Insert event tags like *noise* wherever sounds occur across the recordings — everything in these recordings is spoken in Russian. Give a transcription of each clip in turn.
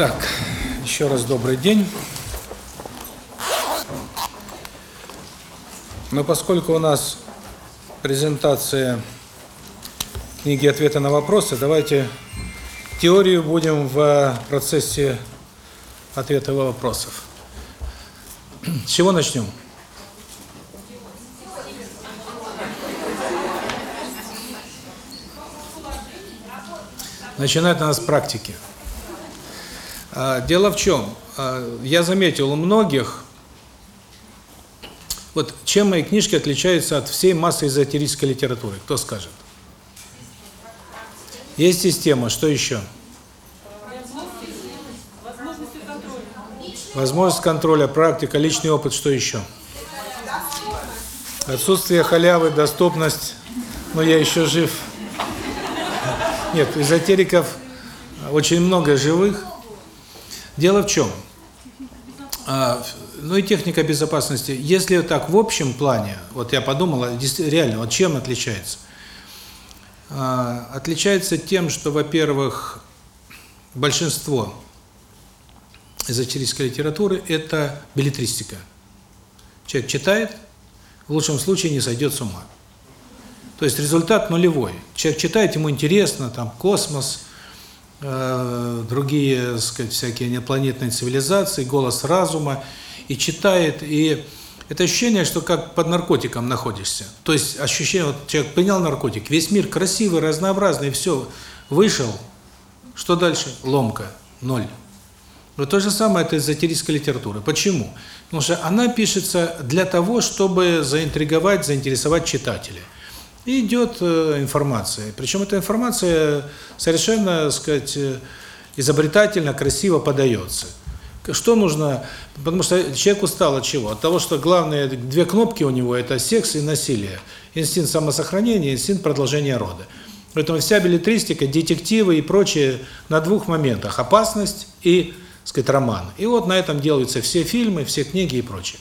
Так, еще раз добрый день. Но поскольку у нас презентация книги «Ответы на вопросы», давайте теорию будем в процессе ответа вопросов. С чего начнем? Начинать надо с практики. А, дело в чем? А, я заметил у многих, вот чем мои книжки отличаются от всей массы эзотерической литературы, кто скажет? Есть система, что еще? Возможность контроля, практика, личный опыт, что еще? Отсутствие халявы, доступность, но я еще жив. Нет, эзотериков очень много живых. Дело в чем? А, ну и техника безопасности. Если так в общем плане, вот я подумала, реально, вот чем отличается? А, отличается тем, что, во-первых, большинство эзотерической литературы – это билетристика. Человек читает, в лучшем случае не сойдет с ума. То есть результат нулевой. Человек читает, ему интересно, там космос, другие, так сказать, всякие инопланетные цивилизации, голос разума, и читает, и это ощущение, что как под наркотиком находишься. То есть ощущение, вот человек принял наркотик, весь мир красивый, разнообразный, все, вышел, что дальше? Ломка, ноль. Но то же самое это эзотерическая литература. Почему? Потому что она пишется для того, чтобы заинтриговать, заинтересовать читателя и идет э, информация. Причем эта информация совершенно, так сказать, э, изобретательно, красиво подается. Что нужно? Потому что человек устал от чего? От того, что главные две кнопки у него – это секс и насилие. Инстинкт самосохранения, инстинкт продолжения рода. Поэтому вся билетристика, детективы и прочее на двух моментах – опасность и, так сказать, роман. И вот на этом делаются все фильмы, все книги и прочее.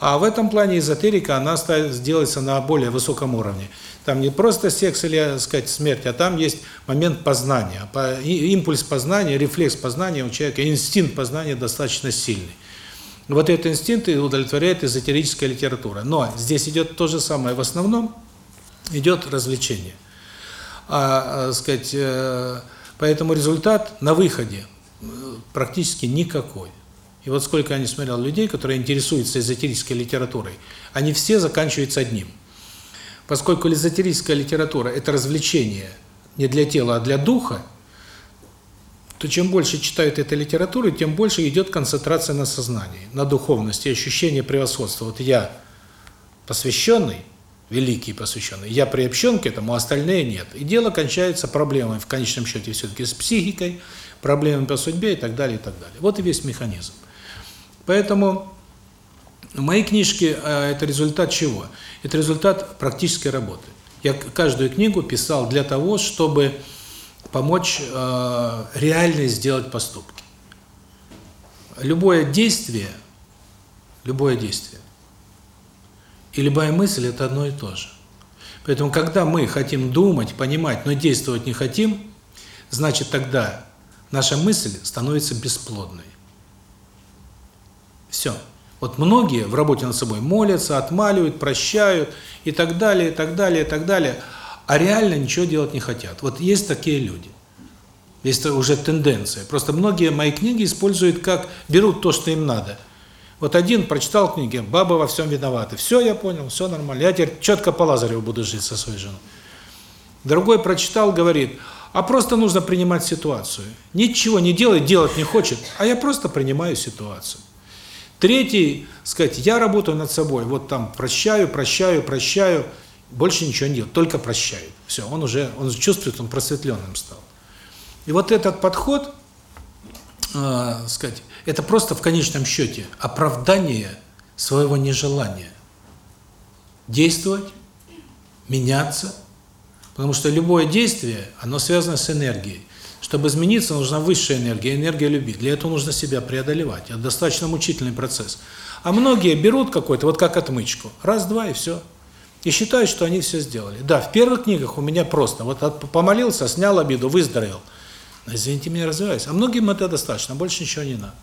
А в этом плане эзотерика, она делается на более высоком уровне. Там не просто секс или, так сказать, смерть, а там есть момент познания. Импульс познания, рефлекс познания у человека, инстинкт познания достаточно сильный. Вот этот инстинкт удовлетворяет эзотерическая литература. Но здесь идет то же самое. В основном идет развлечение. А, сказать, э, поэтому результат на выходе э, практически никакой. И вот сколько я не смотрел людей, которые интересуются эзотерической литературой, они все заканчиваются одним – Поскольку эзотерическая литература – это развлечение не для тела, а для духа, то чем больше читают этой литературы, тем больше идет концентрация на сознании, на духовности, ощущение превосходства. Вот я посвященный, великий посвященный, я приобщен к этому, а остальные нет. И дело кончается проблемой в конечном счете все-таки с психикой, проблемами по судьбе и так далее, и так далее. Вот и весь механизм. Поэтому Мои книжки э, – это результат чего? Это результат практической работы. Я каждую книгу писал для того, чтобы помочь э, реально сделать поступки. Любое действие, любое действие и любая мысль – это одно и то же. Поэтому, когда мы хотим думать, понимать, но действовать не хотим, значит, тогда наша мысль становится бесплодной. Все. Вот многие в работе над собой молятся, отмаливают, прощают и так далее, и так далее, и так далее, а реально ничего делать не хотят. Вот есть такие люди. Есть уже тенденция. Просто многие мои книги используют как берут то, что им надо. Вот один прочитал книги, бабы во всем виноваты. Все, я понял, все нормально. Я теперь четко по Лазареву буду жить со своей женой. Другой прочитал, говорит, а просто нужно принимать ситуацию. Ничего не делает, делать не хочет, а я просто принимаю ситуацию. Третий, сказать, я работаю над собой, вот там прощаю, прощаю, прощаю, больше ничего не делаю, только прощает. Все, он уже, он чувствует, он просветленным стал. И вот этот подход, э, сказать, это просто в конечном счете оправдание своего нежелания действовать, меняться, потому что любое действие, оно связано с энергией. Чтобы измениться, нужна высшая энергия, энергия любви. Для этого нужно себя преодолевать. Это достаточно мучительный процесс. А многие берут какой-то, вот как отмычку, раз-два и все. И считают, что они все сделали. Да, в первых книгах у меня просто, вот помолился, снял обиду, выздоровел. извините меня, развиваюсь. А многим это достаточно, больше ничего не надо.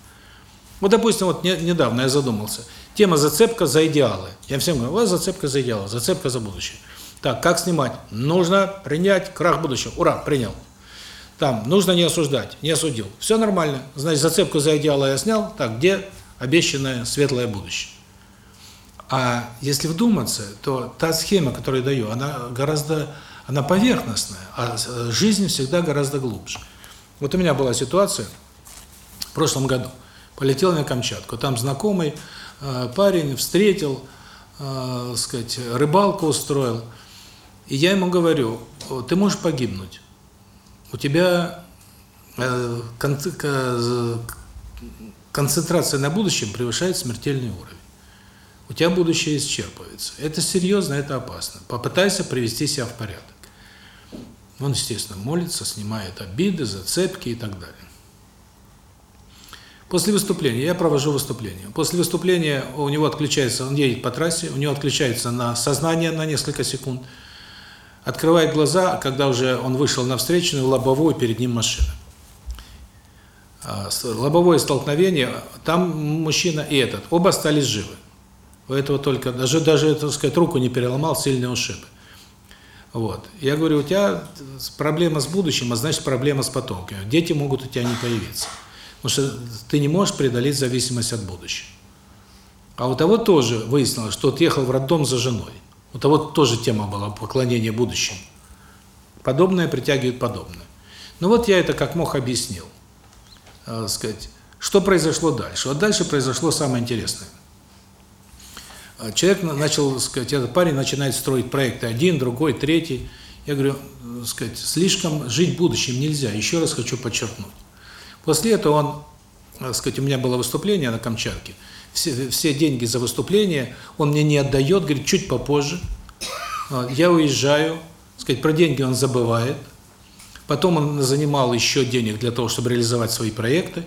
Вот, допустим, вот не, недавно я задумался. Тема зацепка за идеалы. Я всем говорю, у вас зацепка за идеалы, зацепка за будущее. Так, как снимать? Нужно принять крах будущего. Ура, принял. Там, нужно не осуждать, не осудил. Все нормально. Значит, зацепку за идеалы я снял. Так, где обещанное светлое будущее? А если вдуматься, то та схема, которую я даю, она гораздо, она поверхностная, а жизнь всегда гораздо глубже. Вот у меня была ситуация в прошлом году. Полетел на Камчатку, там знакомый э, парень встретил, э, сказать, рыбалку устроил. И я ему говорю, ты можешь погибнуть. У тебя э, концентрация на будущем превышает смертельный уровень. У тебя будущее исчерпывается. Это серьезно, это опасно. Попытайся привести себя в порядок. Он, естественно, молится, снимает обиды, зацепки и так далее. После выступления, я провожу выступление. После выступления у него отключается, он едет по трассе, у него отключается на сознание на несколько секунд, открывает глаза, когда уже он вышел на встречную, лобовую, перед ним машина. Лобовое столкновение, там мужчина и этот, оба остались живы. У этого только, даже, даже так сказать, руку не переломал, сильные ушибы. Вот. Я говорю, у тебя проблема с будущим, а значит проблема с потомками. Дети могут у тебя не появиться. Потому что ты не можешь преодолеть зависимость от будущего. А у того тоже выяснилось, что он ехал в роддом за женой. У того тоже тема была поклонение будущему. Подобное притягивает подобное. Ну вот я это как мог объяснил. Э, сказать, что произошло дальше? Вот дальше произошло самое интересное. А человек начал, сказать, этот парень начинает строить проекты один, другой, третий. Я говорю, сказать, слишком жить будущим нельзя. Еще раз хочу подчеркнуть. После этого он, сказать, у меня было выступление на Камчатке. Все, все деньги за выступление он мне не отдает, говорит, чуть попозже. Я уезжаю, сказать, про деньги он забывает. Потом он занимал еще денег для того, чтобы реализовать свои проекты.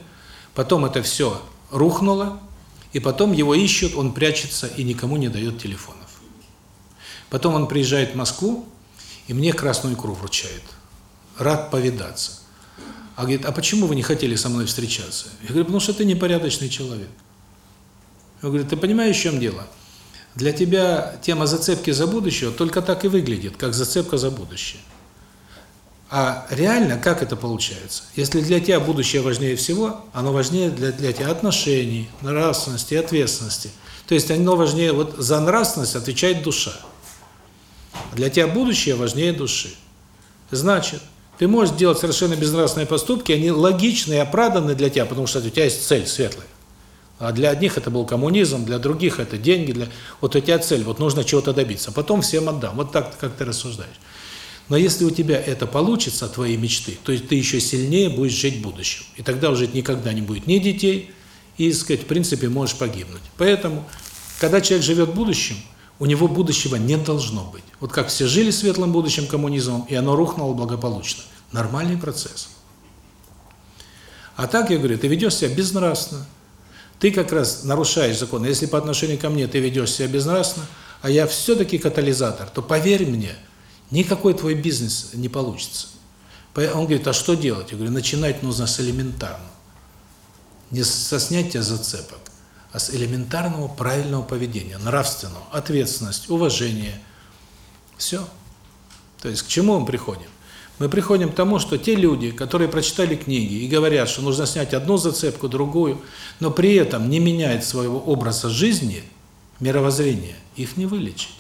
Потом это все рухнуло. И потом его ищут, он прячется и никому не дает телефонов. Потом он приезжает в Москву, и мне красную икру вручает. Рад повидаться. А говорит, а почему вы не хотели со мной встречаться? Я говорю, потому что ты непорядочный человек. Он говорит, ты понимаешь, в чем дело? Для тебя тема зацепки за будущее только так и выглядит, как зацепка за будущее. А реально как это получается? Если для тебя будущее важнее всего, оно важнее для, для тебя отношений, нравственности, ответственности. То есть оно важнее, вот за нравственность отвечает душа. Для тебя будущее важнее души. Значит, ты можешь делать совершенно безнравственные поступки, они логичны и оправданы для тебя, потому что у тебя есть цель светлая. А для одних это был коммунизм, для других это деньги, для вот у тебя цель, вот нужно чего-то добиться, потом всем отдам. Вот так, как ты рассуждаешь. Но если у тебя это получится, твои мечты, то ты еще сильнее будешь жить в будущем. И тогда уже никогда не будет ни детей, и, сказать, в принципе, можешь погибнуть. Поэтому, когда человек живет в будущем, у него будущего не должно быть. Вот как все жили светлым будущим коммунизмом, и оно рухнуло благополучно. Нормальный процесс. А так, я говорю, ты ведешь себя безнравственно. Ты как раз нарушаешь закон. Если по отношению ко мне ты ведешь себя безнравственно, а я все-таки катализатор, то поверь мне – никакой твой бизнес не получится. Он говорит, а что делать? Я говорю, начинать нужно с элементарного. Не со снятия зацепок, а с элементарного правильного поведения, нравственного, ответственность, уважение. Все. То есть к чему мы приходим? Мы приходим к тому, что те люди, которые прочитали книги и говорят, что нужно снять одну зацепку, другую, но при этом не меняют своего образа жизни, мировоззрения, их не вылечить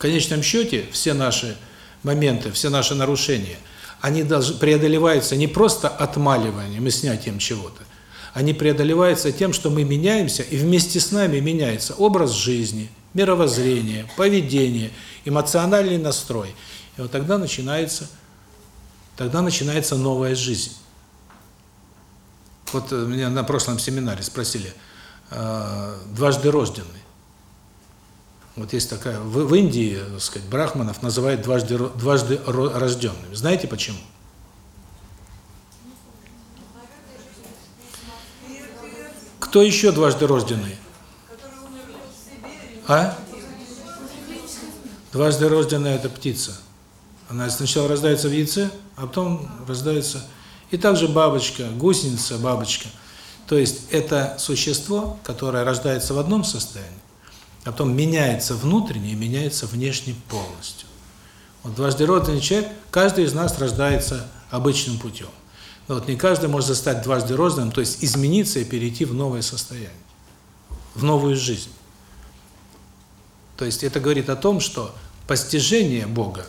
конечном счете все наши моменты, все наши нарушения, они должны преодолеваются не просто отмаливанием и снятием чего-то, они преодолеваются тем, что мы меняемся, и вместе с нами меняется образ жизни, мировоззрение, поведение, эмоциональный настрой. И вот тогда начинается, тогда начинается новая жизнь. Вот меня на прошлом семинаре спросили, э, дважды рожденный. Вот есть такая, в, в Индии, так сказать, брахманов называют дважды, дважды рожденными. Знаете почему? Кто еще дважды рожденный? А? Дважды рожденная – это птица. Она сначала рождается в яйце, а потом рождается... И также бабочка, гусеница, бабочка. То есть это существо, которое рождается в одном состоянии, а потом меняется внутренне и меняется внешне полностью. Вот дважды рожденный человек, каждый из нас рождается обычным путем. Но вот не каждый может стать дважды рожденным, то есть измениться и перейти в новое состояние, в новую жизнь. То есть это говорит о том, что постижение Бога,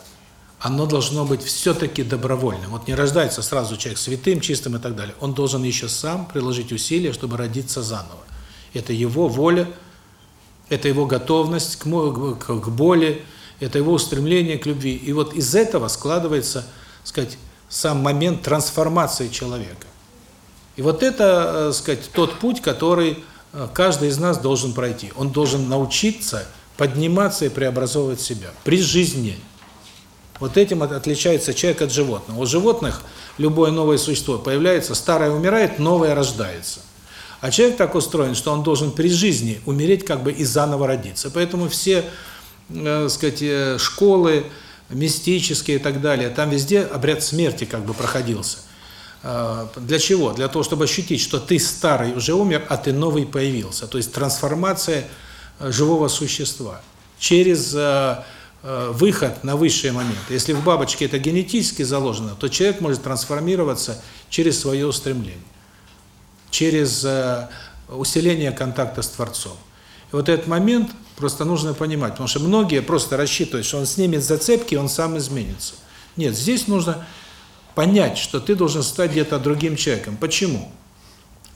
оно должно быть все-таки добровольным. Вот не рождается сразу человек святым, чистым и так далее. Он должен еще сам приложить усилия, чтобы родиться заново. Это его воля, это его готовность к, боли, это его устремление к любви. И вот из этого складывается, сказать, сам момент трансформации человека. И вот это, э, сказать, тот путь, который э, каждый из нас должен пройти. Он должен научиться подниматься и преобразовывать себя при жизни. Вот этим отличается человек от животных. У животных любое новое существо появляется, старое умирает, новое рождается. А человек так устроен, что он должен при жизни умереть как бы и заново родиться. Поэтому все э, сказать, э, школы мистические и так далее, там везде обряд смерти как бы проходился. Э, для чего? Для того, чтобы ощутить, что ты старый уже умер, а ты новый появился. То есть трансформация э, живого существа через выход на высшие моменты. Если в бабочке это генетически заложено, то человек может трансформироваться через свое устремление, через э, усиление контакта с Творцом. И вот этот момент просто нужно понимать, потому что многие просто рассчитывают, что он снимет зацепки, он сам изменится. Нет, здесь нужно понять, что ты должен стать где-то другим человеком. Почему?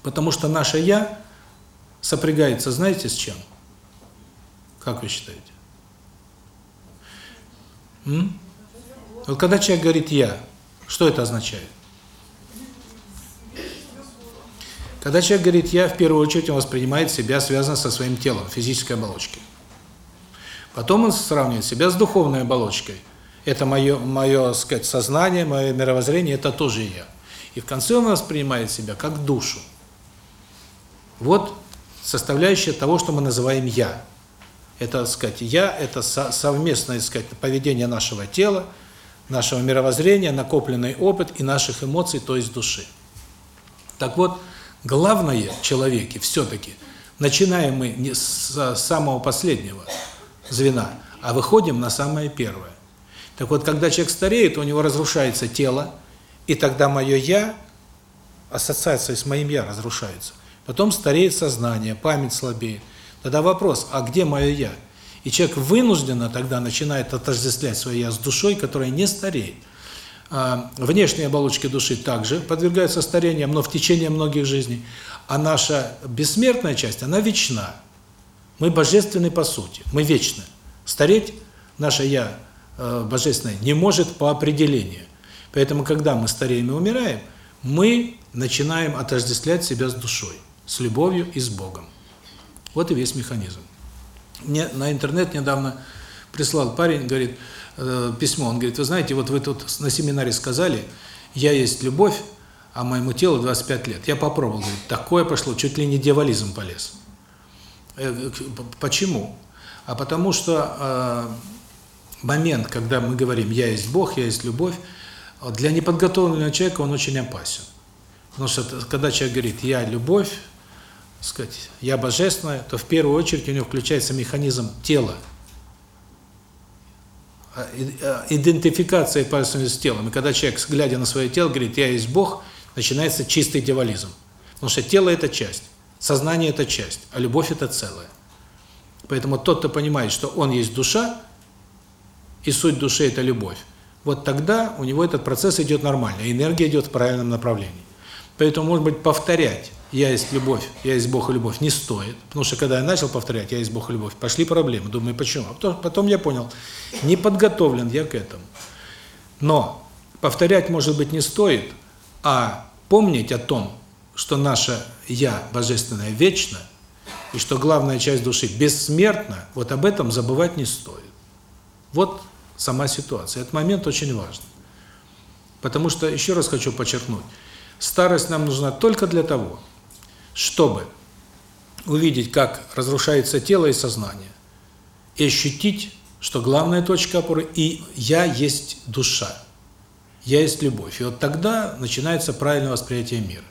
Потому что наше «я» сопрягается, знаете, с чем? Как вы считаете? М? Вот когда человек говорит «я», что это означает? Когда человек говорит «я», в первую очередь он воспринимает себя связано со своим телом, физической оболочкой. Потом он сравнивает себя с духовной оболочкой. Это мое, мое сказать, сознание, мое мировоззрение, это тоже я. И в конце он воспринимает себя как душу. Вот составляющая того, что мы называем «я». Это, так сказать, «я» – это совместное, так сказать, поведение нашего тела, нашего мировоззрения, накопленный опыт и наших эмоций, то есть души. Так вот, Главное в человеке все-таки, начинаем мы не с самого последнего звена, а выходим на самое первое. Так вот, когда человек стареет, у него разрушается тело, и тогда мое «я», ассоциация с моим «я» разрушается. Потом стареет сознание, память слабеет. Тогда вопрос, а где мое «я»? И человек вынужденно тогда начинает отождествлять свое «я» с душой, которая не стареет. А, внешние оболочки души также подвергаются старениям, но в течение многих жизней. А наша бессмертная часть, она вечна. Мы божественны по сути, мы вечны. Стареть наше «я» э, божественное не может по определению. Поэтому, когда мы стареем и умираем, мы начинаем отождествлять себя с душой, с любовью и с Богом. Вот и весь механизм. Мне на интернет недавно прислал парень, говорит, э, письмо. Он говорит, вы знаете, вот вы тут на семинаре сказали, я есть любовь, а моему телу 25 лет. Я попробовал, говорит, такое пошло, чуть ли не дьяволизм полез. Э, почему? А потому что э, момент, когда мы говорим «я есть Бог», «я есть любовь», для неподготовленного человека он очень опасен. Потому что когда человек говорит «я любовь», сказать, «я божественная», то в первую очередь у него включается механизм тела, Э, э, идентификация пальцами с телом. И когда человек, глядя на свое тело, говорит «я есть Бог», начинается чистый дьяволизм. Потому что тело – это часть, сознание – это часть, а любовь – это целое. Поэтому тот, кто понимает, что он есть душа, и суть души – это любовь, вот тогда у него этот процесс идет нормально, энергия идет в правильном направлении. Поэтому, может быть, повторять «я есть любовь», «я есть Бог и любовь» не стоит. Потому что когда я начал повторять «я есть Бог и любовь», пошли проблемы. Думаю, почему? А потом я понял, не подготовлен я к этому. Но повторять, может быть, не стоит, а помнить о том, что наше «я» божественное вечно, и что главная часть души бессмертна, вот об этом забывать не стоит. Вот сама ситуация. Этот момент очень важен. Потому что, еще раз хочу подчеркнуть, старость нам нужна только для того, чтобы увидеть, как разрушается тело и сознание, и ощутить, что главная точка опоры и я есть душа. Я есть любовь. И вот тогда начинается правильное восприятие мира.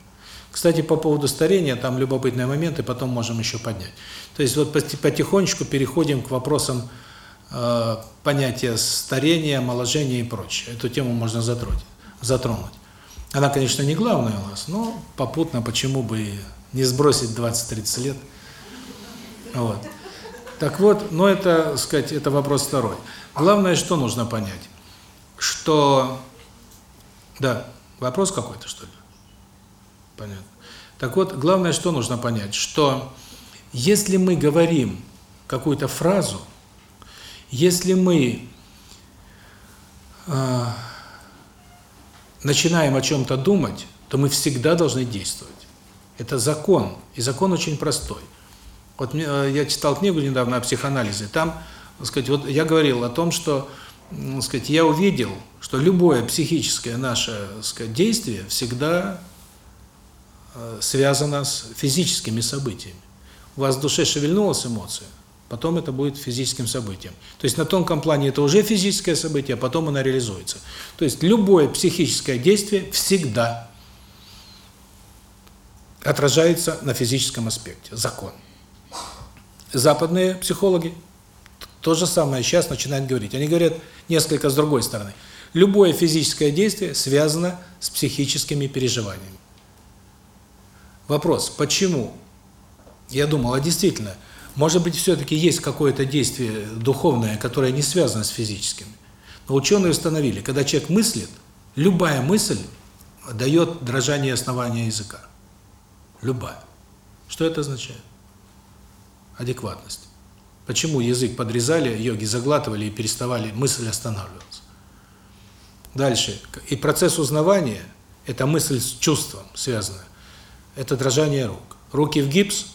Кстати, по поводу старения, там любопытные моменты, потом можем еще поднять. То есть вот потихонечку переходим к вопросам э, понятия старения, омоложения и прочее. Эту тему можно затронуть. затронуть. Она, конечно, не главная у нас, но попутно почему бы не сбросить 20-30 лет. Вот. Так вот, но это, сказать, это вопрос второй. Главное, что нужно понять, что да, вопрос какой-то, что ли? Понятно. Так вот, главное, что нужно понять, что если мы говорим какую-то фразу, если мы э, начинаем о чем-то думать, то мы всегда должны действовать. Это закон, и закон очень простой. Вот э, я читал книгу недавно о психоанализе, там, так сказать, вот я говорил о том, что так сказать, я увидел, что любое психическое наше так сказать, действие всегда э, связано с физическими событиями. У вас в душе шевельнулась эмоция, потом это будет физическим событием. То есть на тонком плане это уже физическое событие, а потом оно реализуется. То есть любое психическое действие всегда отражается на физическом аспекте. Закон. Западные психологи то же самое сейчас начинают говорить. Они говорят несколько с другой стороны. Любое физическое действие связано с психическими переживаниями. Вопрос, почему? Я думал, а действительно, может быть, все-таки есть какое-то действие духовное, которое не связано с физическим. Но ученые установили, когда человек мыслит, любая мысль дает дрожание основания языка. Любая. Что это означает? Адекватность. Почему язык подрезали, йоги заглатывали и переставали, мысль останавливаться. Дальше. И процесс узнавания – это мысль с чувством связанная. Это дрожание рук. Руки в гипс,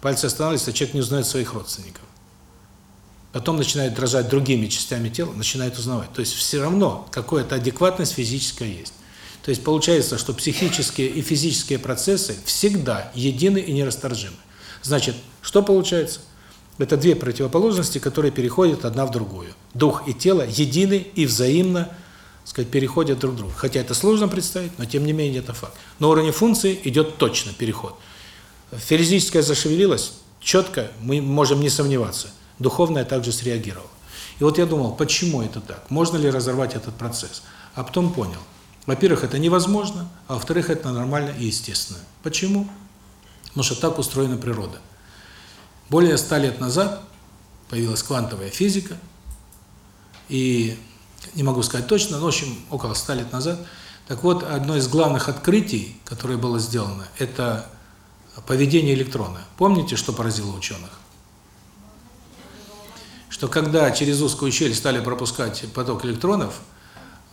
пальцы останавливаются, человек не узнает своих родственников. Потом начинает дрожать другими частями тела, начинает узнавать. То есть все равно какая-то адекватность физическая есть. То есть получается, что психические и физические процессы всегда едины и нерасторжимы. Значит, что получается? Это две противоположности, которые переходят одна в другую. Дух и тело едины и взаимно, сказать, переходят друг к другу. Хотя это сложно представить, но тем не менее это факт. На уровне функции идет точно переход. Физическое зашевелилось, четко, мы можем не сомневаться. Духовное также среагировало. И вот я думал, почему это так? Можно ли разорвать этот процесс? А потом понял. Во-первых, это невозможно, а во-вторых, это нормально и естественно. Почему? Потому что так устроена природа. Более ста лет назад появилась квантовая физика, и не могу сказать точно, но, в общем, около ста лет назад. Так вот, одно из главных открытий, которое было сделано, это поведение электрона. Помните, что поразило ученых? Что когда через узкую щель стали пропускать поток электронов,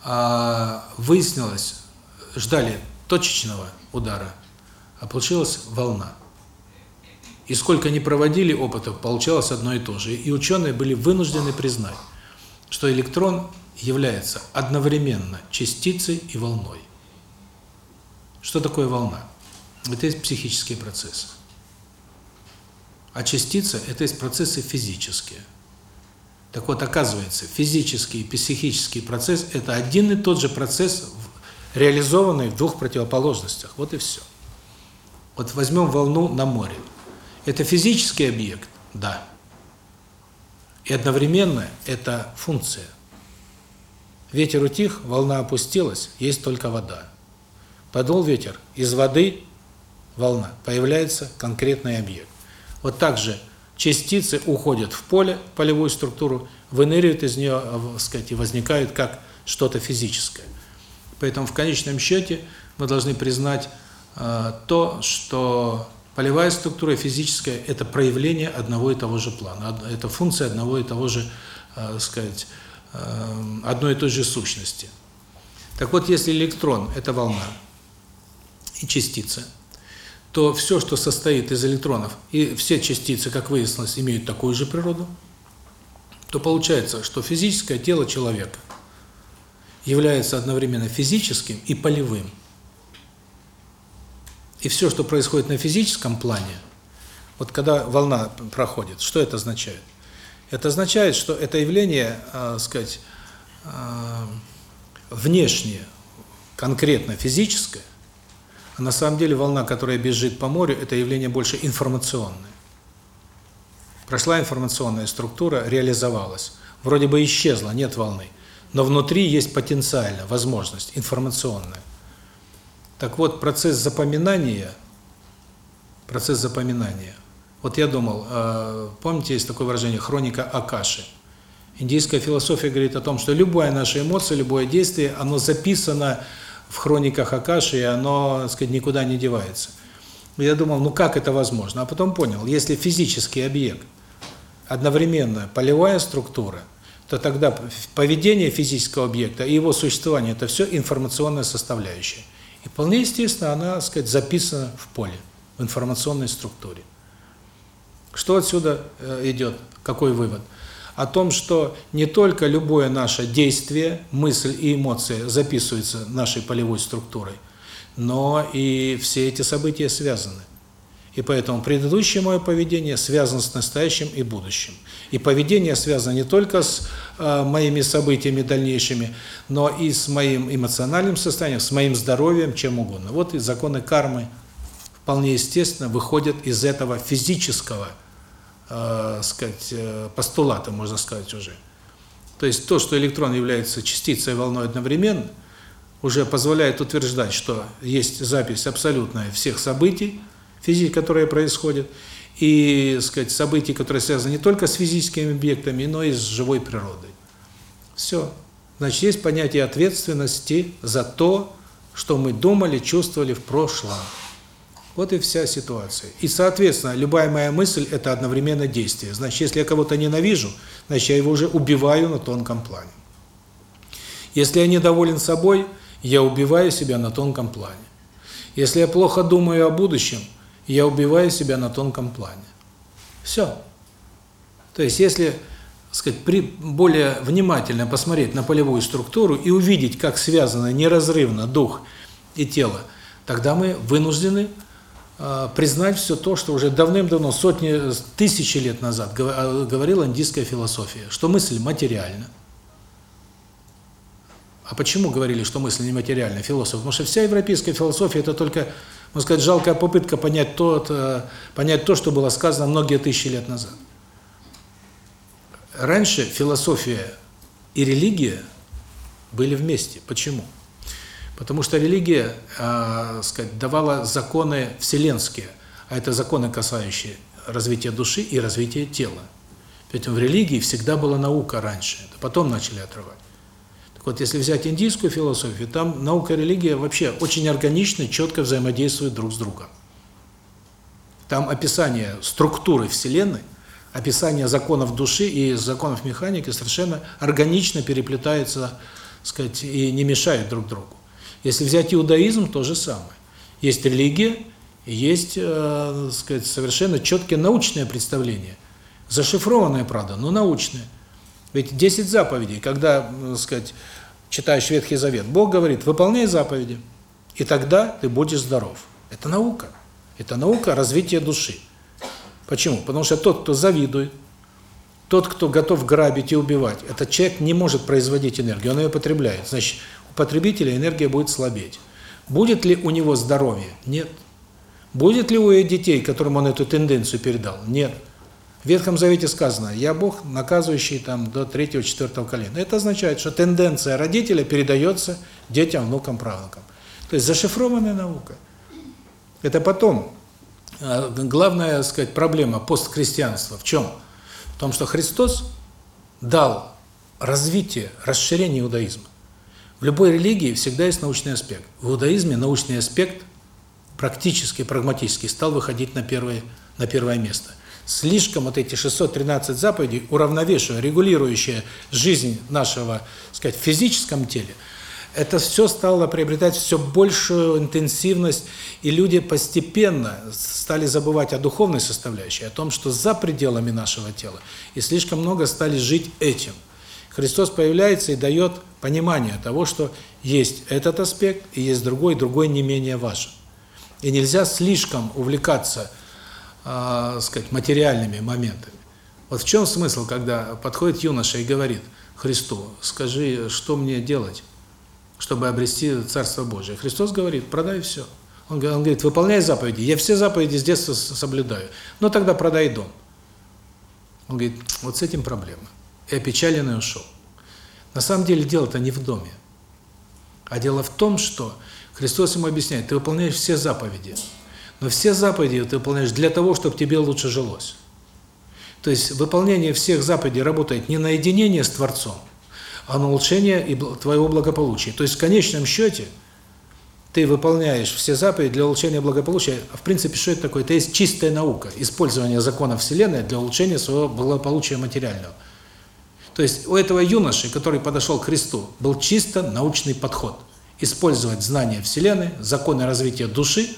выяснилось, ждали точечного удара, а получилась волна. И сколько ни проводили опытов, получалось одно и то же. И ученые были вынуждены признать, что электрон является одновременно частицей и волной. Что такое волна? Это есть психические процессы. А частица – это есть процессы физические. Так вот, оказывается, физический и психический процесс – это один и тот же процесс, реализованный в двух противоположностях. Вот и все. Вот возьмем волну на море. Это физический объект? Да. И одновременно это функция. Ветер утих, волна опустилась, есть только вода. Подул ветер, из воды волна, появляется конкретный объект. Вот так же частицы уходят в поле, полевую структуру, выныривают из нее, так сказать, и возникают как что-то физическое. Поэтому в конечном счете мы должны признать э, то, что Полевая структура физическая – это проявление одного и того же плана, это функция одного и того же, э, сказать, э, одной и той же сущности. Так вот, если электрон – это волна и частица, то все, что состоит из электронов, и все частицы, как выяснилось, имеют такую же природу, то получается, что физическое тело человека является одновременно физическим и полевым. И все, что происходит на физическом плане, вот когда волна проходит, что это означает? Это означает, что это явление, э, сказать, э, внешнее, конкретно физическое, а на самом деле волна, которая бежит по морю, это явление больше информационное. Прошла информационная структура, реализовалась. Вроде бы исчезла, нет волны. Но внутри есть потенциально возможность информационная. Так вот, процесс запоминания, процесс запоминания. Вот я думал, э, помните, есть такое выражение «хроника Акаши». Индийская философия говорит о том, что любая наша эмоция, любое действие, оно записано в хрониках Акаши, и оно, так сказать, никуда не девается. Я думал, ну как это возможно? А потом понял, если физический объект одновременно полевая структура, то тогда поведение физического объекта и его существование – это все информационная составляющая. И вполне естественно, она, так сказать, записана в поле, в информационной структуре. Что отсюда э, идет? Какой вывод? О том, что не только любое наше действие, мысль и эмоция записываются нашей полевой структурой, но и все эти события связаны. И поэтому предыдущее мое поведение связано с настоящим и будущим. И поведение связано не только с э, моими событиями дальнейшими, но и с моим эмоциональным состоянием, с моим здоровьем, чем угодно. Вот и законы кармы вполне естественно выходят из этого физического, э, сказать, э, постулата, можно сказать уже. То есть то, что электрон является частицей и волной одновременно, уже позволяет утверждать, что есть запись абсолютная всех событий, физики, которые происходят, и, сказать, события, которые связаны не только с физическими объектами, но и с живой природой. Все. Значит, есть понятие ответственности за то, что мы думали, чувствовали в прошлом. Вот и вся ситуация. И, соответственно, любая моя мысль – это одновременно действие. Значит, если я кого-то ненавижу, значит, я его уже убиваю на тонком плане. Если я недоволен собой, я убиваю себя на тонком плане. Если я плохо думаю о будущем – я убиваю себя на тонком плане. Все. То есть, если, сказать, при более внимательно посмотреть на полевую структуру и увидеть, как связаны неразрывно дух и тело, тогда мы вынуждены признать все то, что уже давным-давно, сотни, тысячи лет назад а, говорила индийская философия, что мысль материальна. А почему говорили, что мысль нематериальна, философ? Потому что вся европейская философия – это только можно сказать, жалкая попытка понять то, э, понять то, что было сказано многие тысячи лет назад. Раньше философия и религия были вместе. Почему? Потому что религия, э, сказать, давала законы вселенские, а это законы, касающие развития души и развития тела. Поэтому в религии всегда была наука раньше, это потом начали отрывать. Вот если взять индийскую философию, там наука и религия вообще очень органично, четко взаимодействуют друг с другом. Там описание структуры Вселенной, описание законов души и законов механики совершенно органично переплетаются, сказать, и не мешают друг другу. Если взять иудаизм, то же самое. Есть религия, есть, э, сказать, совершенно четкие научное представление. Зашифрованное, правда, но научное. Ведь 10 заповедей, когда, так сказать, читаешь Ветхий Завет, Бог говорит, выполняй заповеди, и тогда ты будешь здоров. Это наука. Это наука развития души. Почему? Потому что тот, кто завидует, тот, кто готов грабить и убивать, этот человек не может производить энергию, он ее потребляет. Значит, потребителя энергия будет слабеть. Будет ли у него здоровье? Нет. Будет ли у детей, которым он эту тенденцию передал? Нет. В Ветхом Завете сказано, я Бог, наказывающий там до третьего-четвертого колена. Это означает, что тенденция родителя передается детям, внукам, правнукам. То есть зашифрованная наука. Это потом. А, главная, так сказать, проблема постхристианства в чем? В том, что Христос дал развитие, расширение иудаизма. В любой религии всегда есть научный аспект. В иудаизме научный аспект практически, прагматически стал выходить на первое, на первое место слишком вот эти 613 заповедей, уравновешивая, регулирующие жизнь нашего, сказать, в физическом теле, это все стало приобретать все большую интенсивность, и люди постепенно стали забывать о духовной составляющей, о том, что за пределами нашего тела, и слишком много стали жить этим. Христос появляется и дает понимание того, что есть этот аспект, и есть другой, другой не менее важен. И нельзя слишком увлекаться э, сказать, материальными моментами. Вот в чем смысл, когда подходит юноша и говорит Христу, скажи, что мне делать, чтобы обрести Царство Божие? Христос говорит, продай все. Он говорит, выполняй заповеди. Я все заповеди с детства соблюдаю. Но тогда продай дом. Он говорит, вот с этим проблема. И опечаленный ушел. На самом деле дело-то не в доме. А дело в том, что Христос ему объясняет, ты выполняешь все заповеди. Но все заповеди ты выполняешь для того, чтобы тебе лучше жилось. То есть выполнение всех заповедей работает не на единение с Творцом, а на улучшение и твоего благополучия. То есть в конечном счете ты выполняешь все заповеди для улучшения благополучия. А в принципе, что это такое? Это есть чистая наука, использование законов Вселенной для улучшения своего благополучия материального. То есть у этого юноши, который подошел к Христу, был чисто научный подход. Использовать знания Вселенной, законы развития души,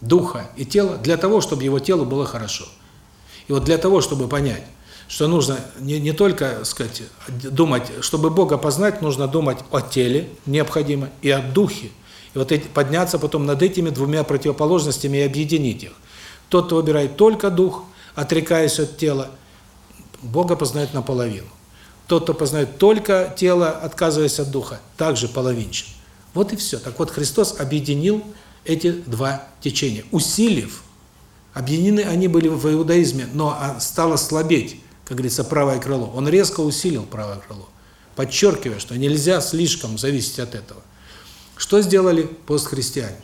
духа и тела для того, чтобы его телу было хорошо. И вот для того, чтобы понять, что нужно не, не только, сказать, думать, чтобы Бога познать, нужно думать о теле, необходимо, и о духе. И вот эти, подняться потом над этими двумя противоположностями и объединить их. Тот, кто выбирает только дух, отрекаясь от тела, Бога познает наполовину. Тот, кто познает только тело, отказываясь от духа, также половинчен. Вот и все. Так вот, Христос объединил эти два течения, усилив Объединены они были в иудаизме, но а, стало слабеть, как говорится, правое крыло. Он резко усилил правое крыло, подчеркивая, что нельзя слишком зависеть от этого. Что сделали постхристиане,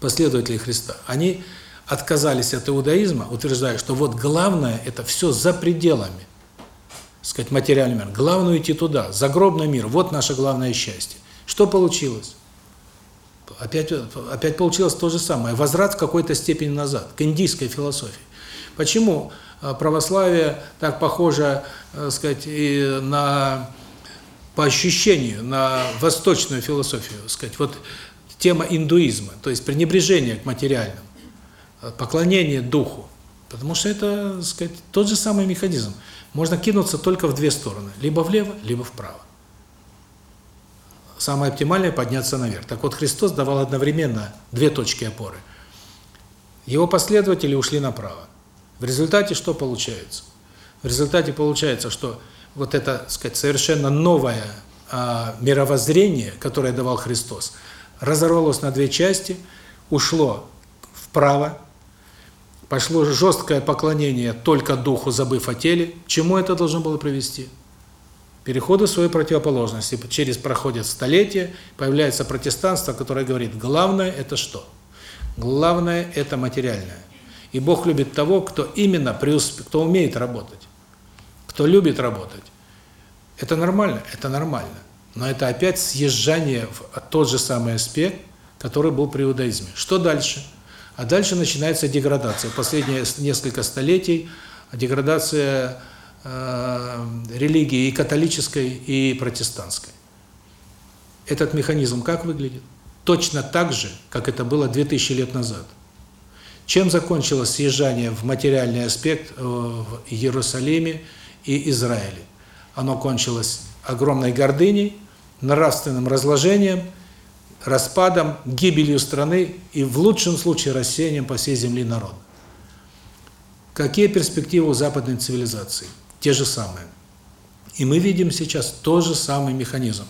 последователи Христа? Они отказались от иудаизма, утверждая, что вот главное – это все за пределами, сказать, материальный мир. Главное – идти туда, загробный мир, вот наше главное счастье. Что получилось? Опять, опять получилось то же самое. Возврат в какой-то степени назад, к индийской философии. Почему э, православие так похоже, э, сказать, и на по ощущению на восточную философию, сказать, вот тема индуизма, то есть пренебрежение к материальному, поклонение духу, потому что это, сказать, тот же самый механизм. Можно кинуться только в две стороны, либо влево, либо вправо самое оптимальное – подняться наверх. Так вот, Христос давал одновременно две точки опоры. Его последователи ушли направо. В результате что получается? В результате получается, что вот это, сказать, совершенно новое а, мировоззрение, которое давал Христос, разорвалось на две части, ушло вправо, пошло жесткое поклонение только духу, забыв о теле. К чему это должно было привести? переходу своей противоположности. Через проходят столетия, появляется протестанство, которое говорит, главное это что? Главное это материальное. И Бог любит того, кто именно преусп... кто умеет работать, кто любит работать. Это нормально? Это нормально. Но это опять съезжание в тот же самый аспект, который был при иудаизме. Что дальше? А дальше начинается деградация. Последние несколько столетий деградация Э, религии и католической, и протестантской. Этот механизм как выглядит? Точно так же, как это было 2000 лет назад. Чем закончилось съезжание в материальный аспект э, в Иерусалиме и Израиле? Оно кончилось огромной гордыней, нравственным разложением, распадом, гибелью страны и в лучшем случае рассеянием по всей земле народа. Какие перспективы у западной цивилизации? те же самые. И мы видим сейчас тот же самый механизм.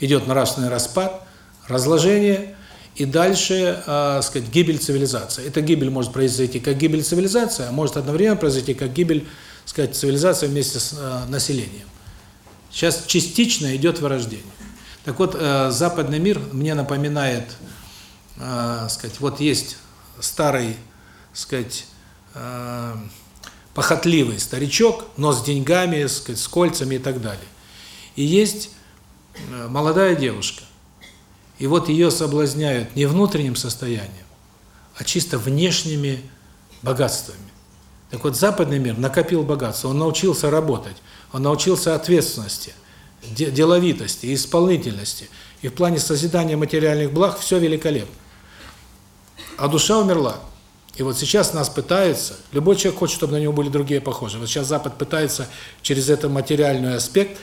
Идет нравственный распад, разложение и дальше, э, сказать, гибель цивилизации. Эта гибель может произойти как гибель цивилизации, а может одновременно произойти как гибель, сказать, цивилизации вместе с э, населением. Сейчас частично идет вырождение. Так вот, э, западный мир мне напоминает, э, сказать, вот есть старый, сказать, э, похотливый старичок, но с деньгами, сказать, с кольцами и так далее. И есть молодая девушка. И вот ее соблазняют не внутренним состоянием, а чисто внешними богатствами. Так вот, западный мир накопил богатство, он научился работать, он научился ответственности, деловитости, исполнительности. И в плане созидания материальных благ все великолепно. А душа умерла. И вот сейчас нас пытаются, любой человек хочет, чтобы на него были другие похожи. Вот сейчас Запад пытается через этот материальный аспект,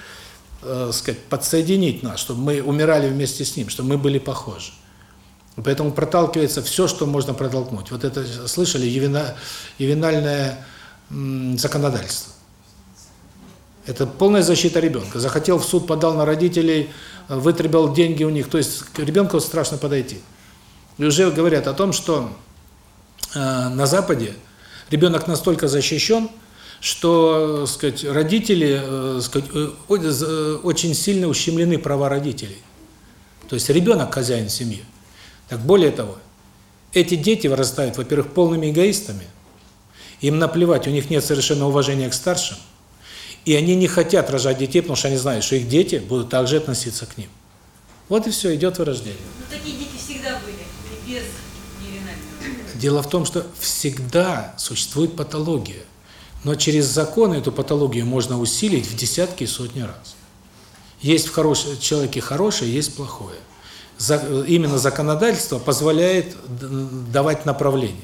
э, сказать, подсоединить нас, чтобы мы умирали вместе с ним, чтобы мы были похожи. Поэтому проталкивается все, что можно протолкнуть. Вот это слышали ювена, ювенальное законодательство. Это полная защита ребенка. Захотел в суд, подал на родителей, вытребовал деньги у них. То есть к ребенку страшно подойти. И уже говорят о том, что э, на Западе ребенок настолько защищен, что, сказать, родители, э, сказать, э, э, очень сильно ущемлены права родителей. То есть ребенок хозяин семьи. Так более того, эти дети вырастают, во-первых, полными эгоистами. Им наплевать, у них нет совершенно уважения к старшим. И они не хотят рожать детей, потому что они знают, что их дети будут также относиться к ним. Вот и все, идет вырождение. Но ну, такие дети всегда были, и без Дело в том, что всегда существует патология. Но через законы эту патологию можно усилить в десятки и сотни раз. Есть в хорошем человеке хорошее, есть плохое. За, именно законодательство позволяет давать направление.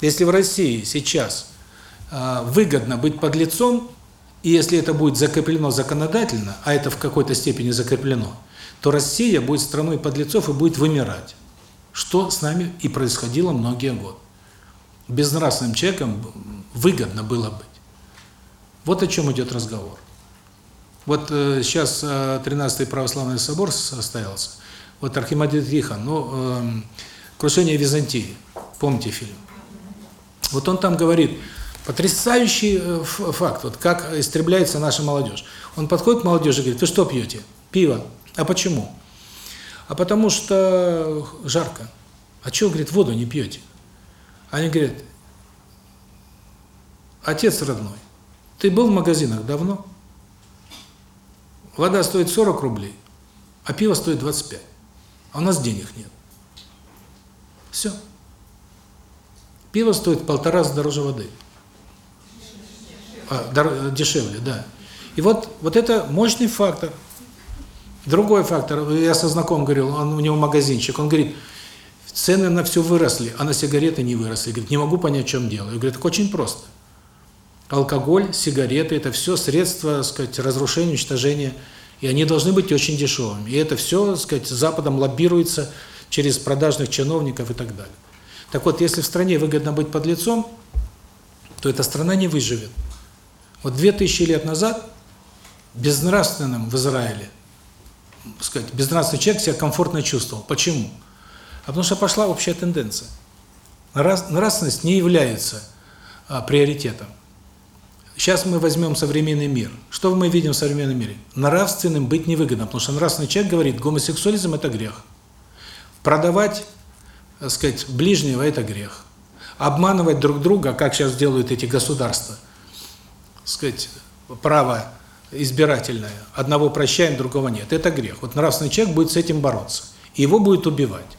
Если в России сейчас э, выгодно быть подлецом, и если это будет закреплено законодательно, а это в какой-то степени закреплено, то Россия будет страной подлецов и будет вымирать. Что с нами и происходило многие годы. Безнравственным человеком выгодно было быть. Вот о чем идет разговор. Вот э, сейчас э, 13-й православный собор состоялся. Вот Архимандрит Тихон, ну, э, «Крушение Византии», помните фильм? Вот он там говорит, потрясающий э, факт, вот как истребляется наша молодежь. Он подходит к молодежи и говорит, вы что пьете? Пиво. А почему? А потому что жарко. А что, говорит, воду не пьете? Они говорят, отец родной, ты был в магазинах давно? Вода стоит 40 рублей, а пиво стоит 25. А у нас денег нет. Все. Пиво стоит полтора раза дороже воды. А, дешевле, да. И вот, вот это мощный фактор. Другой фактор, я со знакомым говорил, он, у него магазинчик, он говорит, цены на все выросли, а на сигареты не выросли. Говорит, не могу понять, в чем дело. Я говорю, так очень просто. Алкоголь, сигареты – это все средства, так сказать, разрушения, уничтожения, и они должны быть очень дешевыми. И это все, так сказать, Западом лоббируется через продажных чиновников и так далее. Так вот, если в стране выгодно быть подлецом, то эта страна не выживет. Вот две тысячи лет назад безнравственным в Израиле – сказать, безнравственный человек себя комфортно чувствовал. Почему? А потому что пошла общая тенденция. Нравственность не является а, приоритетом. Сейчас мы возьмем современный мир. Что мы видим в современном мире? Нравственным быть невыгодно, потому что нравственный человек говорит, гомосексуализм – это грех. Продавать, сказать, ближнего – это грех. Обманывать друг друга, как сейчас делают эти государства, сказать, право избирательное. Одного прощаем, другого нет. Это грех. Вот нравственный человек будет с этим бороться. И его будет убивать.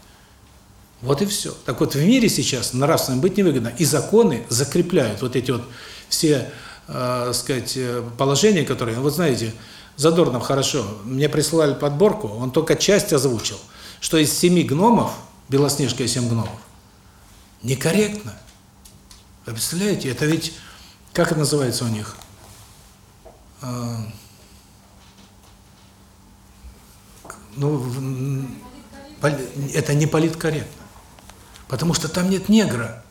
Вот и все. Так вот, в мире сейчас нравственным быть невыгодно. И законы закрепляют вот эти вот все, э, сказать, э, положения, которые... Вот знаете, Задорнов хорошо, мне присылали подборку, он только часть озвучил, что из семи гномов, Белоснежка и семь гномов, некорректно. Вы представляете, это ведь, как это называется у них? А, ну, это не политкорректно. Потому что там нет негра.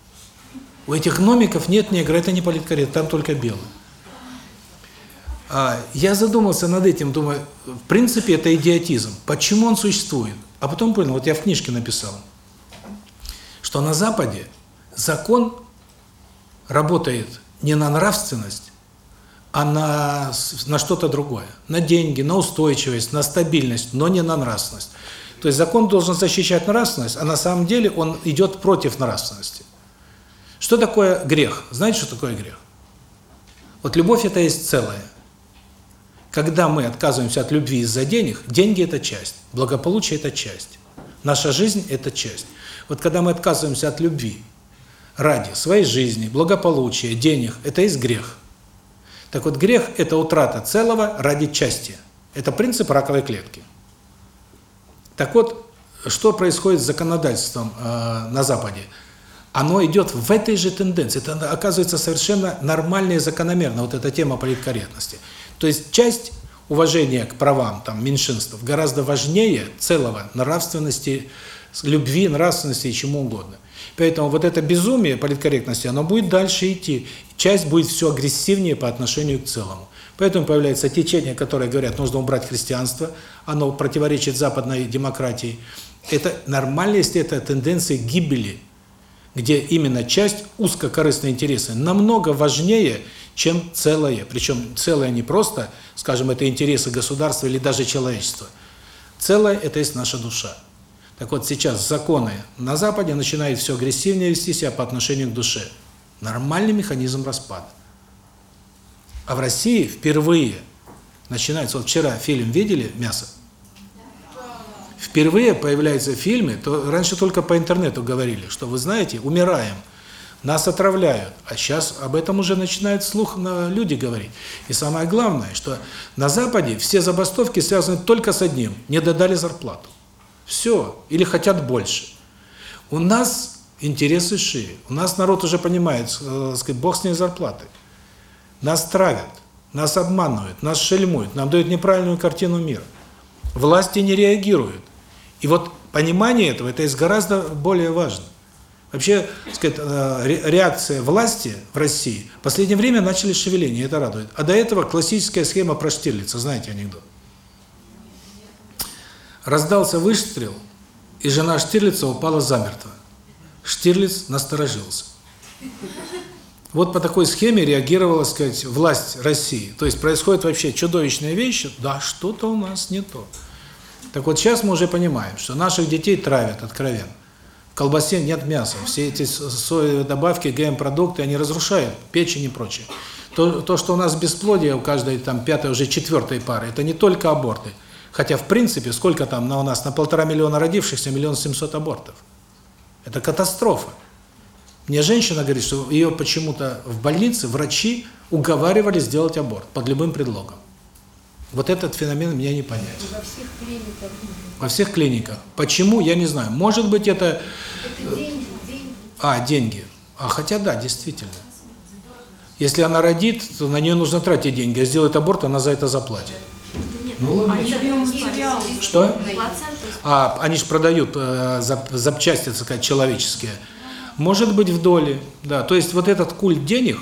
У этих гномиков нет негра, это не политкорректно, там только белый. А, я задумался над этим, думаю, в принципе, это идиотизм. Почему он существует? А потом понял, вот я в книжке написал, что на Западе закон работает не на нравственность, а на, на что-то другое. На деньги, на устойчивость, на стабильность, но не на нравственность. То есть закон должен защищать нравственность, а на самом деле он идет против нравственности. Что такое грех? Знаете, что такое грех? Вот любовь – это есть целое. Когда мы отказываемся от любви из-за денег, деньги – это часть, благополучие – это часть, наша жизнь – это часть. Вот когда мы отказываемся от любви ради своей жизни, благополучия, денег – это есть грех. Так вот, грех – это утрата целого ради части. Это принцип раковой клетки. Так вот, что происходит с законодательством э, на Западе? Оно идет в этой же тенденции. Это оказывается совершенно нормально и закономерно, вот эта тема политкорректности. То есть часть уважение к правам там меньшинств гораздо важнее целого нравственности, любви, нравственности и чему угодно. Поэтому вот это безумие политкорректности, оно будет дальше идти. Часть будет все агрессивнее по отношению к целому. Поэтому появляются течения, которые говорят, нужно убрать христианство, оно противоречит западной демократии. Это нормально, если это тенденции гибели, где именно часть узкокорыстные интересы намного важнее, чем целое. Причем целое не просто, скажем, это интересы государства или даже человечества. Целое – это есть наша душа. Так вот, сейчас законы на Западе начинают все агрессивнее вести себя по отношению к душе. Нормальный механизм распада. А в России впервые начинается, вот вчера фильм видели «Мясо»? Впервые появляются фильмы, то раньше только по интернету говорили, что вы знаете, умираем, нас отравляют, а сейчас об этом уже начинают слух на люди говорить. И самое главное, что на Западе все забастовки связаны только с одним – не додали зарплату. Все. Или хотят больше. У нас интересы шире. У нас народ уже понимает, э, сказать, бог с ней зарплаты. Нас травят, нас обманывают, нас шельмуют, нам дают неправильную картину мира. Власти не реагируют. И вот понимание этого, это есть гораздо более важно. Вообще, сказать, э, реакция власти в России в последнее время начали шевеление, это радует. А до этого классическая схема про Штирлица, знаете анекдот. Раздался выстрел, и жена Штирлица упала замертво. Штирлиц насторожился. Вот по такой схеме реагировала, сказать, власть России. То есть происходит вообще чудовищные вещи, да, что-то у нас не то. Так вот сейчас мы уже понимаем, что наших детей травят откровенно. В колбасе нет мяса. Все эти соевые добавки, ГМ-продукты, они разрушают печень и прочее. То, то, что у нас бесплодие у каждой там пятой, уже четвертой пары, это не только аборты. Хотя, в принципе, сколько там на у нас? На полтора миллиона родившихся, миллион семьсот абортов. Это катастрофа. Мне женщина говорит, что ее почему-то в больнице врачи уговаривали сделать аборт под любым предлогом. Вот этот феномен мне не понять. Во всех клиниках. Во всех клиниках. Почему, я не знаю. Может быть, это... Это деньги, деньги. А, деньги. А, хотя да, действительно. Если она родит, то на нее нужно тратить деньги, а сделает аборт, она за это заплатит. Ну, Что? А, они же продают э, зап, запчасти, так сказать, человеческие. Может быть, в доле, да. То есть вот этот культ денег,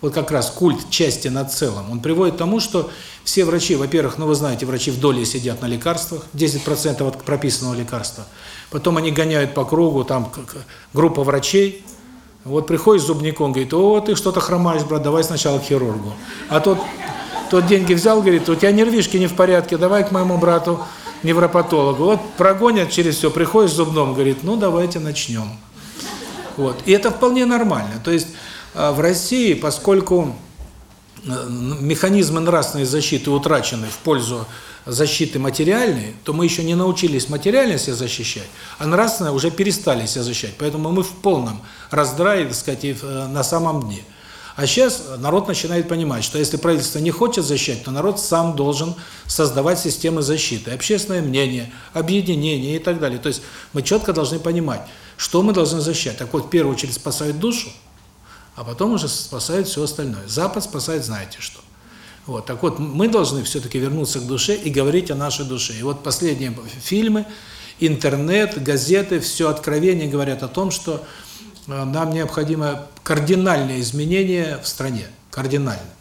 вот как раз культ части над целым, он приводит к тому, что все врачи, во-первых, ну вы знаете, врачи в доле сидят на лекарствах, 10% от прописанного лекарства. Потом они гоняют по кругу, там группа врачей. Вот приходит зубник, он говорит, о, ты что-то хромаешь, брат, давай сначала к хирургу. А тот тот деньги взял, говорит, у тебя нервишки не в порядке, давай к моему брату, невропатологу. Вот прогонят через все, приходишь зубном, говорит, ну давайте начнем. Вот. И это вполне нормально. То есть а, в России, поскольку э, механизмы нравственной защиты утрачены в пользу защиты материальной, то мы еще не научились материально себя защищать, а нравственно уже перестали себя защищать. Поэтому мы в полном раздрае, так сказать, э, на самом дне. А сейчас народ начинает понимать, что если правительство не хочет защищать, то народ сам должен создавать системы защиты, общественное мнение, объединение и так далее. То есть мы четко должны понимать, что мы должны защищать. Так вот, в первую очередь спасают душу, а потом уже спасают все остальное. Запад спасает знаете что. Вот, так вот, мы должны все-таки вернуться к душе и говорить о нашей душе. И вот последние фильмы, интернет, газеты, все откровения говорят о том, что Э, нам необходимо кардинальное изменение в стране, кардинально.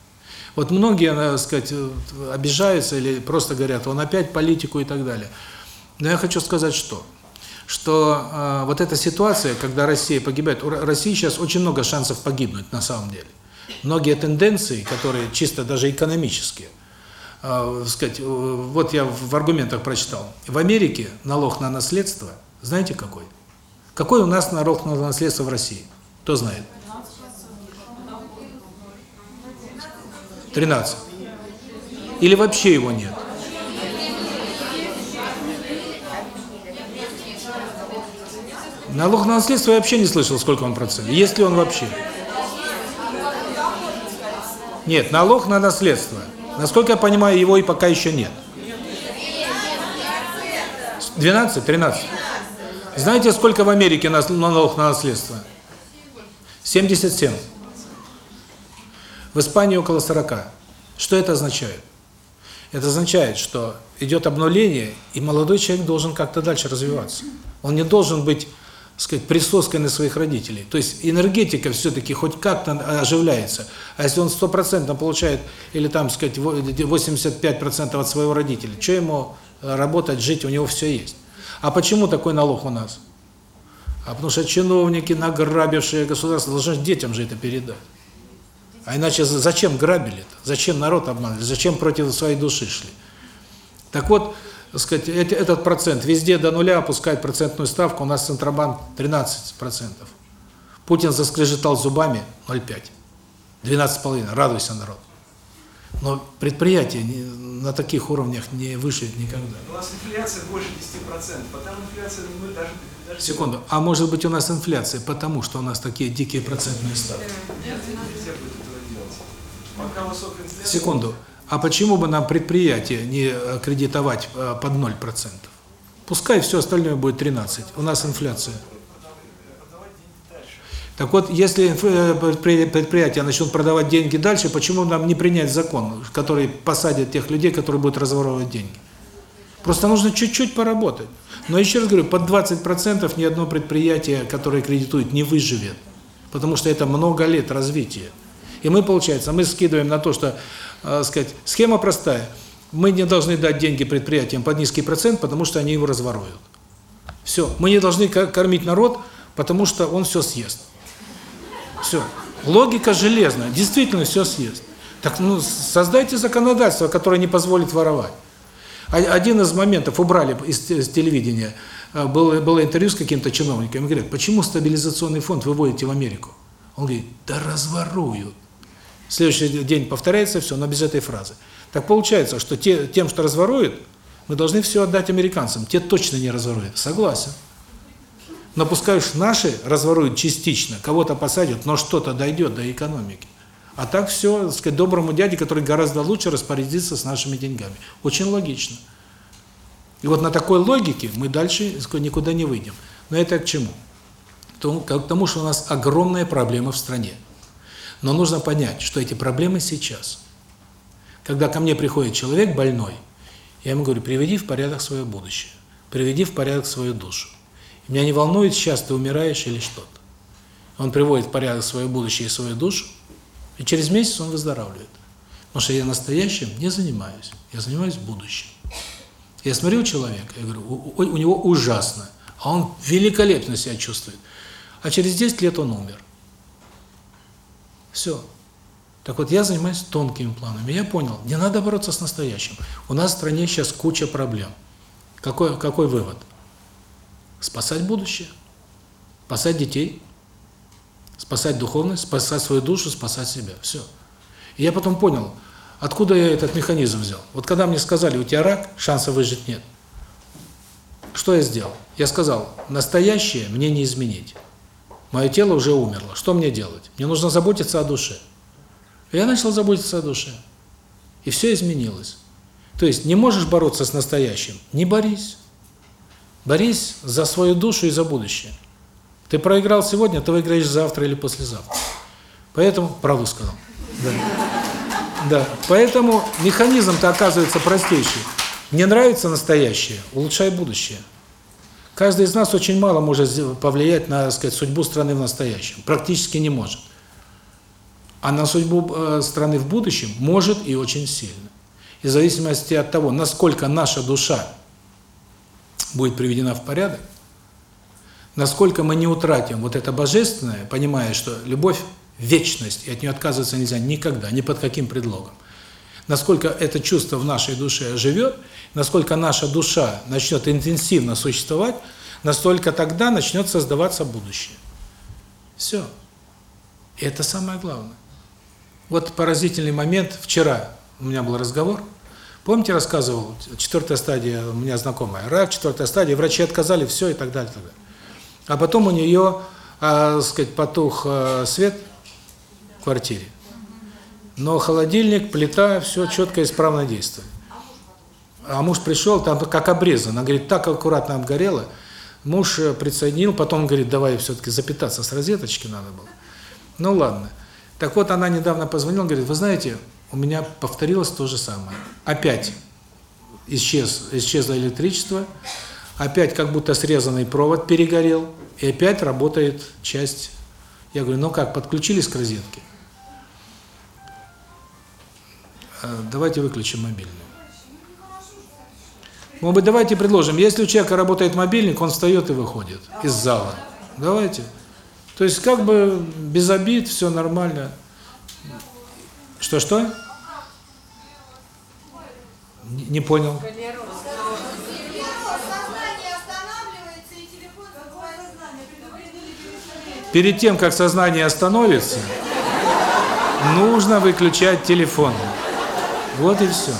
Вот многие, так сказать, э, обижаются или просто говорят, он опять политику и так далее. Но я хочу сказать что? Что э, вот эта ситуация, когда Россия погибает, у России сейчас очень много шансов погибнуть на самом деле. Многие тенденции, которые чисто даже экономические, э, сказать, э, вот я в аргументах прочитал. В Америке налог на наследство, знаете какой? Какой у нас налог на наследство в России? Кто знает? 13. Или вообще его нет? Налог на наследство я вообще не слышал, сколько он процентов. Есть ли он вообще? Нет, налог на наследство. Насколько я понимаю, его и пока еще нет. 12, 13. Знаете, сколько в Америке налог на наследство? 77. В Испании около 40. Что это означает? Это означает, что идет обнуление, и молодой человек должен как-то дальше развиваться. Он не должен быть, так сказать, присоской на своих родителей. То есть энергетика все-таки хоть как-то оживляется. А если он стопроцентно получает, или там, сказать, 85% от своего родителя, что ему работать, жить, у него все есть. А почему такой налог у нас? А потому что чиновники, награбившие государство, должны детям же это передать. А иначе зачем грабили-то? Зачем народ обманывали? Зачем против своей души шли? Так вот, так сказать, этот процент везде до нуля опускает процентную ставку, у нас Центробанк 13%. Путин заскрежетал зубами 0,5. 12,5. Радуйся, народ. Но предприятие на таких уровнях не выживет никогда. У нас инфляция больше 10%, потому инфляция мы даже, даже... Секунду. А может быть у нас инфляция, потому что у нас такие дикие процентные ставки? Нет, нельзя будет этого делать. Пока высокая инфляция... Секунду. А почему бы нам предприятие не кредитовать под 0%? Пускай все остальное будет 13. У нас инфляция. Так вот, если предприятия начнут продавать деньги дальше, почему нам не принять закон, который посадит тех людей, которые будут разворовывать деньги? Просто нужно чуть-чуть поработать. Но еще раз говорю, под 20% ни одно предприятие, которое кредитует, не выживет. Потому что это много лет развития. И мы, получается, мы скидываем на то, что, э, сказать, схема простая. Мы не должны дать деньги предприятиям под низкий процент, потому что они его разворуют. Все. Мы не должны кормить народ, потому что он все съест. Все. Логика железная. Действительно все съест. Так ну создайте законодательство, которое не позволит воровать. Один из моментов убрали из, телевидения. Было, было интервью с каким-то чиновником. И говорят, почему стабилизационный фонд выводите в Америку? Он говорит, да разворуют. Следующий день повторяется все, но без этой фразы. Так получается, что те, тем, что разворуют, мы должны все отдать американцам. Те точно не разворуют. Согласен. Но пускай уж наши разворуют частично, кого-то посадят, но что-то дойдет до экономики. А так все, так сказать, доброму дяде, который гораздо лучше распорядится с нашими деньгами. Очень логично. И вот на такой логике мы дальше никуда не выйдем. Но это к чему? К тому, что у нас огромная проблема в стране. Но нужно понять, что эти проблемы сейчас. Когда ко мне приходит человек больной, я ему говорю, приведи в порядок свое будущее, приведи в порядок свою душу. Меня не волнует, сейчас ты умираешь или что-то. Он приводит в порядок свое будущее и свою душу, и через месяц он выздоравливает. Потому что я настоящим не занимаюсь, я занимаюсь будущим. Я смотрю человека, я говорю, у, у него ужасно, а он великолепно себя чувствует. А через 10 лет он умер. Все. Так вот, я занимаюсь тонкими планами. Я понял, не надо бороться с настоящим. У нас в стране сейчас куча проблем. Какой, какой вывод? Спасать будущее. Спасать детей. Спасать духовность, спасать свою душу, спасать себя. Все. И я потом понял, откуда я этот механизм взял. Вот когда мне сказали, у тебя рак, шанса выжить нет. Что я сделал? Я сказал, настоящее мне не изменить. Мое тело уже умерло. Что мне делать? Мне нужно заботиться о душе. Я начал заботиться о душе. И все изменилось. То есть не можешь бороться с настоящим, не борись. Борись за свою душу и за будущее. Ты проиграл сегодня, ты выиграешь завтра или послезавтра. Поэтому, правду сказал. Да. Да. Поэтому механизм-то оказывается простейший. Не нравится настоящее, улучшай будущее. Каждый из нас очень мало может повлиять на, сказать, судьбу страны в настоящем. Практически не может. А на судьбу э, страны в будущем может и очень сильно. И в зависимости от того, насколько наша душа будет приведена в порядок, насколько мы не утратим вот это божественное, понимая, что любовь – вечность, и от нее отказываться нельзя никогда, ни под каким предлогом. Насколько это чувство в нашей душе живет, насколько наша душа начнет интенсивно существовать, настолько тогда начнет создаваться будущее. Все. И это самое главное. Вот поразительный момент. Вчера у меня был разговор. Помните, рассказывал, четвертая стадия, у меня знакомая, рак, четвертая стадия, врачи отказали, все и так далее. И так далее. А потом у нее, а, сказать, потух а, свет в квартире. Но холодильник, плита, все четко исправно действует. А муж пришел, там как обрезан. Она говорит, так аккуратно обгорело. Муж э, присоединил, потом говорит, давай все-таки запитаться с розеточки надо было. Ну ладно. Так вот, она недавно позвонила, говорит, вы знаете, у меня повторилось то же самое. Опять исчез, исчезло электричество, опять как будто срезанный провод перегорел, и опять работает часть. Я говорю, ну как, подключились к розетке? Давайте выключим мобильную. Может быть, давайте предложим, если у человека работает мобильник, он встает и выходит из зала. Давайте. То есть как бы без обид, все нормально. Что-что? Не понял. Перед тем, как сознание остановится, нужно выключать телефон. Вот и все.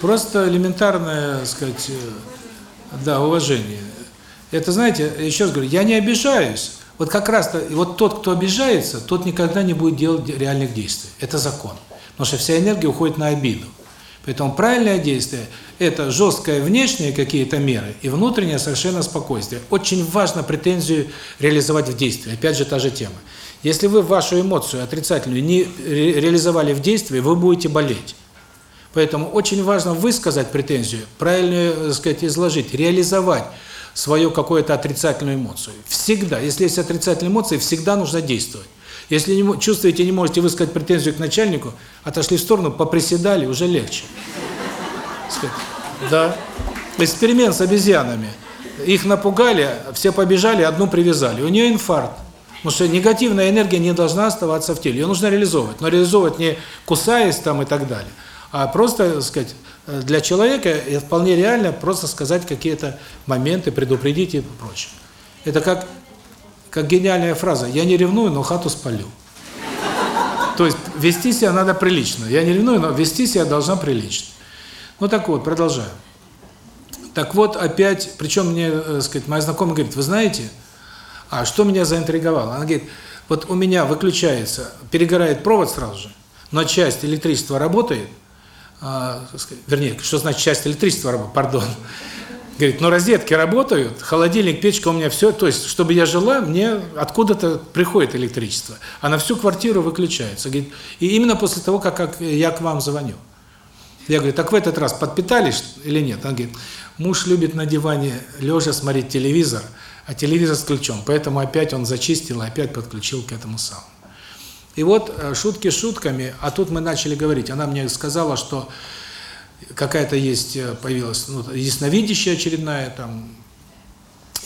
Просто элементарное, сказать, э, да, уважение. Это, знаете, еще раз говорю, я не обижаюсь. Вот как раз-то, вот тот, кто обижается, тот никогда не будет делать реальных действий. Это закон. Потому что вся энергия уходит на обиду. Поэтому правильное действие – это жесткое внешние какие-то меры и внутреннее совершенно спокойствие. Очень важно претензию реализовать в действии. Опять же, та же тема. Если вы вашу эмоцию отрицательную не ре реализовали в действии, вы будете болеть. Поэтому очень важно высказать претензию, правильно, так сказать, изложить, реализовать свою какую-то отрицательную эмоцию. Всегда, если есть отрицательные эмоции, всегда нужно действовать. Если не, чувствуете, не можете высказать претензию к начальнику, отошли в сторону, поприседали, уже легче. Да. Эксперимент с обезьянами. Их напугали, все побежали, одну привязали. У нее инфаркт. Потому что негативная энергия не должна оставаться в теле. Ее нужно реализовывать. Но реализовывать не кусаясь там и так далее. А просто, так сказать, для человека вполне реально просто сказать какие-то моменты, предупредить и прочее. Это как как гениальная фраза «я не ревную, но хату спалю». То есть вести себя надо прилично. Я не ревную, но вести себя должна прилично. Ну так вот, продолжаем. Так вот, опять, причем мне, так сказать, моя знакомая говорит, вы знаете, а что меня заинтриговало? Она говорит, вот у меня выключается, перегорает провод сразу же, но часть электричества работает, сказать, вернее, что значит часть электричества работает, пардон. Говорит, ну розетки работают, холодильник, печка у меня все, то есть, чтобы я жила, мне откуда-то приходит электричество, а на всю квартиру выключается. Говорит, и именно после того, как, как я к вам звоню. Я говорю, так в этот раз подпитались или нет? Она говорит, муж любит на диване лежа смотреть телевизор, а телевизор с ключом, поэтому опять он зачистил, опять подключил к этому самому. И вот шутки шутками, а тут мы начали говорить, она мне сказала, что какая-то есть, появилась, ну, ясновидящая очередная там,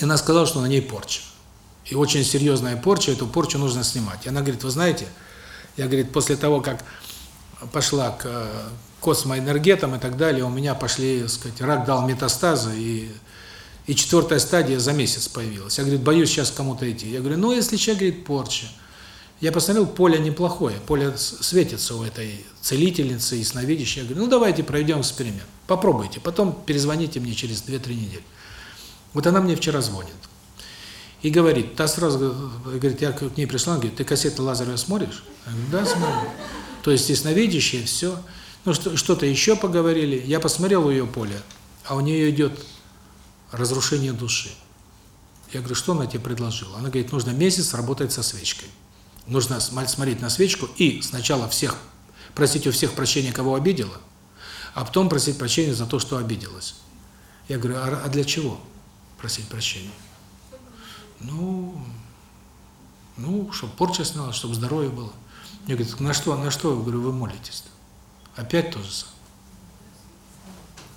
и она сказала, что на ней порча. И очень серьезная порча, эту порчу нужно снимать. И она говорит, вы знаете, я, говорит, после того, как пошла к космоэнергетам и так далее, у меня пошли, так сказать, рак дал метастазы, и, и четвертая стадия за месяц появилась. Я, говорит, боюсь сейчас кому-то идти. Я говорю, ну, если человек, говорит, порча, я посмотрел, поле неплохое, поле светится у этой целительницы и сновидящей. Я говорю, ну давайте проведем эксперимент, попробуйте, потом перезвоните мне через 2-3 недели. Вот она мне вчера звонит и говорит, та сразу, говорит, я к ней пришла, говорит, ты кассеты Лазарева смотришь? Я говорю, да, смотрю. То есть ясновидящее, все. Ну, что-то еще поговорили, я посмотрел ее поле, а у нее идет разрушение души. Я говорю, что она тебе предложила? Она говорит, нужно месяц работать со свечкой. Нужно смотреть на свечку и сначала всех просить у всех прощения, кого обидела, а потом просить прощения за то, что обиделась. Я говорю, а, а для чего просить прощения? Ну, ну, чтобы порча сняла, чтобы здоровье было. Я говорю, на что, на что, я говорю, вы молитесь? -то? Опять то же самое.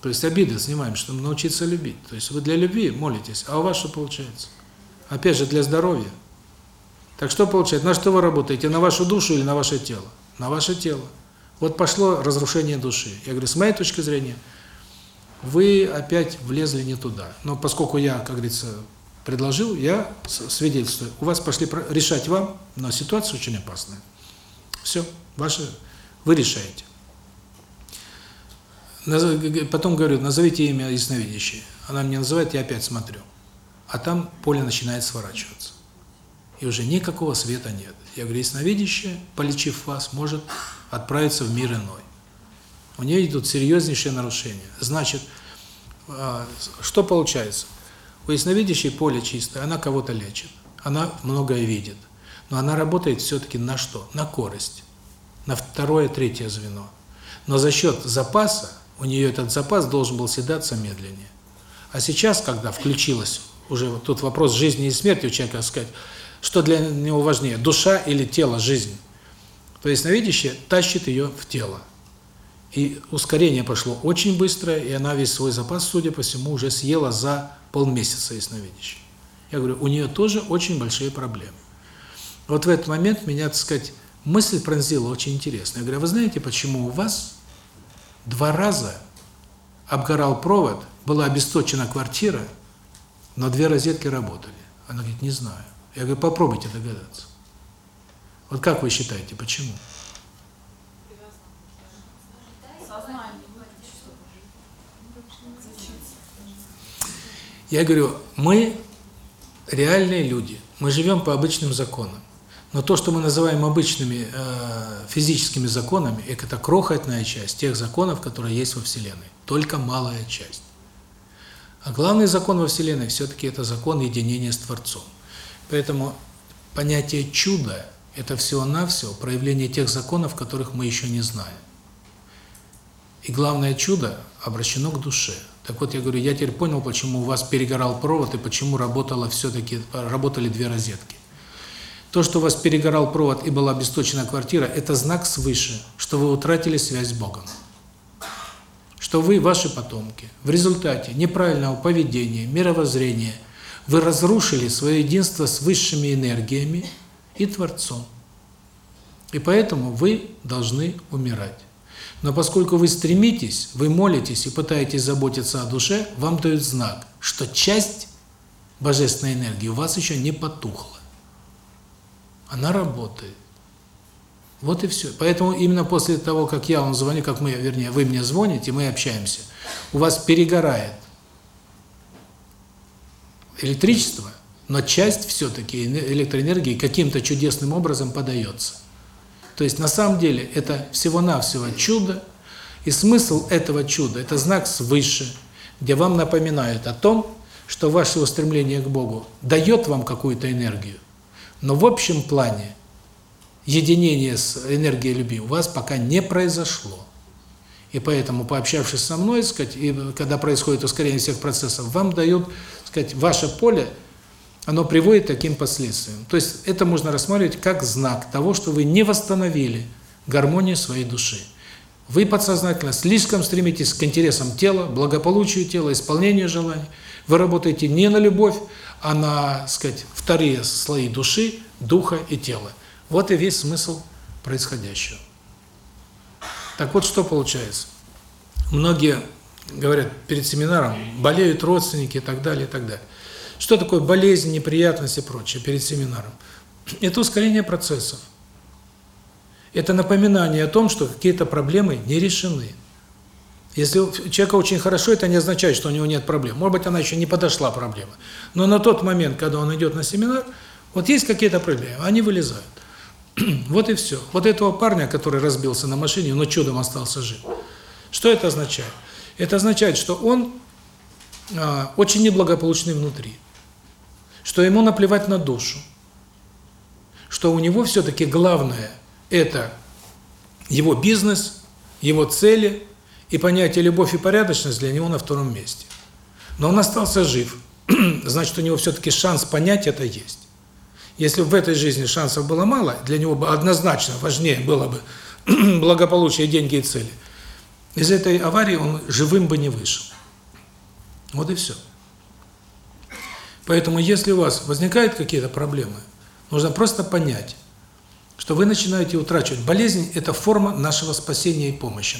То есть обиды снимаем, чтобы научиться любить. То есть вы для любви молитесь, а у вас что получается? Опять же, для здоровья. Так что получается? На что вы работаете? На вашу душу или на ваше тело? На ваше тело. Вот пошло разрушение души. Я говорю, с моей точки зрения, вы опять влезли не туда. Но поскольку я, как говорится, предложил, я свидетельствую. У вас пошли решать вам, но ситуация очень опасная. Все, ваше, вы решаете. Потом говорю, назовите имя ясновидящее. Она мне называет, я опять смотрю. А там поле начинает сворачиваться и уже никакого света нет. Я говорю, ясновидящее, полечив вас, может отправиться в мир иной. У нее идут серьезнейшие нарушения. Значит, а, что получается? У ясновидящей поле чистое, она кого-то лечит, она многое видит. Но она работает все-таки на что? На корость. На второе, третье звено. Но за счет запаса, у нее этот запас должен был седаться медленнее. А сейчас, когда включилось, уже вот тут вопрос жизни и смерти у человека, сказать, что для него важнее, душа или тело, жизнь. То есть ясновидящее тащит ее в тело. И ускорение пошло очень быстро, и она весь свой запас, судя по всему, уже съела за полмесяца ясновидящей. Я говорю, у нее тоже очень большие проблемы. Вот в этот момент меня, так сказать, мысль пронзила очень интересно. Я говорю, а вы знаете, почему у вас два раза обгорал провод, была обесточена квартира, но две розетки работали? Она говорит, не знаю. Я говорю, попробуйте догадаться. Вот как вы считаете, почему? Я говорю, мы реальные люди, мы живем по обычным законам. Но то, что мы называем обычными э, физическими законами, это крохотная часть тех законов, которые есть во Вселенной. Только малая часть. А главный закон во Вселенной все-таки это закон единения с Творцом. Поэтому понятие чуда – это всего-навсего проявление тех законов, которых мы еще не знаем. И главное чудо обращено к душе. Так вот, я говорю, я теперь понял, почему у вас перегорал провод и почему работало все-таки работали две розетки. То, что у вас перегорал провод и была обесточена квартира, это знак свыше, что вы утратили связь с Богом. Что вы, ваши потомки, в результате неправильного поведения, мировоззрения, вы разрушили свое единство с высшими энергиями и Творцом. И поэтому вы должны умирать. Но поскольку вы стремитесь, вы молитесь и пытаетесь заботиться о душе, вам дают знак, что часть божественной энергии у вас еще не потухла. Она работает. Вот и все. Поэтому именно после того, как я вам звоню, как мы, вернее, вы мне звоните, мы общаемся, у вас перегорает электричество, но часть все-таки электроэнергии каким-то чудесным образом подается. То есть на самом деле это всего-навсего чудо, и смысл этого чуда – это знак свыше, где вам напоминают о том, что ваше устремление к Богу дает вам какую-то энергию, но в общем плане единение с энергией любви у вас пока не произошло. И поэтому, пообщавшись со мной, сказать, и когда происходит ускорение всех процессов, вам дают, сказать, ваше поле – оно приводит к таким последствиям. То есть это можно рассматривать как знак того, что вы не восстановили гармонию своей души. Вы подсознательно слишком стремитесь к интересам тела, благополучию тела, исполнению желаний. Вы работаете не на любовь, а на, сказать, вторые слои души, духа и тела. Вот и весь смысл происходящего. Так вот, что получается? Многие говорят перед семинаром, болеют родственники и так далее, и так далее. Что такое болезнь, неприятность и прочее перед семинаром? Это ускорение процессов. Это напоминание о том, что какие-то проблемы не решены. Если у человека очень хорошо, это не означает, что у него нет проблем. Может быть, она еще не подошла проблема. Но на тот момент, когда он идет на семинар, вот есть какие-то проблемы, они вылезают. *clears throat* Вот и все. Вот этого парня, который разбился на машине, но чудом остался жив. Что это означает? Это означает, что он а, очень неблагополучный внутри что ему наплевать на душу, что у него все-таки главное – это его бизнес, его цели, и понятие любовь и порядочность для него на втором месте. Но он остался жив, *clears throat* значит, у него все-таки шанс понять это есть. Если в этой жизни шансов было мало, для него бы однозначно важнее было бы *clears throat* благополучие, деньги и цели. Из этой аварии он живым бы не вышел. Вот и все. Поэтому, если у вас возникают какие-то проблемы, нужно просто понять, что вы начинаете утрачивать. Болезнь – это форма нашего спасения и помощи.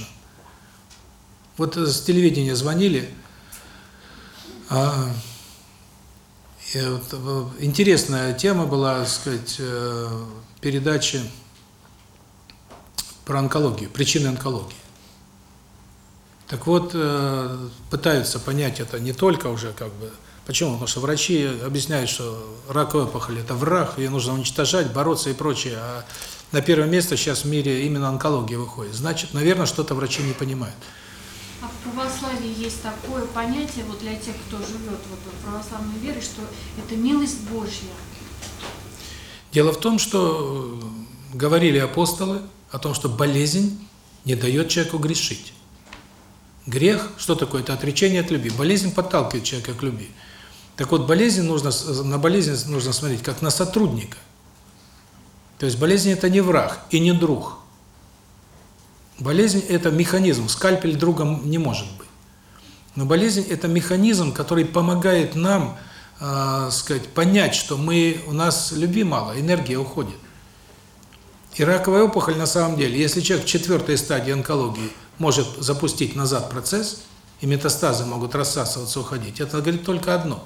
Вот с телевидения звонили, а, вот, э, интересная тема была, так сказать, э, передачи про онкологию, причины онкологии. Так вот, э, пытаются понять это не только уже как бы Почему? Потому что врачи объясняют, что раковая опухоль – это враг, ее нужно уничтожать, бороться и прочее. А на первое место сейчас в мире именно онкология выходит. Значит, наверное, что-то врачи не понимают. А в православии есть такое понятие, вот для тех, кто живет вот в православной вере, что это милость Божья. Дело в том, что говорили апостолы о том, что болезнь не дает человеку грешить. Грех, что такое? Это отречение от любви. Болезнь подталкивает человека к любви. Так вот, болезнь нужно, на болезнь нужно смотреть как на сотрудника. То есть болезнь – это не враг и не друг. Болезнь – это механизм, скальпель другом не может быть. Но болезнь – это механизм, который помогает нам, э, сказать, понять, что мы у нас любви мало, энергия уходит. И раковая опухоль на самом деле, если человек в четвертой стадии онкологии может запустить назад процесс, и метастазы могут рассасываться, уходить, это говорит только одно,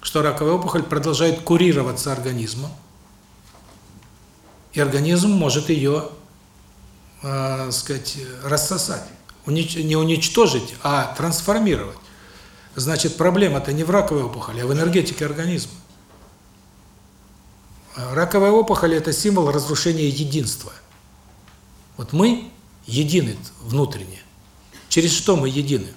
что раковая опухоль продолжает курироваться организмом, и организм может ее, э, сказать, рассосать. Унич... Не уничтожить, а трансформировать. Значит, проблема-то не в раковой опухоли, а в энергетике организма. Раковая опухоль – это символ разрушения единства. Вот мы едины внутренне. Через что мы едины?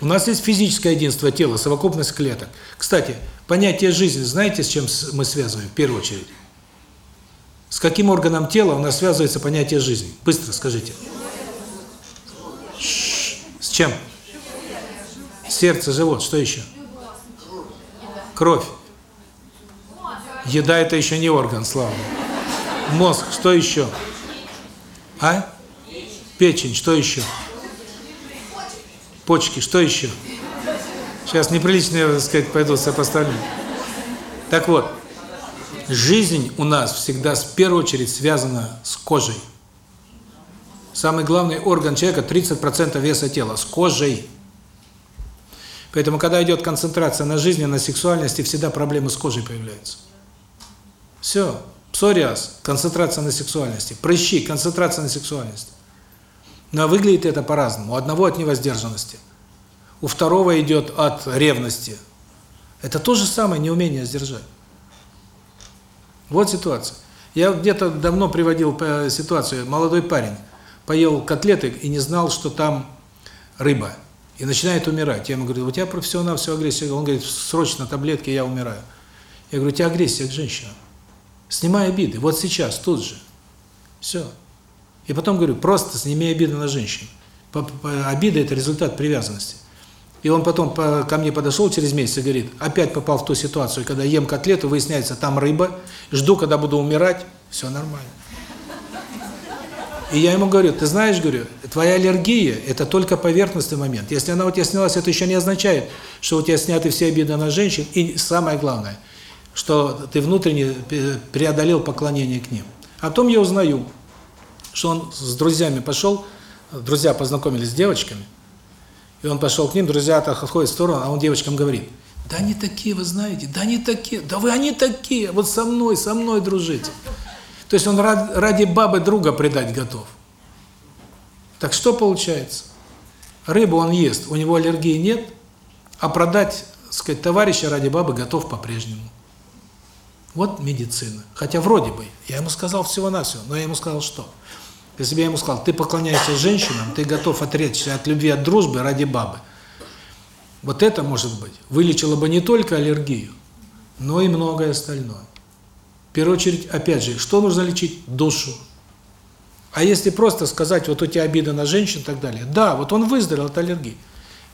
У нас есть физическое единство тела, совокупность клеток. Кстати, понятие жизни, знаете, с чем мы связываем в первую очередь? С каким органом тела у нас связывается понятие жизни? Быстро скажите. С чем? Сердце, живот, что еще? Кровь. Еда – это еще не орган, слава Мозг, что еще? А? Печень, что еще? Почки, что еще? Сейчас неприлично, так сказать, пойду сопоставлю. Так вот, жизнь у нас всегда в первую очередь связана с кожей. Самый главный орган человека 30% веса тела с кожей. Поэтому когда идет концентрация на жизни, на сексуальности, всегда проблемы с кожей появляются. Все. Псориаз концентрация на сексуальности, прыщи концентрация на сексуальности. Но выглядит это по-разному. У одного от невоздержанности, у второго идет от ревности. Это то же самое неумение сдержать. Вот ситуация. Я где-то давно приводил ситуацию, молодой парень поел котлеты и не знал, что там рыба. И начинает умирать. Я ему говорю, у тебя профессионал, все агрессия. Он говорит, срочно таблетки, я умираю. Я говорю, у тебя агрессия к женщинам. Снимай обиды. Вот сейчас, тут же. Все. И потом говорю, просто сними обиды на женщин. Обида – это результат привязанности. И он потом ко мне подошел через месяц и говорит, опять попал в ту ситуацию, когда ем котлету, выясняется, там рыба, жду, когда буду умирать, все нормально. И я ему говорю, ты знаешь, говорю, твоя аллергия – это только поверхностный момент. Если она у тебя снялась, это еще не означает, что у тебя сняты все обиды на женщин. И самое главное, что ты внутренне преодолел поклонение к ним. А потом я узнаю, что он с друзьями пошел, друзья познакомились с девочками, и он пошел к ним, друзья отходят в сторону, а он девочкам говорит, да они такие, вы знаете, да они такие, да вы они такие, вот со мной, со мной дружите. То есть он ради бабы друга предать готов. Так что получается? Рыбу он ест, у него аллергии нет, а продать, сказать, товарища ради бабы готов по-прежнему. Вот медицина. Хотя вроде бы, я ему сказал всего-навсего, но я ему сказал что? Если бы я ему сказал, ты поклоняешься женщинам, ты готов отречься от любви, от дружбы ради бабы. Вот это, может быть, вылечило бы не только аллергию, но и многое остальное. В первую очередь, опять же, что нужно лечить? Душу. А если просто сказать, вот у тебя обида на женщин и так далее, да, вот он выздоровел от аллергии.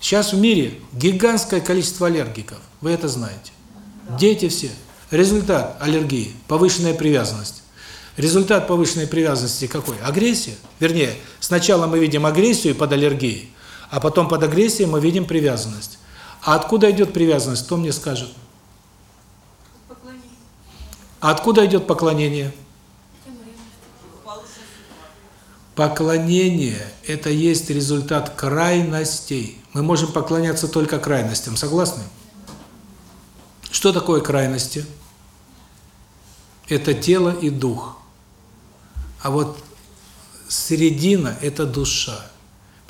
Сейчас в мире гигантское количество аллергиков, вы это знаете. Дети все. Результат аллергии – повышенная привязанность. Результат повышенной привязанности какой? Агрессия. Вернее, сначала мы видим агрессию под аллергией, а потом под агрессией мы видим привязанность. А откуда идет привязанность, кто мне скажет? А откуда идет поклонение? Поклонение – это есть результат крайностей. Мы можем поклоняться только крайностям, согласны? Что такое крайности? Это тело и дух. А вот середина – это душа.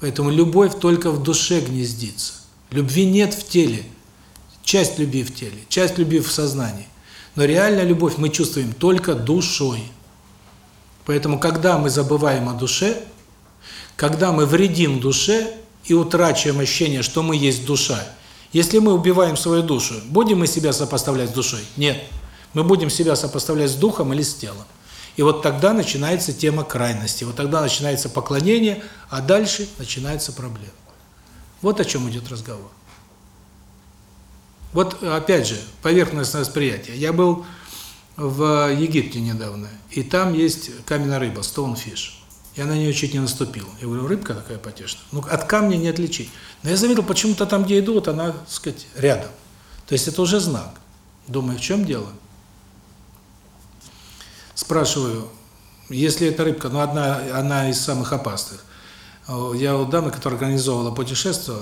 Поэтому любовь только в душе гнездится. Любви нет в теле. Часть любви в теле, часть любви в сознании. Но реальная любовь мы чувствуем только душой. Поэтому, когда мы забываем о душе, когда мы вредим душе и утрачиваем ощущение, что мы есть душа, если мы убиваем свою душу, будем мы себя сопоставлять с душой? Нет. Мы будем себя сопоставлять с духом или с телом. И вот тогда начинается тема крайности. Вот тогда начинается поклонение, а дальше начинается проблема. Вот о чем идет разговор. Вот опять же, поверхностное восприятие. Я был в Египте недавно, и там есть каменная рыба, stonefish. Я на нее чуть не наступил. Я говорю, рыбка такая потешная. Ну, от камня не отличить. Но я заметил, почему-то там, где иду, вот она, так сказать, рядом. То есть это уже знак. Думаю, в чем дело? Спрашиваю, если эта рыбка, ну, одна, одна из самых опасных. Я у дамы, которая организовывала путешествие,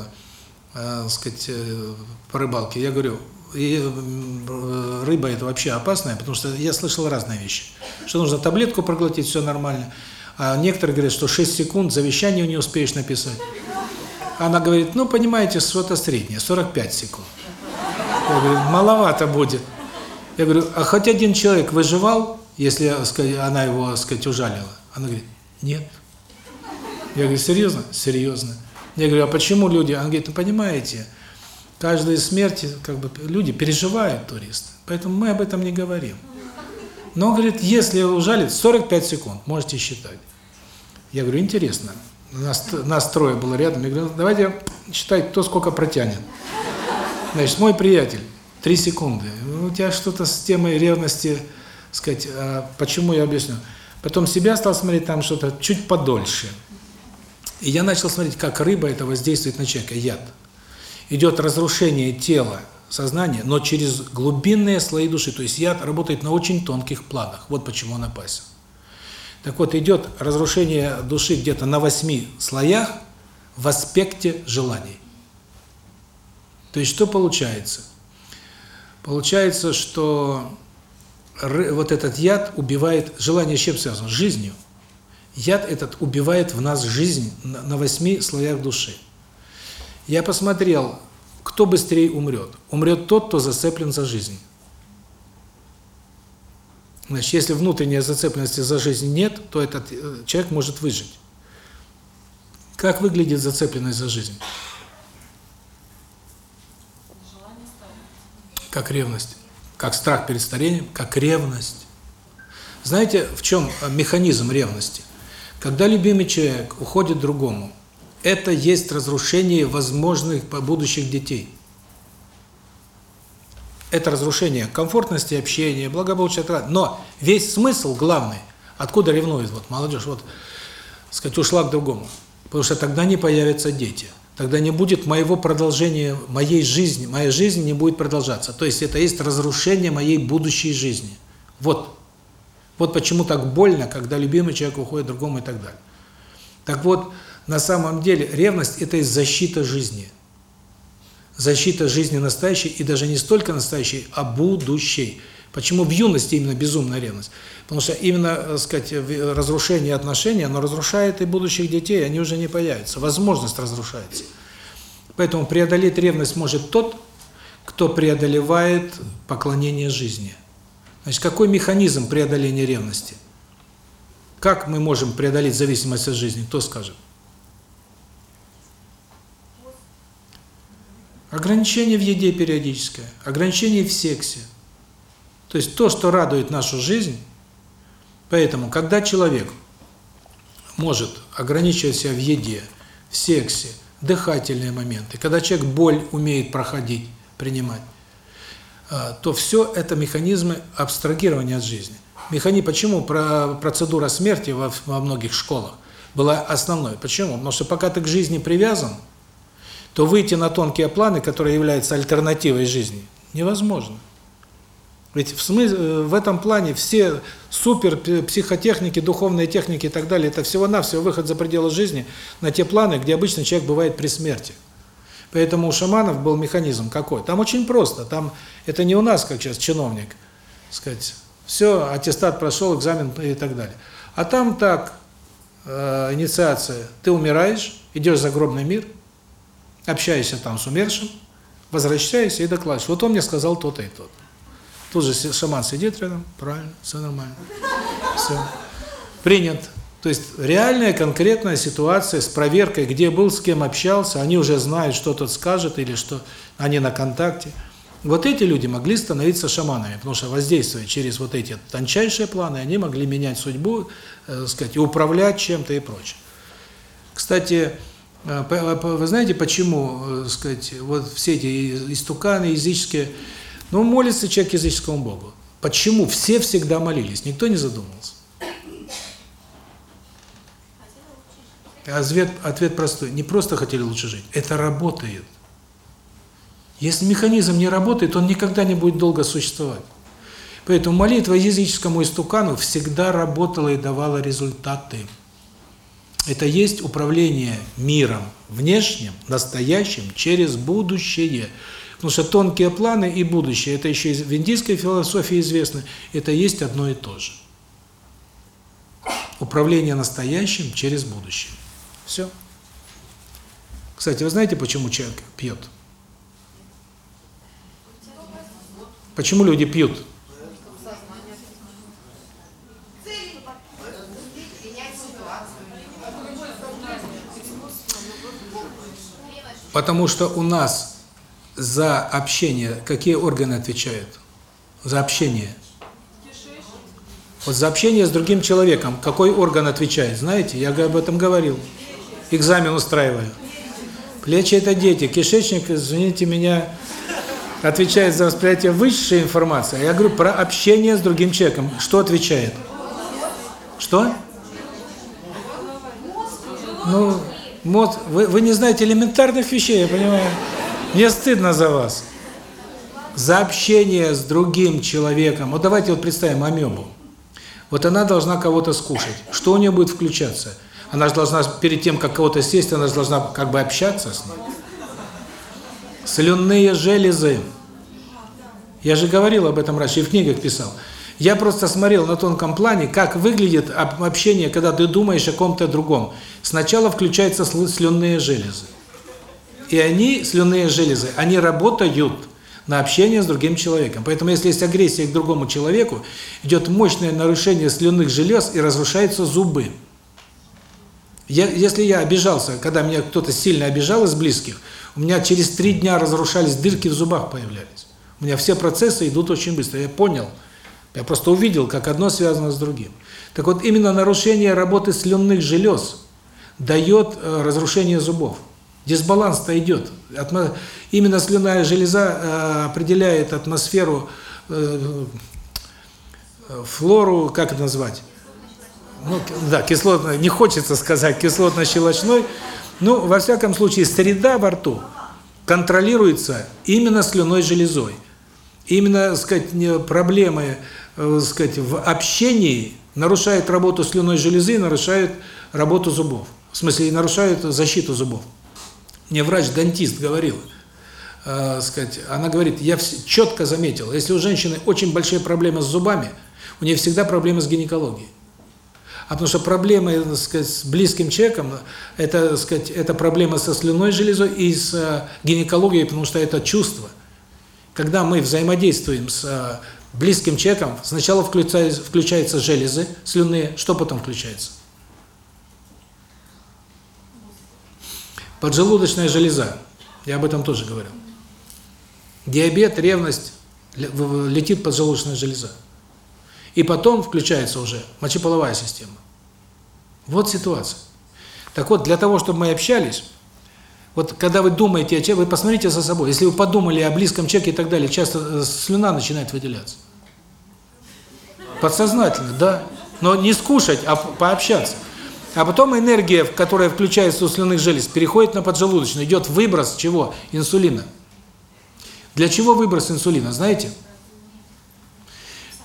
э, сказать, э, по рыбалке, я говорю, и э, рыба это вообще опасная, потому что я слышал разные вещи. Что нужно таблетку проглотить, все нормально. А некоторые говорят, что 6 секунд завещание не успеешь написать. Она говорит, ну, понимаете, что-то среднее, 45 секунд. Я говорю, маловато будет. Я говорю, а хоть один человек выживал, если сказать, она его, сказать, ужалила? Она говорит, нет. Я говорю, серьезно? Серьезно. Я говорю, а почему люди? Она говорит, ну, понимаете, каждая смерть, как бы, люди переживают, туристы. Поэтому мы об этом не говорим. Но, говорит, если ужалит, 45 секунд, можете считать. Я говорю, интересно. Нас, нас трое было рядом. Я говорю, давайте считать, кто сколько протянет. Значит, мой приятель, 3 секунды. У тебя что-то с темой ревности, сказать, а почему я объясню. Потом себя стал смотреть, там что-то чуть подольше. И я начал смотреть, как рыба это воздействует на человека, яд. Идет разрушение тела, сознания, но через глубинные слои души. То есть яд работает на очень тонких планах. Вот почему он опасен. Так вот, идет разрушение души где-то на восьми слоях в аспекте желаний. То есть что получается? Получается, что вот этот яд убивает, желание с чем связано? С жизнью. Яд этот убивает в нас жизнь на восьми слоях души. Я посмотрел, кто быстрее умрет. Умрет тот, кто зацеплен за жизнь. Значит, если внутренней зацепленности за жизнь нет, то этот э, человек может выжить. Как выглядит зацепленность за жизнь? Как ревность. Как страх перед старением, как ревность. Знаете, в чем э, механизм ревности? Когда любимый человек уходит другому, это есть разрушение возможных будущих детей. Это разрушение комфортности общения, благополучия. Но весь смысл главный, откуда ревнует вот молодежь, вот, сказать, ушла к другому. Потому что тогда не появятся дети. Тогда не будет моего продолжения, моей жизни, моя жизнь не будет продолжаться. То есть это есть разрушение моей будущей жизни. Вот. Вот почему так больно, когда любимый человек уходит другому и так далее. Так вот, на самом деле ревность – это из защита жизни защита жизни настоящей, и даже не столько настоящей, а будущей. Почему в юности именно безумная ревность? Потому что именно, так э, сказать, разрушение отношений, оно разрушает и будущих детей, они уже не появятся, возможность разрушается. Поэтому преодолеть ревность может тот, кто преодолевает поклонение жизни. Значит, какой механизм преодоления ревности? Как мы можем преодолеть зависимость от жизни? Кто скажет? Ограничение в еде периодическое, ограничение в сексе. То есть то, что радует нашу жизнь. Поэтому, когда человек может ограничивать себя в еде, в сексе, дыхательные моменты, когда человек боль умеет проходить, принимать, а, то все это механизмы абстрагирования от жизни. Механизм, почему про процедура смерти во многих школах была основной? Почему? Потому что пока ты к жизни привязан, то выйти на тонкие планы, которые являются альтернативой жизни, невозможно. В, смысле, в этом плане все супер психотехники, духовные техники и так далее, это всего-навсего выход за пределы жизни на те планы, где обычно человек бывает при смерти. Поэтому у шаманов был механизм какой? Там очень просто, там это не у нас, как сейчас чиновник, сказать, все, аттестат прошел, экзамен и так далее. А там так, э, инициация, ты умираешь, идешь в загробный мир – общаешься там с умершим, возвращаешься и докладываешь. Вот он мне сказал то-то и то-то. Тут же шаман сидит рядом, правильно, все нормально. Все. Принят. То есть реальная, конкретная ситуация с проверкой, где был, с кем общался, они уже знают, что тот скажет или что они на контакте. Вот эти люди могли становиться шаманами, потому что воздействуя через вот эти тончайшие планы, они могли менять судьбу, э, сказать, управлять чем-то и прочее. Кстати, э, вы знаете, почему, э, сказать, вот все эти истуканы языческие, ну, молится человек языческому богу. Почему? Все всегда молились, никто не задумывался. Ответ, ответ простой. Не просто хотели лучше жить, это работает. Если механизм не работает, он никогда не будет долго существовать. Поэтому молитва языческому истукану всегда работала и давала результаты. Это есть управление миром внешним, настоящим, через будущее. Потому что тонкие планы и будущее, это еще в индийской философии известно, это есть одно и то же. Управление настоящим через будущее. Все. Кстати, вы знаете, почему человек пьет? Почему люди пьют? Потому что у нас за общение какие органы отвечают? За общение. Вот за общение с другим человеком какой орган отвечает? Знаете, я об этом говорил. Экзамен устраиваю. Плечи – это дети, кишечник, извините меня, отвечает за восприятие высшей информации. А я говорю про общение с другим человеком. Что отвечает? Что? Ну, мозг, вы, вы не знаете элементарных вещей, я понимаю. Мне стыдно за вас. За общение с другим человеком. Вот давайте вот представим амебу. Вот она должна кого-то скушать. Что у нее будет включаться? Она же должна, перед тем, как кого-то съесть, она же должна как бы общаться с ним. Слюнные железы. Я же говорил об этом раньше, и в книгах писал. Я просто смотрел на тонком плане, как выглядит общение, когда ты думаешь о ком-то другом. Сначала включаются слюнные железы. И они, слюнные железы, они работают на общение с другим человеком. Поэтому если есть агрессия к другому человеку, идет мощное нарушение слюнных желез и разрушаются зубы. Я, если я обижался, когда меня кто-то сильно обижал из близких, у меня через три дня разрушались дырки в зубах появлялись. У меня все процессы идут очень быстро. Я понял, я просто увидел, как одно связано с другим. Так вот, именно нарушение работы слюнных желез дает э, разрушение зубов. Дисбаланс-то идет. Атмо... Именно слюнная железа э, определяет атмосферу, э, флору, как это назвать? Ну, да, кислотно, не хочется сказать кислотно-щелочной, но, во всяком случае, среда во рту контролируется именно слюной железой. Именно, сказать, проблемы, так сказать, в общении нарушают работу слюной железы нарушают работу зубов. В смысле, нарушают защиту зубов. Мне врач-дантист говорил, э, сказать, она говорит, я четко заметил, если у женщины очень большие проблемы с зубами, у нее всегда проблемы с гинекологией. А потому что проблемы, сказать, с близким человеком, это, сказать, это проблема со слюной железой и с гинекологией, потому что это чувство. Когда мы взаимодействуем с близким человеком, сначала включаются, включаются железы слюнные, что потом включается? Поджелудочная железа. Я об этом тоже говорил. Диабет, ревность, летит поджелудочная железа. И потом включается уже мочеполовая система. Вот ситуация. Так вот, для того, чтобы мы общались, вот когда вы думаете о человеке, вы посмотрите за собой. Если вы подумали о близком человеке и так далее, часто слюна начинает выделяться. Подсознательно, да. Но не скушать, а пообщаться. А потом энергия, которая включается у слюнных желез, переходит на поджелудочную. Идет выброс чего? Инсулина. Для чего выброс инсулина, знаете?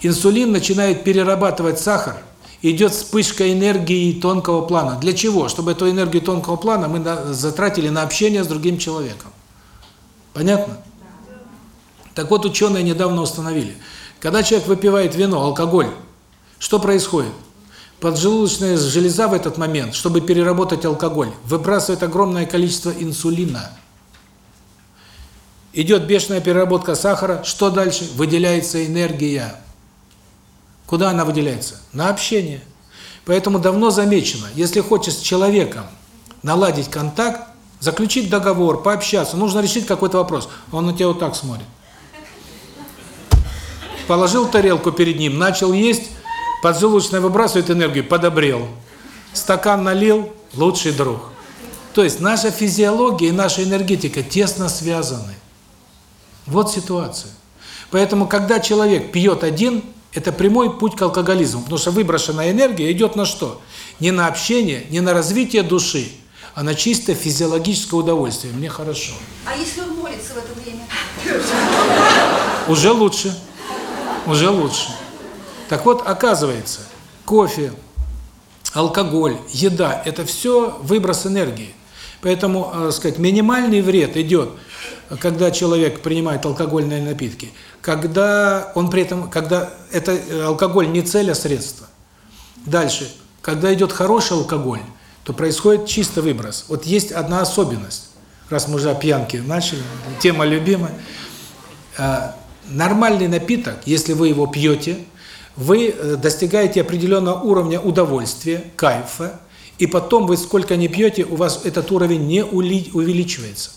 Инсулин начинает перерабатывать сахар, идет вспышка энергии тонкого плана. Для чего? Чтобы эту энергию тонкого плана мы затратили на общение с другим человеком. Понятно? Так вот, ученые недавно установили, когда человек выпивает вино, алкоголь, что происходит? Поджелудочная железа в этот момент, чтобы переработать алкоголь, выбрасывает огромное количество инсулина. Идет бешеная переработка сахара, что дальше? Выделяется энергия. Куда она выделяется? На общение. Поэтому давно замечено, если хочешь с человеком наладить контакт, заключить договор, пообщаться, нужно решить какой-то вопрос. Он на тебя вот так смотрит. положил тарелку перед ним, начал есть, поджелудочная выбрасывает энергию, подобрел. Стакан налил, лучший друг. То есть наша физиология и наша энергетика тесно связаны. Вот ситуация. Поэтому, когда человек пьет один, это прямой путь к алкоголизму, потому что выброшенная энергия идет на что? Не на общение, не на развитие души, а на чисто физиологическое удовольствие. Мне хорошо. А если он молится в это время? Уже лучше. Уже лучше. Так вот, оказывается, кофе, алкоголь, еда – это все выброс энергии. Поэтому, э, сказать, минимальный вред идет, когда человек принимает алкогольные напитки, когда он при этом, когда это э, алкоголь не цель, а средство. Дальше, когда идет хороший алкоголь, то происходит чисто выброс. Вот есть одна особенность, раз мы уже о пьянке начали, тема любимая. Э, Нормальный напиток, если вы его пьете, вы э, достигаете определенного уровня удовольствия, кайфа, и потом вы сколько не пьете, у вас этот уровень не увеличивается.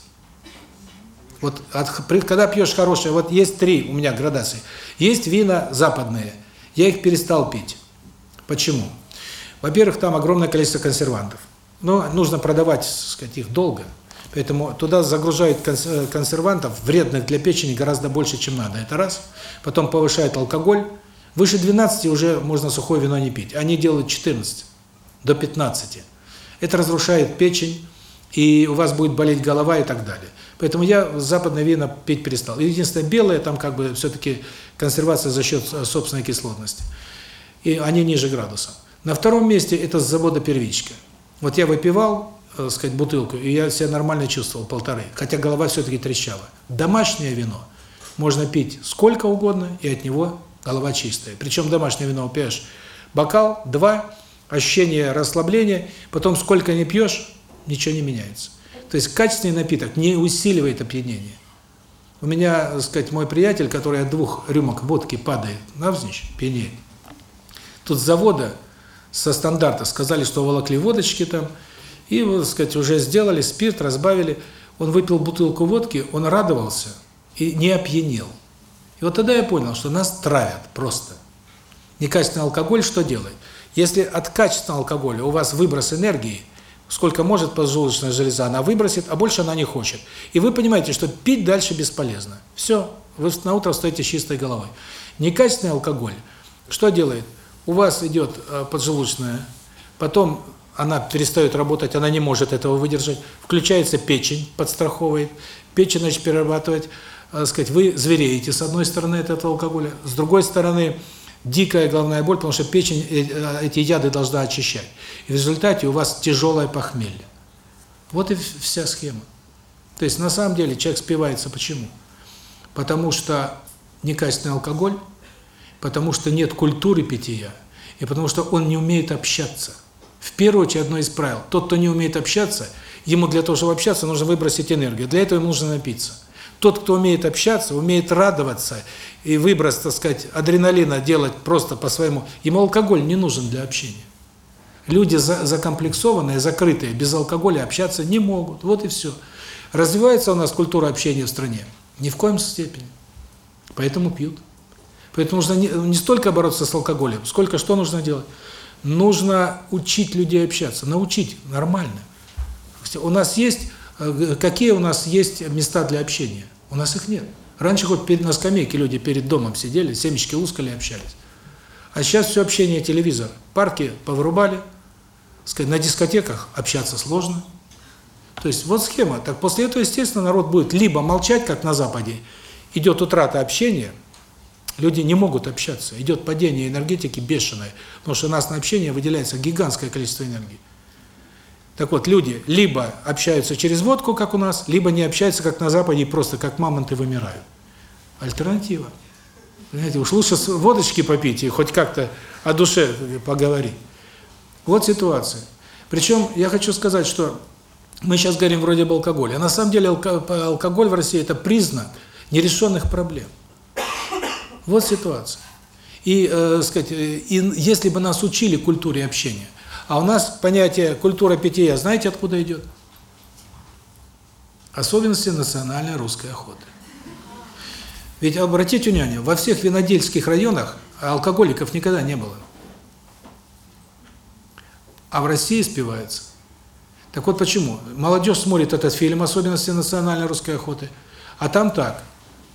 Вот от, когда пьешь хорошее, вот есть три у меня градации. Есть вина западные, я их перестал пить. Почему? Во-первых, там огромное количество консервантов. Но нужно продавать, так сказать, их долго. Поэтому туда загружают э, консервантов, вредных для печени, гораздо больше, чем надо. Это раз. Потом повышают алкоголь. Выше 12 уже можно сухое вино не пить. Они делают 14 до 15. Это разрушает печень, и у вас будет болеть голова и так далее. Поэтому я западное вино пить перестал. Единственное, белое, там как бы все-таки консервация за счет э, собственной кислотности. И они ниже градуса. На втором месте это с завода первичка. Вот я выпивал, э, сказать, бутылку, и я себя нормально чувствовал, полторы. Хотя голова все-таки трещала. Домашнее вино можно пить сколько угодно, и от него голова чистая. Причем домашнее вино пьешь бокал, два, ощущение расслабления, потом сколько не пьешь, ничего не меняется. То есть качественный напиток не усиливает опьянение. У меня, так сказать, мой приятель, который от двух рюмок водки падает навзничь, пьянеет. Тут с завода, со стандарта сказали, что волокли водочки там, и, так сказать, уже сделали спирт, разбавили. Он выпил бутылку водки, он радовался и не опьянел. Вот тогда я понял, что нас травят просто. Некачественный алкоголь что делает? Если от качественного алкоголя у вас выброс энергии, сколько может поджелудочная железа, она выбросит, а больше она не хочет. И вы понимаете, что пить дальше бесполезно. Все, вы на утро встаете с чистой головой. Некачественный алкоголь что делает? У вас идет э, поджелудочная, потом она перестает работать, она не может этого выдержать, включается печень, подстраховывает, печень начинает перерабатывать, э, сказать, вы звереете с одной стороны от этого алкоголя, с другой стороны дикая головная боль, потому что печень э, эти яды должна очищать. И в результате у вас тяжелое похмелье. Вот и вся схема. То есть на самом деле человек спивается почему? Потому что некачественный алкоголь, потому что нет культуры питья, и потому что он не умеет общаться. В первую очередь одно из правил. Тот, кто не умеет общаться, ему для того, чтобы общаться, нужно выбросить энергию. Для этого ему нужно напиться. Тот, кто умеет общаться, умеет радоваться и выброс, так сказать, адреналина делать просто по-своему, ему алкоголь не нужен для общения. Люди за, закомплексованные, закрытые, без алкоголя общаться не могут. Вот и все. Развивается у нас культура общения в стране? Ни в коем степени. Поэтому пьют. Поэтому нужно не, не столько бороться с алкоголем, сколько что нужно делать? Нужно учить людей общаться, научить нормально. У нас есть, э, какие у нас есть места для общения? У нас их нет. Раньше хоть перед, на скамейке люди перед домом сидели, семечки лускали общались. А сейчас все общение телевизор. Парки повырубали, на дискотеках общаться сложно. То есть вот схема. Так после этого, естественно, народ будет либо молчать, как на Западе, идет утрата общения, люди не могут общаться, идет падение энергетики бешеное, потому что у нас на общение выделяется гигантское количество энергии. Так вот, люди либо общаются через водку, как у нас, либо не общаются, как на Западе, и просто как мамонты вымирают. Альтернатива. Понимаете, уж лучше водочки попить и хоть как-то о душе поговорить. Вот ситуация. Причем я хочу сказать, что мы сейчас говорим вроде бы алкоголя, а на самом деле алкоголь в России – это признак нерешенных проблем. Вот ситуация. И, э, сказать, и если бы нас учили культуре общения, а у нас понятие культура питья, знаете, откуда идет? Особенности национальной русской охоты. Ведь обратите внимание, во всех винодельских районах алкоголиков никогда не было. А в России спиваются. Так вот почему? Молодежь смотрит этот фильм, особенности национальной русской охоты, а там так,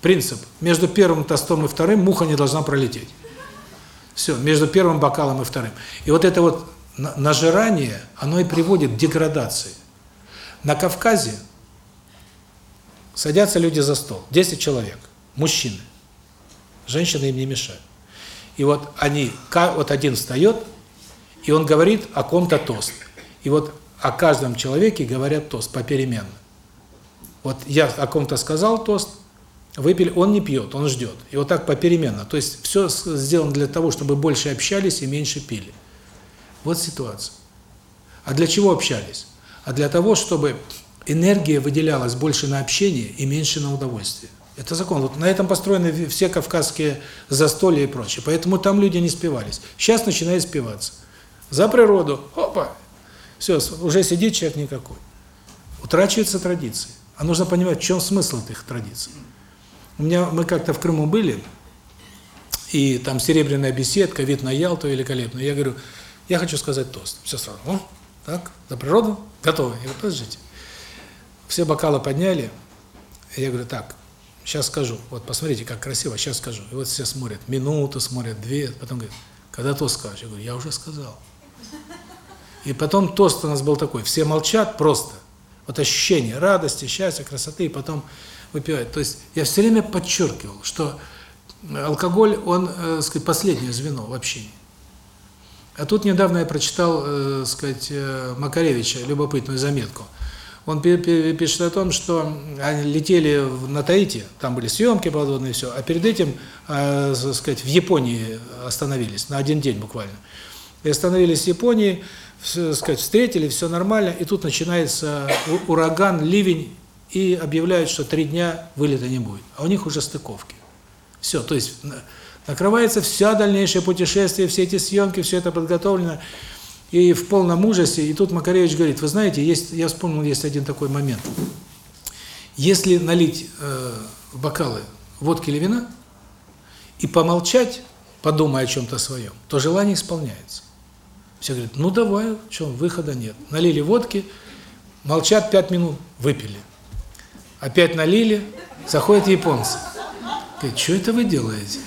принцип, между первым тостом и вторым муха не должна пролететь. Все, между первым бокалом и вторым. И вот это вот нажирание, оно и приводит к деградации. На Кавказе садятся люди за стол, 10 человек, мужчины. Женщины им не мешают. И вот они, вот один встает, и он говорит о ком-то тост. И вот о каждом человеке говорят тост попеременно. Вот я о ком-то сказал тост, выпили, он не пьет, он ждет. И вот так попеременно. То есть все сделано для того, чтобы больше общались и меньше пили. Вот ситуация. А для чего общались? А для того, чтобы энергия выделялась больше на общение и меньше на удовольствие. Это закон. Вот на этом построены все кавказские застолья и прочее. Поэтому там люди не спивались. Сейчас начинают спиваться. За природу. Опа. Все, уже сидит человек никакой. Утрачиваются традиции. А нужно понимать, в чем смысл этих традиций. У меня мы как-то в Крыму были, и там серебряная беседка, вид на Ялту великолепный. Я говорю, я хочу сказать тост. Все сразу. О, так, за природу, готовы. Я говорю, подождите. Все бокалы подняли. Я говорю, так, Сейчас скажу. Вот посмотрите, как красиво, сейчас скажу. И вот все смотрят, минуту смотрят, две, потом говорят, когда тост скажешь? Я говорю, я уже сказал. И потом тост у нас был такой, все молчат просто. Вот ощущение радости, счастья, красоты, и потом выпивают. То есть я все время подчеркивал, что алкоголь, он, э, сказать, последнее звено в общении. А тут недавно я прочитал, э, сказать, э, Макаревича, любопытную заметку – он пишет о том, что они летели на Таити, там были съемки подводные, все, а перед этим, э, сказать, в Японии остановились, на один день буквально. И остановились в Японии, все, сказать, встретили, все нормально, и тут начинается ураган, ливень, и объявляют, что три дня вылета не будет. А у них уже стыковки. Все, то есть накрывается вся дальнейшее путешествие, все эти съемки, все это подготовлено и в полном ужасе, и тут Макаревич говорит, вы знаете, есть, я вспомнил, есть один такой момент. Если налить э, в бокалы водки или вина и помолчать, подумая о чем-то своем, то желание исполняется. Все говорят, ну давай, что, выхода нет. Налили водки, молчат пять минут, выпили. Опять налили, заходят японцы. Говорят, что это вы делаете?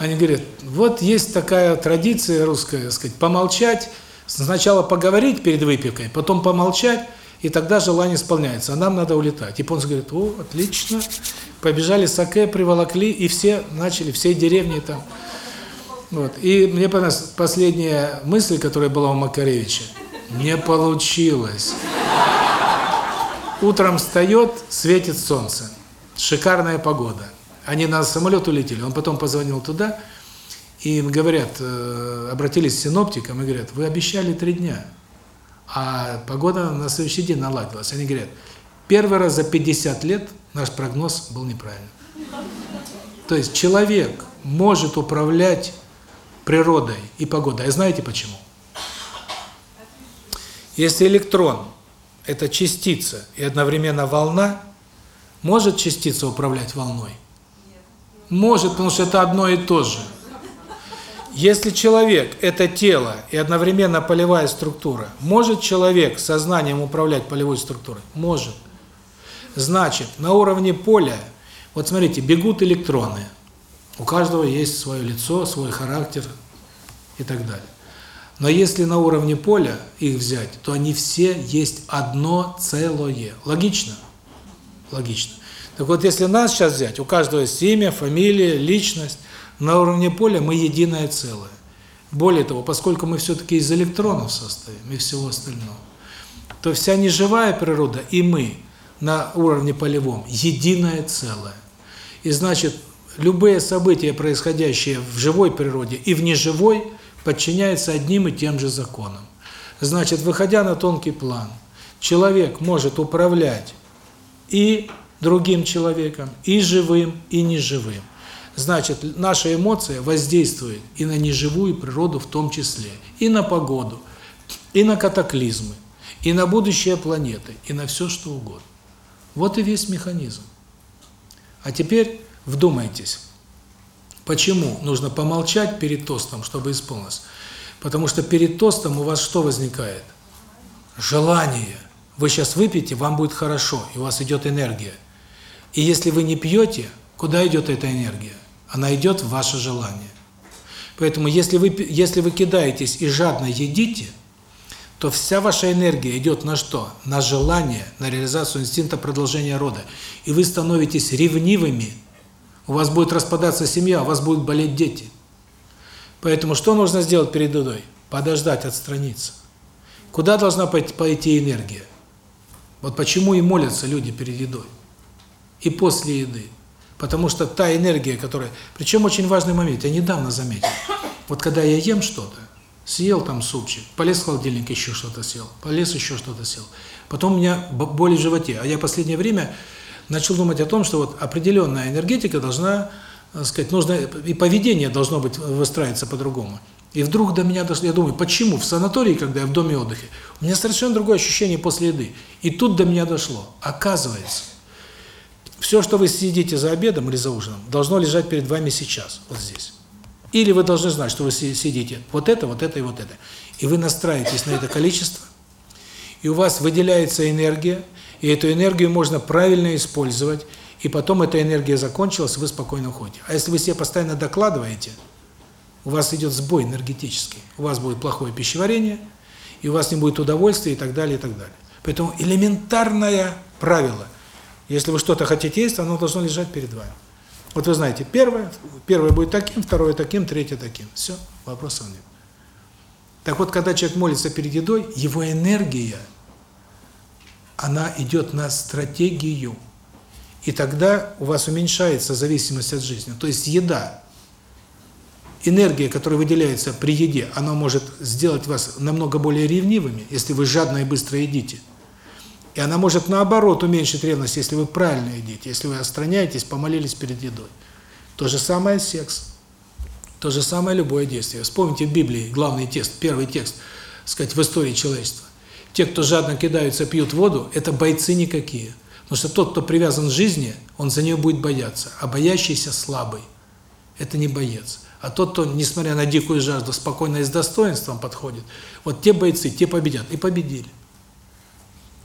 Они говорят, вот есть такая традиция русская, так сказать, помолчать, сначала поговорить перед выпивкой, потом помолчать, и тогда желание исполняется, а нам надо улетать. Японцы говорят, о, отлично, побежали саке, приволокли, и все начали, всей деревни там. Вот. И мне понравилась последняя мысль, которая была у Макаревича. Не получилось. Утром встает, светит солнце. Шикарная погода. Они на самолет улетели. Он потом позвонил туда, и им говорят, э, обратились к синоптикам и говорят, вы обещали три дня, а погода на следующий день наладилась. Они говорят, первый раз за 50 лет наш прогноз был неправильный. То есть человек может управлять природой и погодой. А знаете почему? Если электрон – это частица и одновременно волна, может частица управлять волной? Может, потому что это одно и то же. Если человек – это тело и одновременно полевая структура, может человек сознанием управлять полевой структурой? Может. Значит, на уровне поля, вот смотрите, бегут электроны. У каждого есть свое лицо, свой характер и так далее. Но если на уровне поля их взять, то они все есть одно целое. Логично? Логично. Так вот, если нас сейчас взять, у каждого есть имя, фамилия, личность, на уровне поля мы единое целое. Более того, поскольку мы все-таки из электронов состоим и всего остального, то вся неживая природа и мы на уровне полевом единое целое. И значит, любые события, происходящие в живой природе и в неживой, подчиняются одним и тем же законам. Значит, выходя на тонкий план, человек может управлять и другим человеком, и живым, и неживым. Значит, наша эмоция воздействует и на неживую природу в том числе, и на погоду, и на катаклизмы, и на будущее планеты, и на все что угодно. Вот и весь механизм. А теперь вдумайтесь, почему нужно помолчать перед тостом, чтобы исполнилось? Потому что перед тостом у вас что возникает? Желание. Вы сейчас выпьете, вам будет хорошо, и у вас идет энергия. И если вы не пьете, куда идет эта энергия? Она идет в ваше желание. Поэтому если вы если вы кидаетесь и жадно едите, то вся ваша энергия идет на что? На желание, на реализацию инстинкта продолжения рода. И вы становитесь ревнивыми. У вас будет распадаться семья, у вас будут болеть дети. Поэтому что нужно сделать перед едой? Подождать, отстраниться. Куда должна пойти, энергия? Вот почему и молятся люди перед едой. И после еды. Потому что та энергия, которая... Причем очень важный момент, я недавно заметил. Вот когда я ем что-то, съел там супчик, полез в холодильник, еще что-то съел, полез еще что-то съел. Потом у меня боль в животе. А я последнее время начал думать о том, что вот определенная энергетика должна, так сказать, нужно и поведение должно быть выстраиваться по-другому. И вдруг до меня дошло, я думаю, почему в санатории, когда я в доме отдыха, у меня совершенно другое ощущение после еды. И тут до меня дошло. Оказывается, все, что вы сидите за обедом или за ужином, должно лежать перед вами сейчас, вот здесь. Или вы должны знать, что вы сидите вот это, вот это и вот это. И вы настраиваетесь на это количество, и у вас выделяется энергия, и эту энергию можно правильно использовать, и потом эта энергия закончилась, вы спокойно уходите. А если вы себе постоянно докладываете, у вас идет сбой энергетический, у вас будет плохое пищеварение, и у вас не будет удовольствия и так далее, и так далее. Поэтому элементарное правило – если вы что-то хотите есть, оно должно лежать перед вами. Вот вы знаете, первое, первое будет таким, второе таким, третье таким. Все, вопросов нет. Так вот, когда человек молится перед едой, его энергия, она идет на стратегию. И тогда у вас уменьшается зависимость от жизни. То есть еда, энергия, которая выделяется при еде, она может сделать вас намного более ревнивыми, если вы жадно и быстро едите. И она может наоборот уменьшить ревность, если вы правильно едите, если вы отстраняетесь, помолились перед едой. То же самое секс. То же самое любое действие. Вспомните в Библии главный текст, первый текст, сказать, в истории человечества. Те, кто жадно кидаются, пьют воду, это бойцы никакие. Потому что тот, кто привязан к жизни, он за нее будет бояться. А боящийся слабый – это не боец. А тот, кто, несмотря на дикую жажду, спокойно и с достоинством подходит, вот те бойцы, те победят. И победили.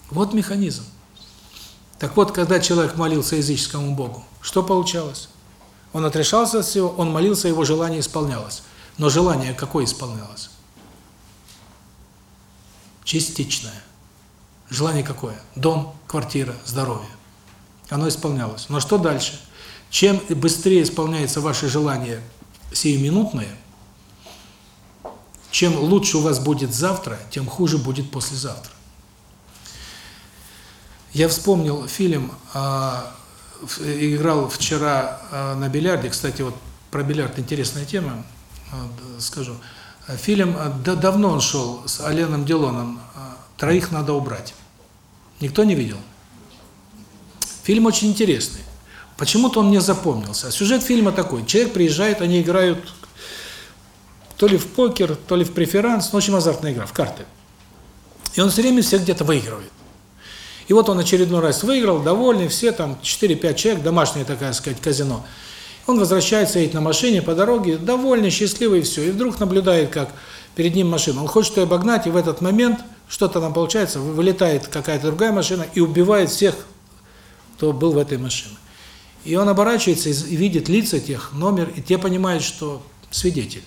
Вот механизм. Так вот, когда человек молился языческому богу, что получалось? Он отрешался от всего, он молился, его желание исполнялось. Но желание какое исполнялось? Частичное. Желание какое? Дом, квартира, здоровье. Оно исполнялось. Но что дальше? Чем быстрее исполняется ваше желание сиюминутное, чем лучше у вас будет завтра, тем хуже будет послезавтра. Я вспомнил фильм, а, играл вчера а, на бильярде, кстати, вот про бильярд интересная тема, а, скажу. Фильм, да, давно он шел, с Оленом Делоном, «Троих надо убрать». Никто не видел? Фильм очень интересный. Почему-то он мне запомнился. Сюжет фильма такой. Человек приезжает, они играют то ли в покер, то ли в преферанс, ну, очень азартная игра, в карты. И он все время всех где-то выигрывает. И вот он очередной раз выиграл, довольный, все там 4-5 человек, домашнее, такая сказать, казино. Он возвращается, едет на машине по дороге, довольный, счастливый, все. И вдруг наблюдает, как перед ним машина. Он хочет ее обогнать, и в этот момент что-то там получается, вылетает какая-то другая машина и убивает всех, кто был в этой машине. И он оборачивается и видит лица тех, номер, и те понимают, что свидетель.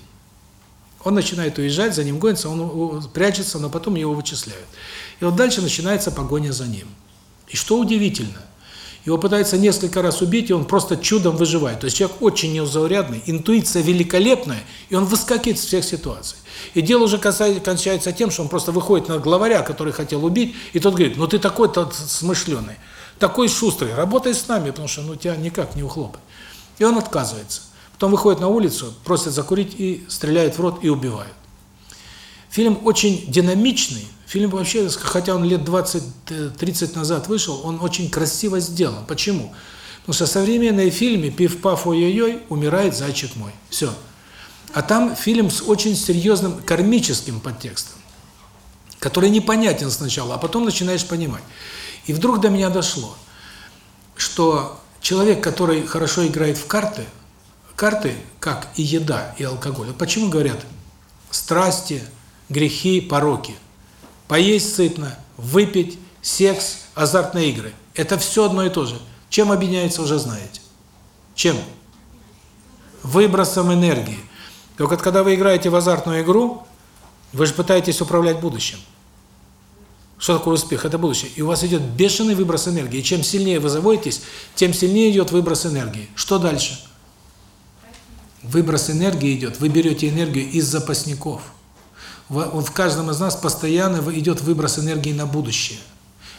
Он начинает уезжать, за ним гонится, он прячется, но потом его вычисляют. И вот дальше начинается погоня за ним. И что удивительно, его пытаются несколько раз убить, и он просто чудом выживает. То есть человек очень неузаурядный, интуиция великолепная, и он выскакивает из всех ситуаций. И дело уже кончается тем, что он просто выходит на главаря, который хотел убить, и тот говорит, ну ты такой-то смышленый, такой шустрый, работай с нами, потому что ну тебя никак не ухлопать. И он отказывается. Потом выходит на улицу, просит закурить и стреляет в рот и убивают. Фильм очень динамичный, Фильм вообще, хотя он лет 20-30 назад вышел, он очень красиво сделан. Почему? Потому что современные фильмы «Пиф-паф, ой-ой-ой» умирает зайчик мой. Все. А там фильм с очень серьезным кармическим подтекстом, который непонятен сначала, а потом начинаешь понимать. И вдруг до меня дошло, что человек, который хорошо играет в карты, карты, как и еда, и алкоголь. Вот почему говорят страсти, грехи, пороки? Поесть сытно, выпить, секс, азартные игры. Это все одно и то же. Чем объединяется, уже знаете. Чем? Выбросом энергии. Только вот когда вы играете в азартную игру, вы же пытаетесь управлять будущим. Что такое успех? Это будущее. И у вас идет бешеный выброс энергии. Чем сильнее вы заводитесь, тем сильнее идет выброс энергии. Что дальше? Выброс энергии идет. Вы берете энергию из запасников. В, каждом из нас постоянно идет выброс энергии на будущее.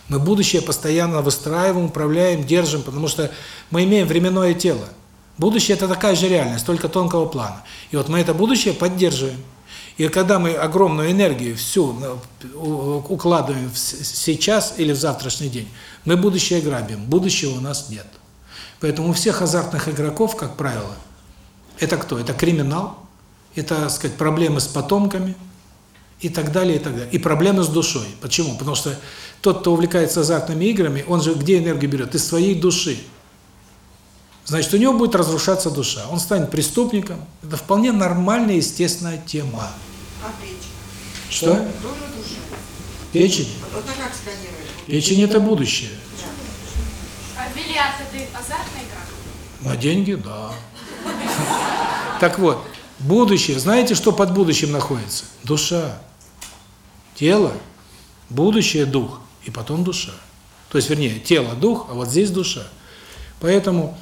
Мы будущее постоянно выстраиваем, управляем, держим, потому что мы имеем временное тело. Будущее – это такая же реальность, только тонкого плана. И вот мы это будущее поддерживаем. И когда мы огромную энергию всю укладываем в сейчас или в завтрашний день, мы будущее грабим, будущего у нас нет. Поэтому у всех азартных игроков, как правило, это кто? Это криминал, это, так сказать, проблемы с потомками и так далее, и так далее. И проблемы с душой. Почему? Потому что тот, кто увлекается азартными играми, он же где энергию берет? Из своей души. Значит, у него будет разрушаться душа. Он станет преступником. Это вполне нормальная, естественная тема. А печень? Что? Тоже душа. Печень? Вот как? Печень – это будущее. А бильярд это азартная игра? На деньги – да. Так вот, будущее. Знаете, что под будущим находится? Душа. Тело, будущее – дух, и потом душа. То есть, вернее, тело – дух, а вот здесь душа. Поэтому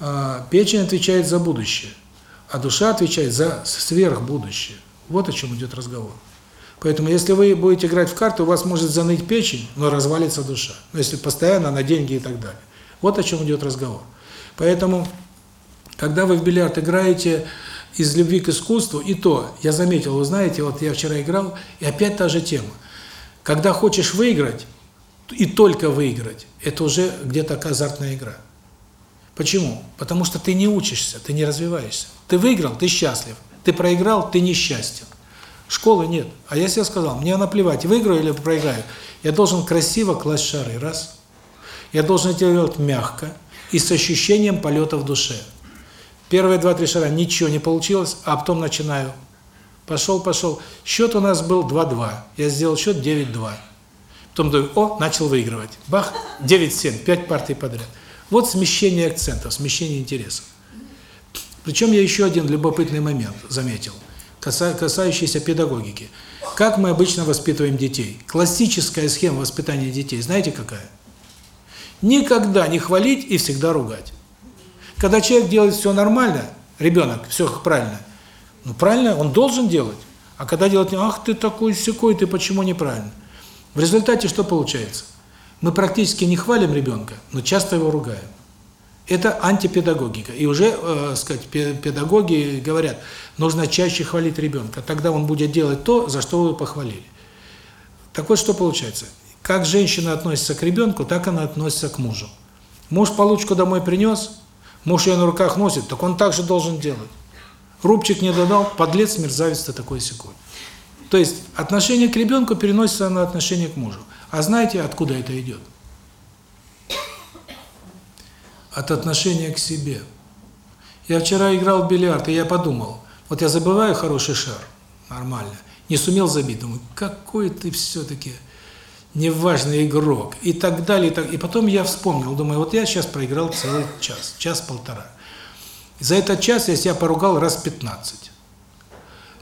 э, печень отвечает за будущее, а душа отвечает за сверхбудущее. Вот о чем идет разговор. Поэтому, если вы будете играть в карты, у вас может заныть печень, но развалится душа. Ну, если постоянно на деньги и так далее. Вот о чем идет разговор. Поэтому, когда вы в бильярд играете из любви к искусству, и то, я заметил, вы знаете, вот я вчера играл, и опять та же тема. Когда хочешь выиграть, и только выиграть, это уже где-то азартная игра. Почему? Потому что ты не учишься, ты не развиваешься. Ты выиграл, ты счастлив. Ты проиграл, ты несчастен. Школы нет. А я себе сказал, мне наплевать, выиграю или проиграю. Я должен красиво класть шары, раз. Я должен делать мягко и с ощущением полета в душе. Первые два-три шара ничего не получилось, а потом начинаю. Пошел, пошел. Счет у нас был 2-2. Я сделал счет 9-2. Потом думаю, о, начал выигрывать. Бах, 9-7, 5 партий подряд. Вот смещение акцентов, смещение интересов. Причем я еще один любопытный момент заметил, касающийся педагогики. Как мы обычно воспитываем детей? Классическая схема воспитания детей, знаете какая? Никогда не хвалить и всегда ругать. Когда человек делает все нормально, ребенок, все правильно, ну правильно, он должен делать. А когда делать, ах ты такой секой, ты почему неправильно? В результате что получается? Мы практически не хвалим ребенка, но часто его ругаем. Это антипедагогика. И уже, э, сказать, педагоги говорят, нужно чаще хвалить ребенка, тогда он будет делать то, за что вы похвалили. Так вот, что получается? Как женщина относится к ребенку, так она относится к мужу. Муж получку домой принес, муж ее на руках носит, так он также должен делать. Рубчик не додал, подлец, мерзавец ты такой секой. То есть отношение к ребенку переносится на отношение к мужу. А знаете, откуда это идет? от отношения к себе. Я вчера играл в бильярд, и я подумал, вот я забываю хороший шар, нормально, не сумел забить, думаю, какой ты все-таки неважный игрок, и так далее, и так И потом я вспомнил, думаю, вот я сейчас проиграл целый час, час-полтора. За этот час я себя поругал раз 15.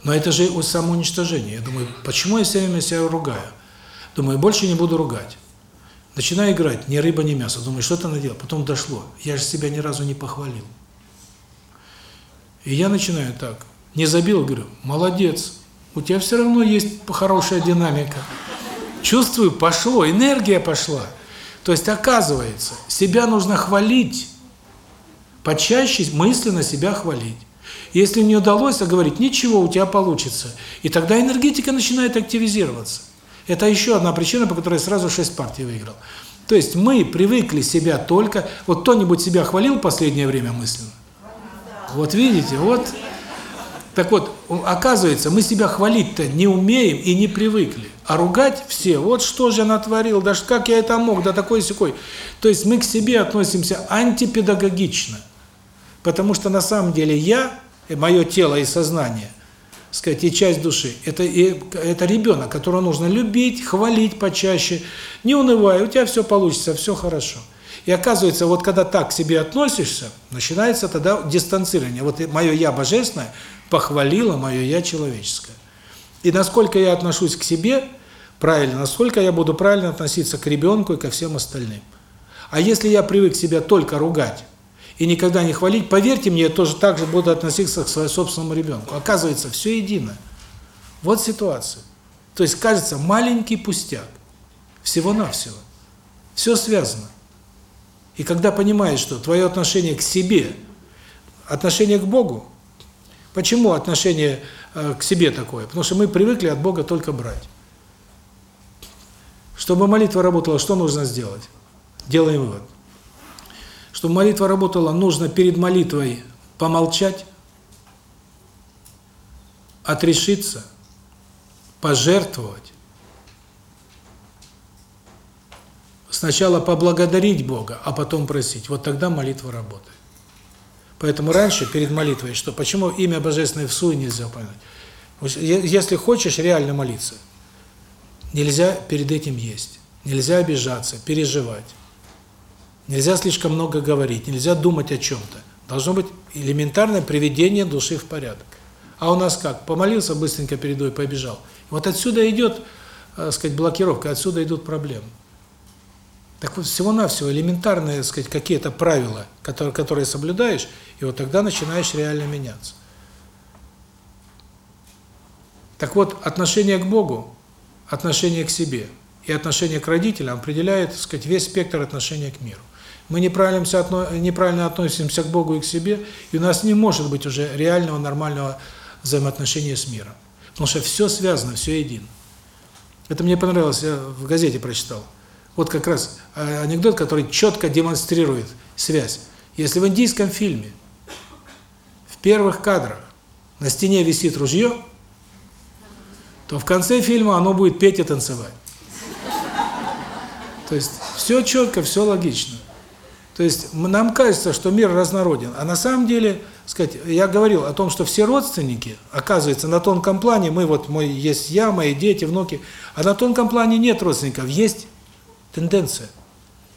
Но это же самоуничтожение. Я думаю, почему я все время себя ругаю? Думаю, больше не буду ругать. Начинаю играть, ни рыба, ни мясо. Думаю, что это надел? Потом дошло. Я же себя ни разу не похвалил. И я начинаю так. Не забил, говорю, молодец. У тебя все равно есть хорошая динамика. Чувствую, пошло, энергия пошла. То есть, оказывается, себя нужно хвалить. Почаще мысленно себя хвалить. Если не удалось, а говорить, ничего, у тебя получится. И тогда энергетика начинает активизироваться. Это еще одна причина, по которой сразу шесть партий выиграл. То есть мы привыкли себя только... Вот кто-нибудь себя хвалил в последнее время мысленно? Вот видите, вот... Так вот, оказывается, мы себя хвалить-то не умеем и не привыкли. А ругать все, вот что же я натворил, да как я это мог, да такой секой. То есть мы к себе относимся антипедагогично. Потому что на самом деле я, мое тело и сознание, сказать, и часть души, это, и, это ребенок, которого нужно любить, хвалить почаще. Не унывай, у тебя все получится, все хорошо. И оказывается, вот когда так к себе относишься, начинается тогда дистанцирование. Вот мое «я» божественное похвалило мое «я» человеческое. И насколько я отношусь к себе правильно, насколько я буду правильно относиться к ребенку и ко всем остальным. А если я привык себя только ругать и никогда не хвалить, поверьте мне, я тоже так же буду относиться к своему собственному ребенку. Оказывается, все едино. Вот ситуация. То есть, кажется, маленький пустяк. Всего-навсего. Все связано. И когда понимаешь, что твое отношение к себе, отношение к Богу, почему отношение к себе такое? Потому что мы привыкли от Бога только брать. Чтобы молитва работала, что нужно сделать? Делаем вывод. Чтобы молитва работала, нужно перед молитвой помолчать, отрешиться, пожертвовать, сначала поблагодарить Бога, а потом просить. Вот тогда молитва работает. Поэтому раньше, перед молитвой, что почему имя Божественное в суе нельзя упоминать? Если хочешь реально молиться, нельзя перед этим есть, нельзя обижаться, переживать, нельзя слишком много говорить, нельзя думать о чем-то. Должно быть элементарное приведение души в порядок. А у нас как? Помолился быстренько передой, побежал. Вот отсюда идет, так сказать, блокировка, отсюда идут проблемы. Так вот, всего-навсего элементарные, так сказать, какие-то правила, которые, которые соблюдаешь, и вот тогда начинаешь реально меняться. Так вот, отношение к Богу, отношение к себе и отношение к родителям определяет, так сказать, весь спектр отношения к миру. Мы неправильно, относимся к Богу и к себе, и у нас не может быть уже реального, нормального взаимоотношения с миром. Потому что все связано, все едино. Это мне понравилось, я в газете прочитал. Вот как раз э, анекдот, который четко демонстрирует связь. Если в индийском фильме в первых кадрах на стене висит ружье, то в конце фильма оно будет петь и танцевать. То есть все четко, все логично. То есть нам кажется, что мир разнороден, а на самом деле, сказать, я говорил о том, что все родственники, оказывается, на тонком плане, мы вот, мой есть я, мои дети, внуки, а на тонком плане нет родственников, есть тенденция.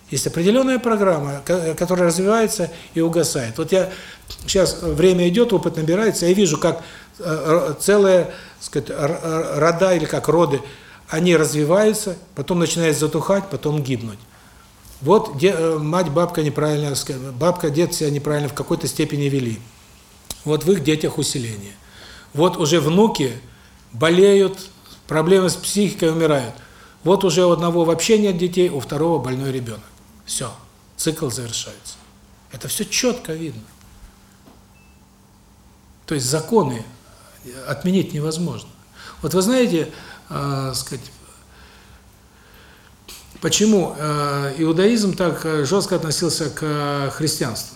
Есть определенная программа, которая развивается и угасает. Вот я сейчас время идет, опыт набирается, я вижу, как э, целые, сказать, рода или как роды, они развиваются, потом начинают затухать, потом гибнуть. Вот э, мать, бабка неправильно, бабка, дед себя неправильно в какой-то степени вели. Вот в их детях усиление. Вот уже внуки болеют, проблемы с психикой умирают. Вот уже у одного вообще нет детей, у второго больной ребенок. Все, цикл завершается. Это все четко видно. То есть законы отменить невозможно. Вот вы знаете, э, сказать, почему э, иудаизм так жестко относился к христианству?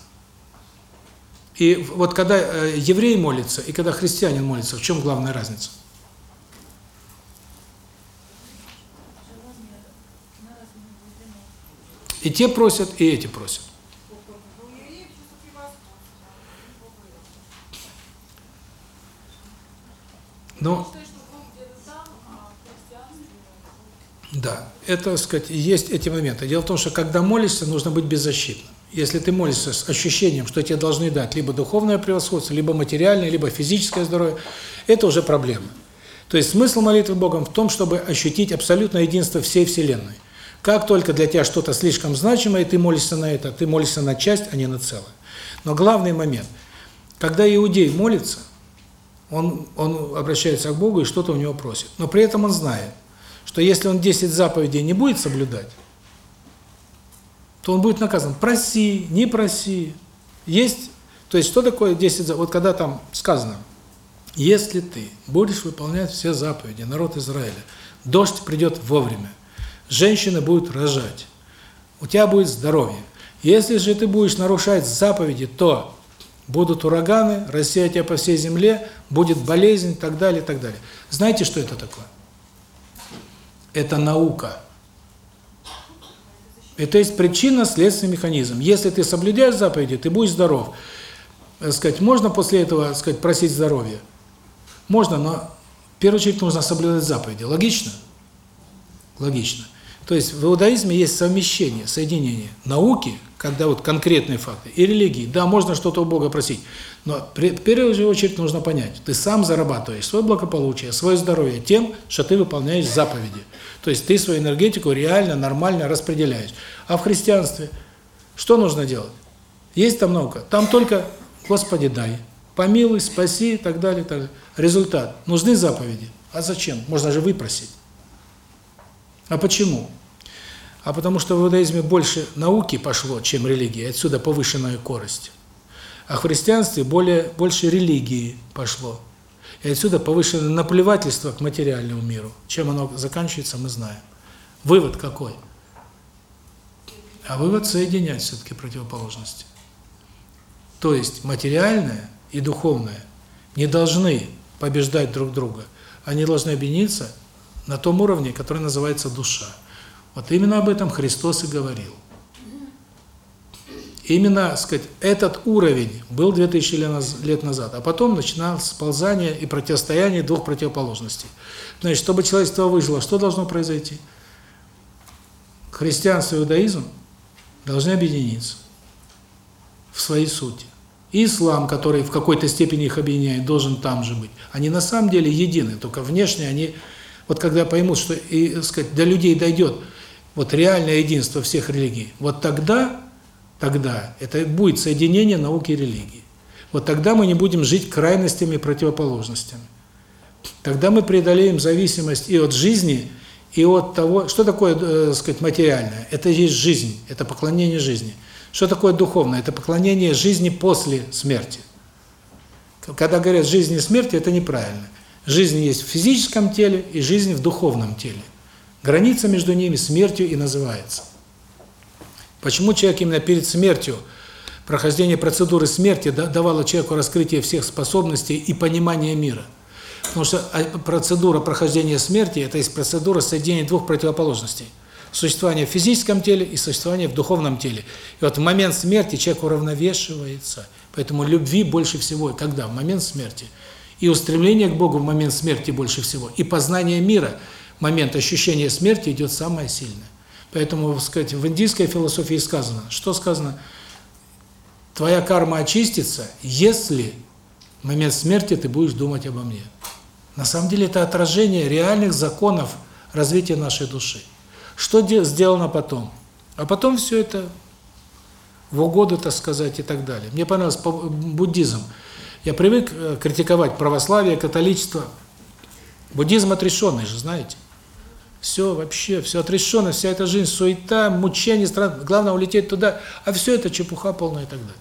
И вот когда э, еврей молится и когда христианин молится, в чем главная разница? И те просят, и эти просят. Но да, это, сказать, есть эти моменты. Дело в том, что когда молишься, нужно быть беззащитным. Если ты молишься с ощущением, что тебе должны дать либо духовное превосходство, либо материальное, либо физическое здоровье, это уже проблема. То есть смысл молитвы Богом в том, чтобы ощутить абсолютное единство всей Вселенной. Как только для тебя что-то слишком значимое, ты молишься на это, ты молишься на часть, а не на целое. Но главный момент, когда иудей молится, он, он обращается к Богу и что-то у него просит. Но при этом он знает, что если он 10 заповедей не будет соблюдать, то он будет наказан. Проси, не проси. Есть, то есть что такое 10 заповедей? Вот когда там сказано, если ты будешь выполнять все заповеди, народ Израиля, дождь придет вовремя, женщина будет рожать, у тебя будет здоровье. Если же ты будешь нарушать заповеди, то Будут ураганы, рассеять по всей земле, будет болезнь и так далее, и так далее. Знаете, что это такое? Это наука. Это есть причинно-следственный механизм. Если ты соблюдаешь заповеди, ты будешь здоров. Так сказать, можно после этого, сказать, просить здоровья? Можно, но в первую очередь нужно соблюдать заповеди. Логично? Логично. То есть в иудаизме есть совмещение, соединение науки, когда вот конкретные факты, и религии. Да, можно что-то у Бога просить, но в первую очередь нужно понять, ты сам зарабатываешь свое благополучие, свое здоровье тем, что ты выполняешь заповеди. То есть ты свою энергетику реально, нормально распределяешь. А в христианстве что нужно делать? Есть там наука, там только «Господи, дай», «Помилуй», «Спаси» и так далее, так далее. Результат. Нужны заповеди. А зачем? Можно же выпросить. А почему? А потому что в иудаизме больше науки пошло, чем религии, отсюда повышенная корость. А в христианстве более больше религии пошло. И отсюда повышенное наплевательство к материальному миру. Чем оно заканчивается, мы знаем. Вывод какой? А вывод соединять все-таки противоположности. То есть материальное и духовное не должны побеждать друг друга. Они должны объединиться на том уровне, который называется душа. Вот именно об этом Христос и говорил. Именно, сказать, этот уровень был 2000 лет назад, а потом начиналось сползание и противостояние двух противоположностей. Значит, чтобы человечество выжило, что должно произойти? Христианство и иудаизм должны объединиться в своей сути. Ислам, который в какой-то степени их объединяет, должен там же быть. Они на самом деле едины, только внешне они вот когда поймут, что и, сказать, до людей дойдет вот реальное единство всех религий, вот тогда, тогда это будет соединение науки и религии. Вот тогда мы не будем жить крайностями и противоположностями. Тогда мы преодолеем зависимость и от жизни, и от того, что такое, э, сказать, материальное. Это есть жизнь, это поклонение жизни. Что такое духовное? Это поклонение жизни после смерти. Когда говорят жизнь и смерть, это неправильно. Жизнь есть в физическом теле и жизнь в духовном теле. Граница между ними смертью и называется. Почему человек именно перед смертью, прохождение процедуры смерти давало человеку раскрытие всех способностей и понимание мира? Потому что а, процедура прохождения смерти – это есть процедура соединения двух противоположностей. Существование в физическом теле и существование в духовном теле. И вот в момент смерти человек уравновешивается. Поэтому любви больше всего, когда? В момент смерти. И устремление к Богу в момент смерти больше всего. И познание мира – момент ощущения смерти идет самое сильное. Поэтому, сказать, в индийской философии сказано, что сказано? Твоя карма очистится, если в момент смерти ты будешь думать обо мне. На самом деле это отражение реальных законов развития нашей души. Что сделано потом? А потом все это в угоду, так сказать, и так далее. Мне понравился буддизм. Я привык э, критиковать православие, католичество. Буддизм отрешенный же, знаете. Все вообще, все отрешено, вся эта жизнь, суета, мучение, стран, главное улететь туда, а все это чепуха полная и так далее.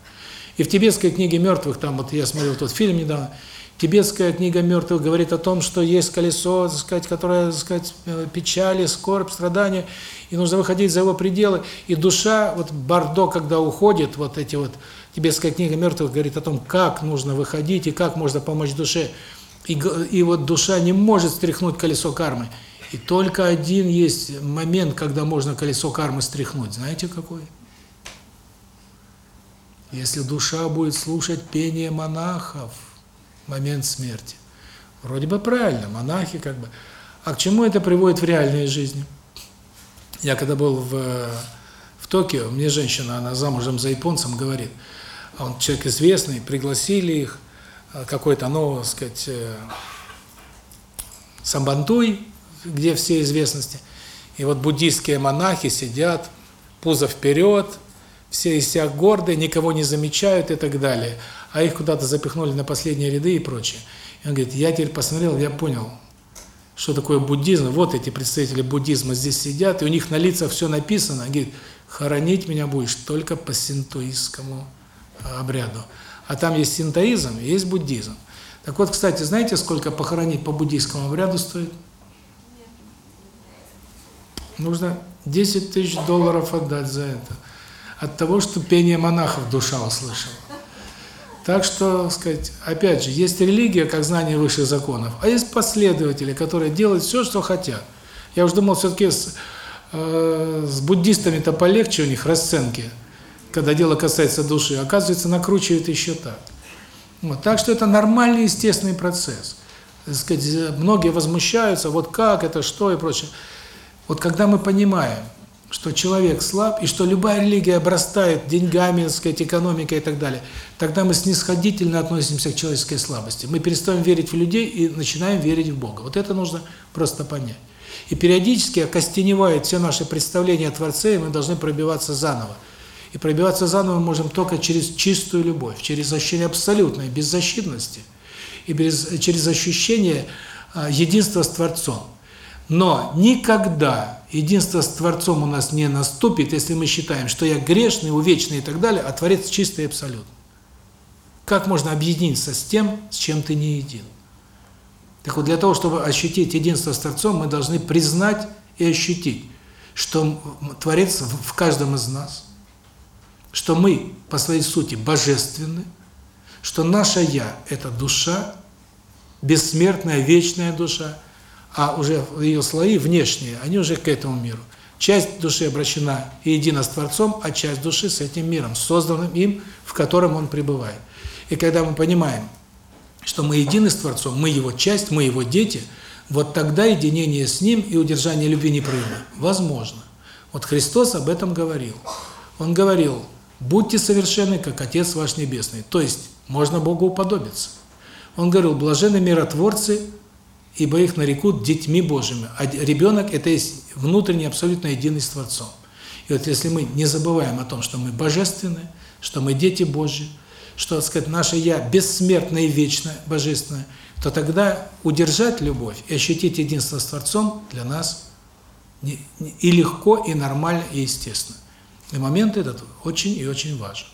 И в тибетской книге мертвых, там вот я смотрел тот фильм недавно, тибетская книга мертвых говорит о том, что есть колесо, так сказать, которое, так сказать, э, печали, скорбь, страдания, и нужно выходить за его пределы, и душа, вот Бардо, когда уходит, вот эти вот, тибетская книга мертвых говорит о том, как нужно выходить и как можно помочь душе, и, и вот душа не может стряхнуть колесо кармы, и только один есть момент, когда можно колесо кармы стряхнуть. Знаете какой? Если душа будет слушать пение монахов в момент смерти. Вроде бы правильно, монахи как бы. А к чему это приводит в реальной жизни? Я когда был в, в Токио, мне женщина, она замужем за японцем, говорит, он человек известный, пригласили их, а, какой-то, ну, сказать, э, самбантуй, где все известности. И вот буддийские монахи сидят, пузо вперед, все из себя гордые, никого не замечают и так далее. А их куда-то запихнули на последние ряды и прочее. И он говорит, я теперь посмотрел, я понял, что такое буддизм. Вот эти представители буддизма здесь сидят, и у них на лицах все написано. Он говорит, хоронить меня будешь только по синтоистскому обряду. А там есть синтоизм, есть буддизм. Так вот, кстати, знаете, сколько похоронить по буддийскому обряду стоит? Нужно 10 тысяч долларов отдать за это. От того, что пение монахов душа услышала. Так что, сказать, опять же, есть религия как знание высших законов, а есть последователи, которые делают все, что хотят. Я уже думал, все-таки с, э, с буддистами-то полегче у них расценки, когда дело касается души. Оказывается, накручивают еще так. Вот. Так что это нормальный, естественный процесс. Сказать, многие возмущаются, вот как это, что и прочее. Вот когда мы понимаем, что человек слаб, и что любая религия обрастает деньгами, так сказать, экономикой и так далее, тогда мы снисходительно относимся к человеческой слабости. Мы перестаем верить в людей и начинаем верить в Бога. Вот это нужно просто понять. И периодически окостеневает все наши представления о Творце, и мы должны пробиваться заново. И пробиваться заново мы можем только через чистую любовь, через ощущение абсолютной беззащитности и через ощущение а, единства с Творцом. Но никогда единство с Творцом у нас не наступит, если мы считаем, что я грешный, увечный и так далее, а Творец чистый и абсолютный. Как можно объединиться с тем, с чем ты не един? Так вот, для того, чтобы ощутить единство с Творцом, мы должны признать и ощутить, что Творец в каждом из нас, что мы по своей сути божественны, что наше «я» – это душа, бессмертная, вечная душа – а уже ее слои внешние, они уже к этому миру. Часть души обращена и едина с Творцом, а часть души с этим миром, созданным им, в котором он пребывает. И когда мы понимаем, что мы едины с Творцом, мы его часть, мы его дети, вот тогда единение с Ним и удержание любви непрерывно возможно. Вот Христос об этом говорил. Он говорил, будьте совершенны, как Отец ваш Небесный. То есть, можно Богу уподобиться. Он говорил, блаженны миротворцы, ибо их нарекут детьми Божьими. А ребенок – это есть внутренний, абсолютно единый с Творцом. И вот если мы не забываем о том, что мы божественны, что мы дети Божьи, что, так сказать, наше «я» бессмертное и вечное, божественное, то тогда удержать любовь и ощутить единство с Творцом для нас и легко, и нормально, и естественно. И момент этот очень и очень важен.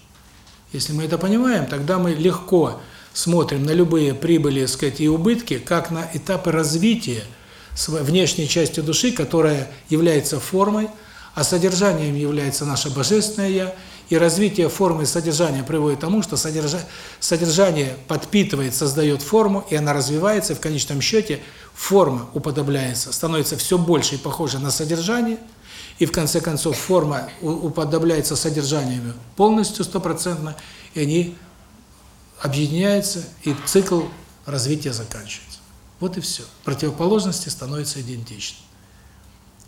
Если мы это понимаем, тогда мы легко смотрим на любые прибыли, сказать, и убытки, как на этапы развития внешней части души, которая является формой, а содержанием является наше Божественное Я, и развитие формы и содержания приводит к тому, что содержа... содержание подпитывает, создает форму, и она развивается, и в конечном счете форма уподобляется, становится все больше и похожа на содержание, и в конце концов форма уподобляется содержанию полностью, стопроцентно, и они объединяется, и цикл развития заканчивается. Вот и все. Противоположности становятся идентичны.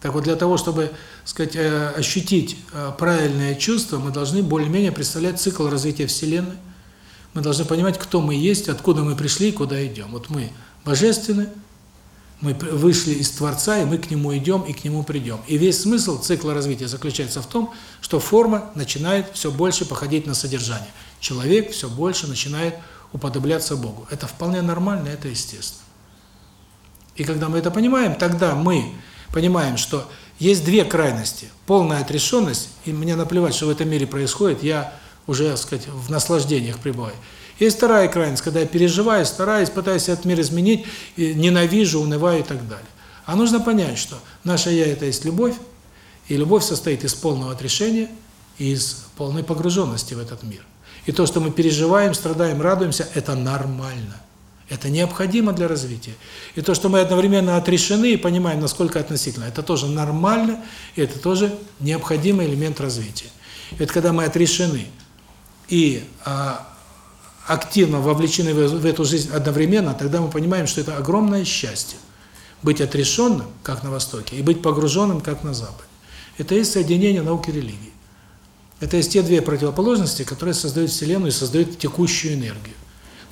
Так вот, для того, чтобы, сказать, э, ощутить э, правильное чувство, мы должны более-менее представлять цикл развития Вселенной. Мы должны понимать, кто мы есть, откуда мы пришли и куда идем. Вот мы божественны, мы вышли из Творца, и мы к Нему идем, и к Нему придем. И весь смысл цикла развития заключается в том, что форма начинает все больше походить на содержание человек все больше начинает уподобляться Богу. Это вполне нормально, это естественно. И когда мы это понимаем, тогда мы понимаем, что есть две крайности. Полная отрешенность, и мне наплевать, что в этом мире происходит, я уже, так сказать, в наслаждениях пребываю. Есть вторая крайность, когда я переживаю, стараюсь, пытаюсь этот мир изменить, ненавижу, унываю и так далее. А нужно понять, что наше «я» – это есть любовь, и любовь состоит из полного отрешения и из полной погруженности в этот мир. И то, что мы переживаем, страдаем, радуемся, это нормально. Это необходимо для развития. И то, что мы одновременно отрешены и понимаем, насколько относительно, это тоже нормально, и это тоже необходимый элемент развития. Ведь когда мы отрешены и а, активно вовлечены в, эту жизнь одновременно, тогда мы понимаем, что это огромное счастье. Быть отрешенным, как на Востоке, и быть погруженным, как на Западе. Это есть соединение науки и религии. Это есть те две противоположности, которые создают Вселенную и создают текущую энергию.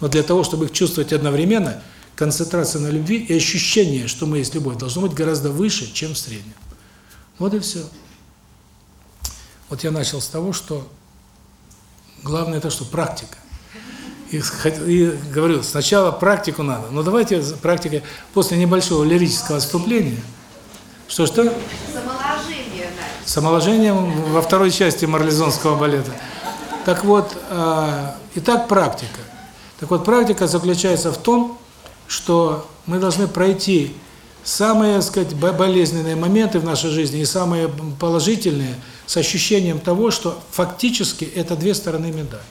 Но для того, чтобы их чувствовать одновременно, концентрация на любви и ощущение, что мы есть любовь, должно быть гораздо выше, чем в среднем. Вот и все. Вот я начал с того, что главное это что практика. И, и говорю, сначала практику надо. Но давайте практика после небольшого лирического отступления. Что-что? с омоложением во второй части марлезонского балета. Так вот, э, итак, практика. Так вот, практика заключается в том, что мы должны пройти самые, так сказать, болезненные моменты в нашей жизни и самые положительные с ощущением того, что фактически это две стороны медали.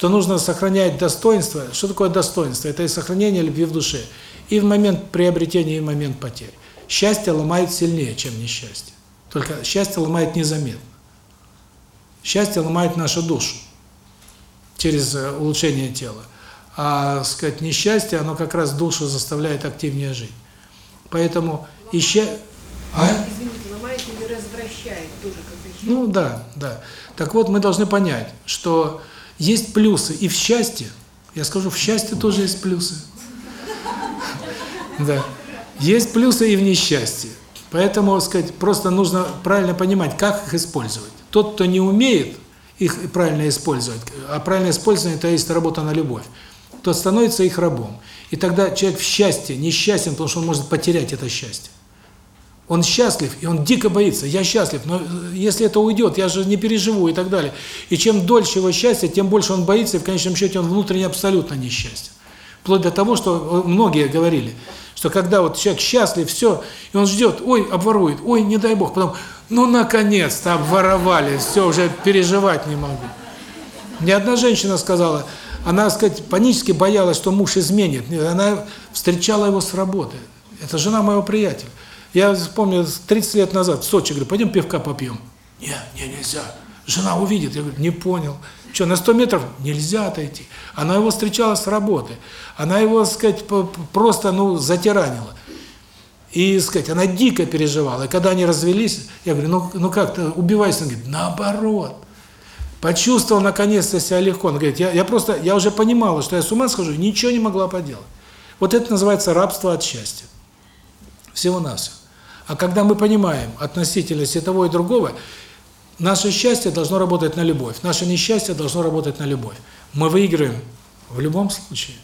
Что нужно сохранять достоинство. Что такое достоинство? Это и сохранение любви в душе. И в момент приобретения, и в момент потери. Счастье ломает сильнее, чем несчастье. Только счастье ломает незаметно. Счастье ломает нашу душу через э, улучшение тела. А, сказать, несчастье, оно как раз душу заставляет активнее жить. Поэтому ища... А? Извините, ломает или развращает тоже как то Ну да, да. Так вот, мы должны понять, что есть плюсы и в счастье. Я скажу, в счастье тоже есть плюсы. Да. Есть плюсы и в несчастье. Поэтому, сказать, просто нужно правильно понимать, как их использовать. Тот, кто не умеет их правильно использовать, а правильное использование – это есть работа на любовь, тот становится их рабом. И тогда человек в счастье несчастен, потому что он может потерять это счастье. Он счастлив, и он дико боится. Я счастлив, но если это уйдет, я же не переживу и так далее. И чем дольше его счастье, тем больше он боится, и в конечном счете он внутренне абсолютно несчастен. Вплоть до того, что многие говорили, что когда вот человек счастлив, все, и он ждет, ой, обворует, ой, не дай бог, потом, ну, наконец-то обворовали, все, уже переживать не могу. Мне одна женщина сказала, она, так сказать, панически боялась, что муж изменит. Она встречала его с работы. Это жена моего приятеля. Я помню, 30 лет назад в Сочи, говорю, пойдем пивка попьем. Не, не, нельзя. Жена увидит. Я говорю, не понял. Что, на 100 метров нельзя отойти. Она его встречала с работы. Она его, сказать, просто, ну, затиранила. И, сказать, она дико переживала. И когда они развелись, я говорю, ну, ну как ты убивайся? Он говорит, наоборот. Почувствовал наконец-то себя легко. Он говорит, я, я просто, я уже понимала, что я с ума схожу, ничего не могла поделать. Вот это называется рабство от счастья. Всего-навсего. А когда мы понимаем относительность и того, и другого, наше счастье должно работать на любовь, наше несчастье должно работать на любовь. Мы выиграем в любом случае.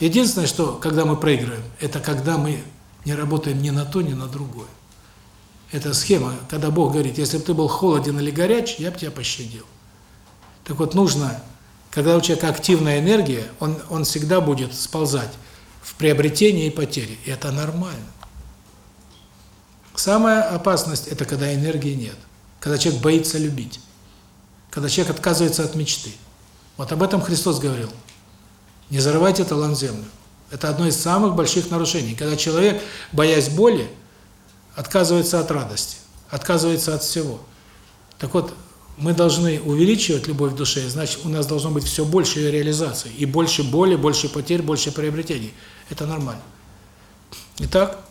Единственное, что, когда мы проигрываем, это когда мы не работаем ни на то, ни на другое. Это схема, когда Бог говорит, если бы ты был холоден или горяч, я бы тебя пощадил. Так вот, нужно, когда у человека активная энергия, он, он всегда будет сползать в приобретение и потери. И это нормально. Самая опасность – это когда энергии нет. Когда человек боится любить. Когда человек отказывается от мечты. Вот об этом Христос говорил. Не зарывайте талант в землю. Это одно из самых больших нарушений. Когда человек, боясь боли, отказывается от радости, отказывается от всего. Так вот, мы должны увеличивать любовь в душе, значит, у нас должно быть все больше ее реализации. И больше боли, больше потерь, больше приобретений. Это нормально. Итак,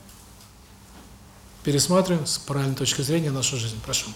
пересматриваем с правильной точки зрения нашу жизнь. Прошу.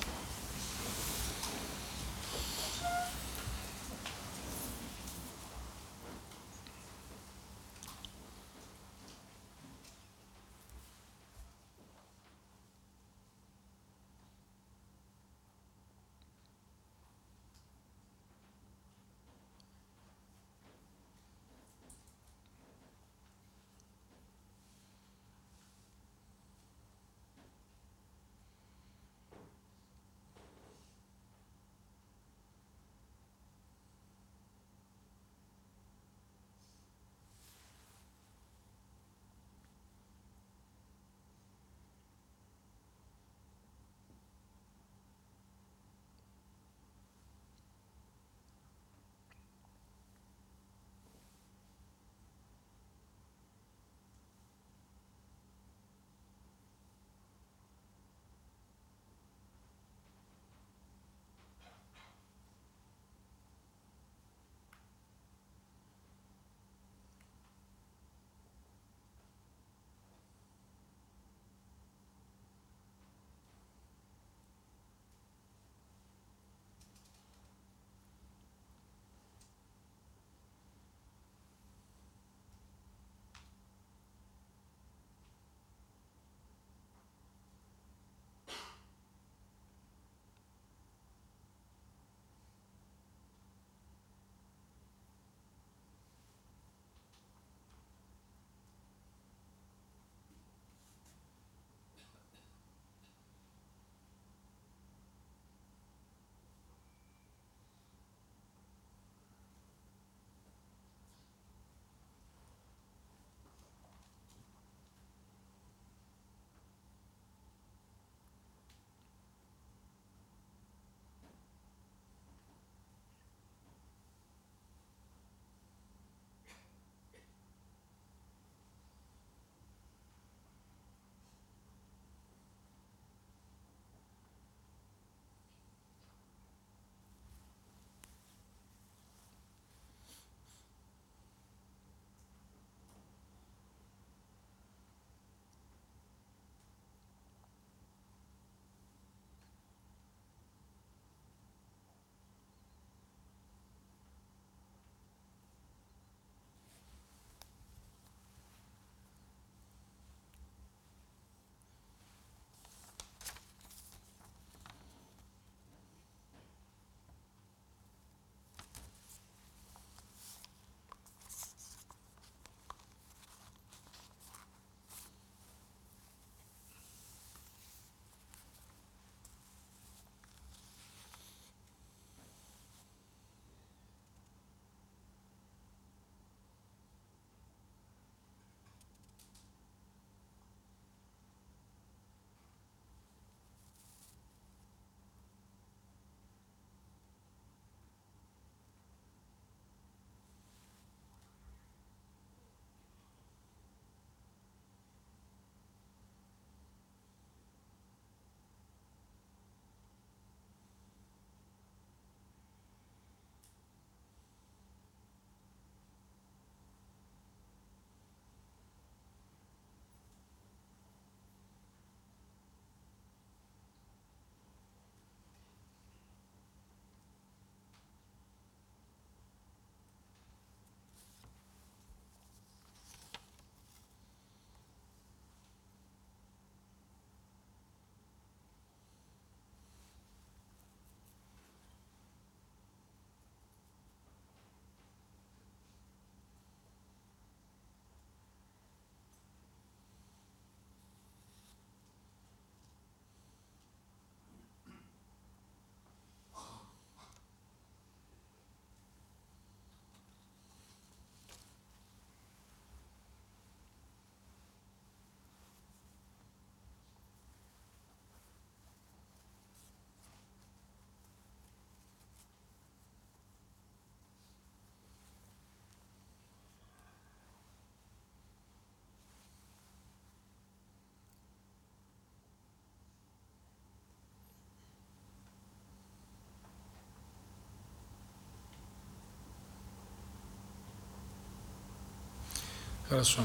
Хорошо.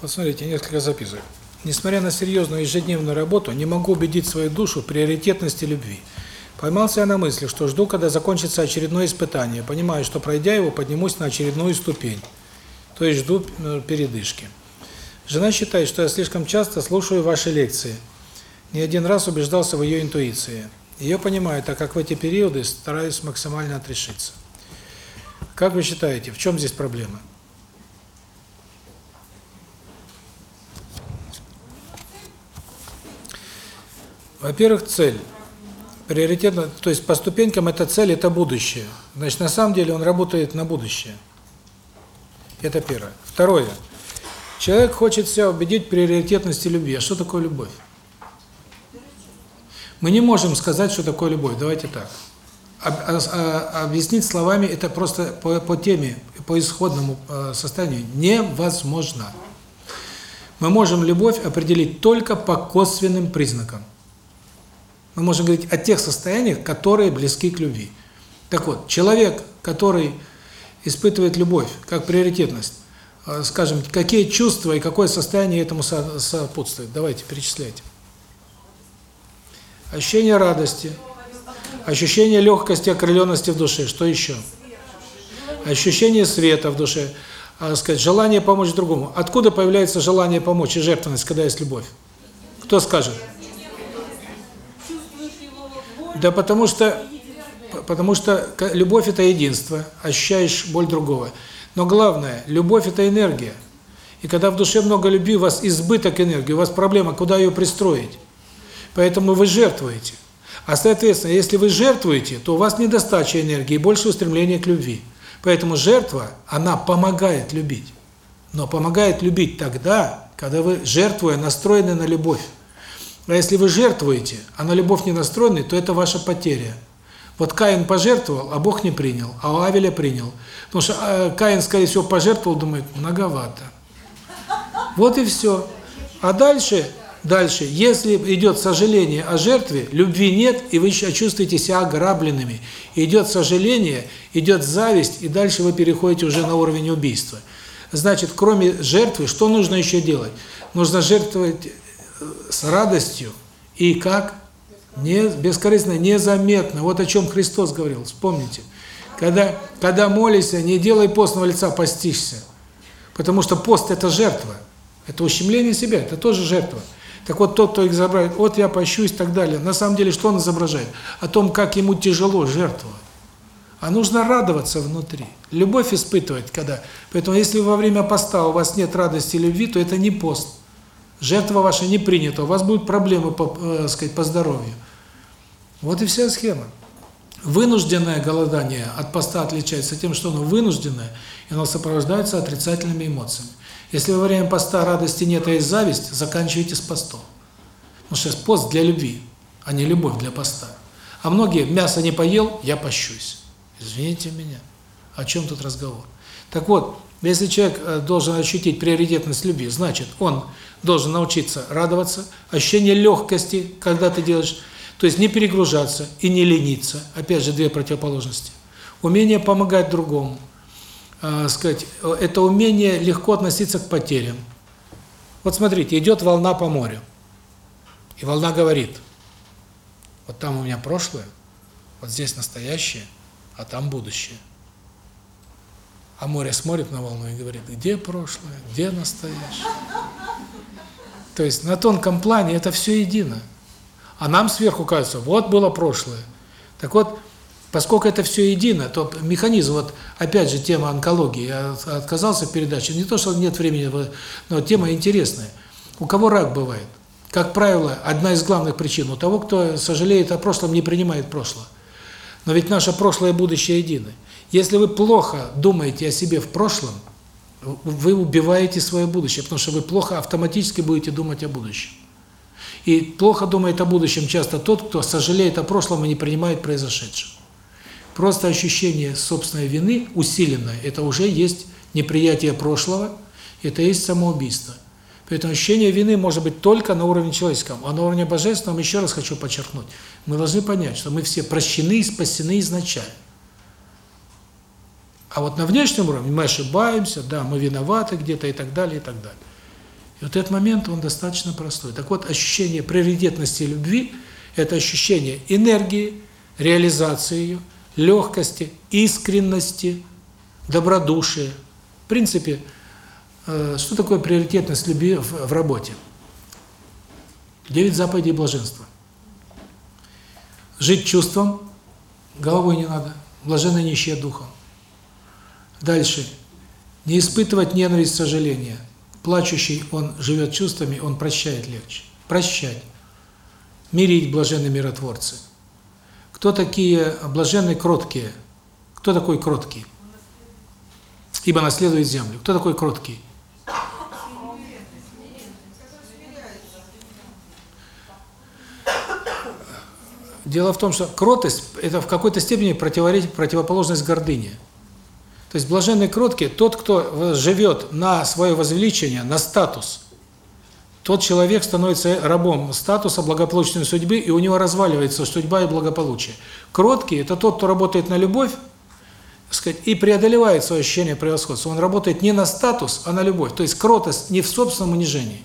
Вот смотрите, несколько записок. Несмотря на серьезную ежедневную работу, не могу убедить свою душу в приоритетности любви. Поймался я на мысли, что жду, когда закончится очередное испытание. Понимаю, что пройдя его, поднимусь на очередную ступень. То есть жду э, передышки. Жена считает, что я слишком часто слушаю ваши лекции. Не один раз убеждался в ее интуиции. Ее понимаю, так как в эти периоды стараюсь максимально отрешиться. Как вы считаете, в чем здесь проблема? Во-первых, цель. Приоритетно, то есть по ступенькам эта цель – это будущее. Значит, на самом деле он работает на будущее. Это первое. Второе. Человек хочет себя убедить в приоритетности любви. А что такое любовь? Мы не можем сказать, что такое любовь. Давайте так. Об, объяснить словами это просто по, по теме, по исходному э, состоянию невозможно. Мы можем любовь определить только по косвенным признакам. Мы можем говорить о тех состояниях, которые близки к любви. Так вот, человек, который испытывает любовь как приоритетность, э, скажем, какие чувства и какое состояние этому сопутствует? Давайте, перечисляйте. Ощущение радости, ощущение легкости, окрыленности в душе. Что еще? Ощущение света в душе, а, сказать, желание помочь другому. Откуда появляется желание помочь и жертвенность, когда есть любовь? Кто скажет? Да потому что потому что любовь это единство, ощущаешь боль другого. Но главное, любовь это энергия. И когда в душе много любви, у вас избыток энергии, у вас проблема, куда ее пристроить. Поэтому вы жертвуете. А соответственно, если вы жертвуете, то у вас недостача энергии больше устремления к любви. Поэтому жертва, она помогает любить. Но помогает любить тогда, когда вы, жертвуя, настроены на любовь. А если вы жертвуете, а на любовь не настроены, то это ваша потеря. Вот Каин пожертвовал, а Бог не принял, а Авеля принял. Потому что э, Каин, скорее всего, пожертвовал, думает, многовато. Вот и все. А дальше, дальше, если идет сожаление о жертве, любви нет, и вы чувствуете себя ограбленными, идет сожаление, идет зависть, и дальше вы переходите уже на уровень убийства. Значит, кроме жертвы, что нужно еще делать? Нужно жертвовать с радостью и как? Не, бескорыстно, незаметно. Вот о чем Христос говорил, вспомните. Когда, когда молишься, не делай постного лица, постишься. Потому что пост – это жертва. Это ущемление себя, это тоже жертва. Так вот, тот, кто изображает, вот я пощусь и так далее, на самом деле, что он изображает? О том, как ему тяжело жертвовать. А нужно радоваться внутри. Любовь испытывать, когда... Поэтому, если во время поста у вас нет радости и любви, то это не пост жертва ваша не принята, у вас будут проблемы по, э, сказать, по здоровью. Вот и вся схема. Вынужденное голодание от поста отличается тем, что оно вынужденное, и оно сопровождается отрицательными эмоциями. Если во время поста радости нет, а есть зависть, заканчивайте с постом. Потому что пост для любви, а не любовь для поста. А многие мясо не поел, я пощусь. Извините меня. О чем тут разговор? Так вот, если человек э, должен ощутить приоритетность любви, значит, он должен научиться радоваться, ощущение легкости, когда ты делаешь, то есть не перегружаться и не лениться. Опять же, две противоположности. Умение помогать другому. Э, сказать, это умение легко относиться к потерям. Вот смотрите, идет волна по морю. И волна говорит, вот там у меня прошлое, вот здесь настоящее, а там будущее. А море смотрит на волну и говорит, где прошлое, где настоящее. То есть на тонком плане это все едино. А нам сверху кажется, вот было прошлое. Так вот, поскольку это все едино, то механизм, вот опять же тема онкологии, я отказался в передаче, не то, что нет времени, но тема интересная. У кого рак бывает? Как правило, одна из главных причин у того, кто сожалеет о прошлом, не принимает прошлое. Но ведь наше прошлое и будущее едины. Если вы плохо думаете о себе в прошлом, вы убиваете свое будущее, потому что вы плохо автоматически будете думать о будущем. И плохо думает о будущем часто тот, кто сожалеет о прошлом и не принимает произошедшее. Просто ощущение собственной вины усиленное – это уже есть неприятие прошлого, это есть самоубийство. Поэтому ощущение вины может быть только на уровне человеческом, а на уровне божественном, еще раз хочу подчеркнуть, мы должны понять, что мы все прощены и спасены изначально. А вот на внешнем уровне мы ошибаемся, да, мы виноваты где-то и так далее, и так далее. И вот этот момент, он достаточно простой. Так вот, ощущение приоритетности любви – это ощущение энергии, реализации ее, легкости, искренности, добродушия. В принципе, э, что такое приоритетность любви в, работе? Девять заповедей блаженства. Жить чувством, головой не надо, блаженны нищие духом. Дальше. Не испытывать ненависть, сожаления. Плачущий, он живет чувствами, он прощает легче. Прощать. Мирить блаженные миротворцы. Кто такие блаженные кроткие? Кто такой кроткий? Ибо наследует землю. Кто такой кроткий? Дело в том, что кротость – это в какой-то степени противоположность гордыне. То есть блаженный кроткий – тот, кто живет на свое возвеличение, на статус. Тот человек становится рабом статуса благополучной судьбы, и у него разваливается судьба и благополучие. Кроткий – это тот, кто работает на любовь, сказать, и преодолевает свое ощущение превосходства. Он работает не на статус, а на любовь. То есть кротость не в собственном унижении,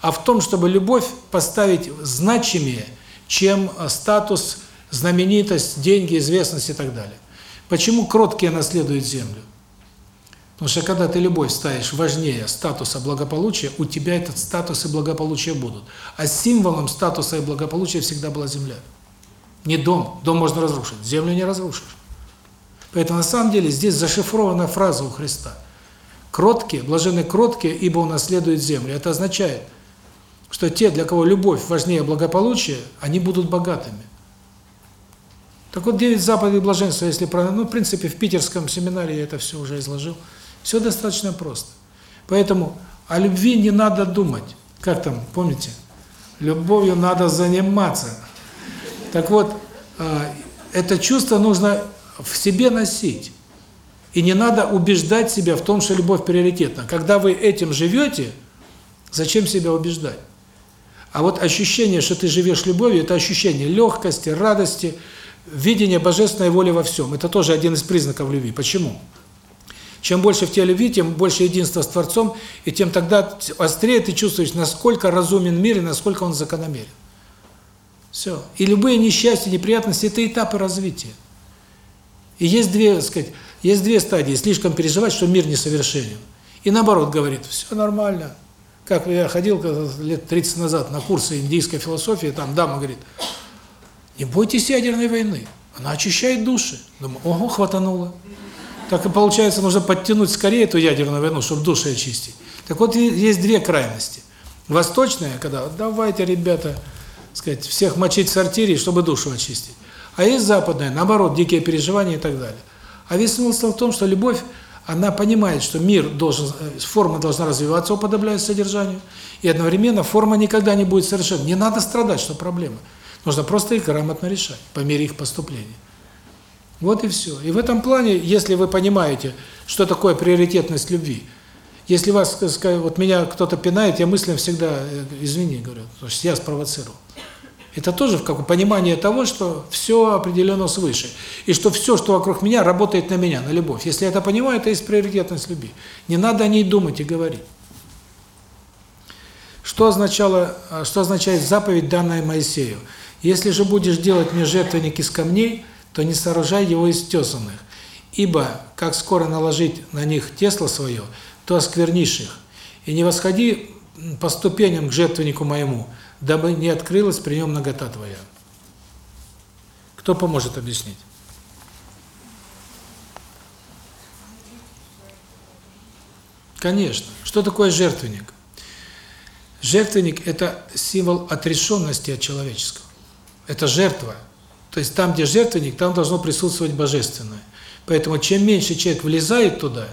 а в том, чтобы любовь поставить значимее, чем статус, знаменитость, деньги, известность и так далее. Почему кроткие наследуют землю? Потому что когда ты любовь ставишь важнее статуса благополучия, у тебя этот статус и благополучие будут. А символом статуса и благополучия всегда была земля. Не дом. Дом можно разрушить, землю не разрушишь. Поэтому на самом деле здесь зашифрована фраза у Христа. Кроткие, блаженны кроткие, ибо унаследуют землю. Это означает, что те, для кого любовь важнее благополучия, они будут богатыми. Так вот, девять заповедей блаженства, если правильно, ну, в принципе, в питерском семинаре я это все уже изложил. Все достаточно просто. Поэтому о любви не надо думать. Как там, помните? Любовью надо заниматься. Так вот, это чувство нужно в себе носить. И не надо убеждать себя в том, что любовь приоритетна. Когда вы этим живете, зачем себя убеждать? А вот ощущение, что ты живешь любовью, это ощущение легкости, радости, видение божественной воли во всем. Это тоже один из признаков любви. Почему? Чем больше в тебе любви, тем больше единства с Творцом, и тем тогда острее ты чувствуешь, насколько разумен мир и насколько он закономерен. Все. И любые несчастья, неприятности – это этапы развития. И есть две, сказать, есть две стадии. Слишком переживать, что мир несовершенен. И наоборот говорит, все нормально. Как я ходил лет 30 назад на курсы индийской философии, там дама говорит, не бойтесь ядерной войны, она очищает души. Думаю, ого, хватануло. Так и получается, нужно подтянуть скорее эту ядерную войну, чтобы души очистить. Так вот, есть две крайности. Восточная, когда давайте, ребята, сказать, всех мочить в сортире, чтобы душу очистить. А есть западная, наоборот, дикие переживания и так далее. А весь смысл в том, что любовь, она понимает, что мир должен, форма должна развиваться, уподобляясь содержанию, и одновременно форма никогда не будет совершенно. Не надо страдать, что проблема. Нужно просто их грамотно решать, по мере их поступления. Вот и все. И в этом плане, если вы понимаете, что такое приоритетность любви, если вас, вот меня кто-то пинает, я мысленно всегда, извини, говорю, потому что я спровоцировал. Это тоже как понимание того, что все определено свыше. И что все, что вокруг меня, работает на меня, на любовь. Если я это понимаю, это есть приоритетность любви. Не надо о ней думать и говорить. Что означало, что означает заповедь, данная Моисею? Если же будешь делать мне жертвенник из камней, то не сооружай его из тесанных. Ибо, как скоро наложить на них тесло свое, то осквернишь их. И не восходи по ступеням к жертвеннику моему, дабы не открылась при нем нагота твоя. Кто поможет объяснить? Конечно. Что такое жертвенник? Жертвенник – это символ отрешенности от человеческого. Это жертва. То есть там, где жертвенник, там должно присутствовать божественное. Поэтому чем меньше человек влезает туда,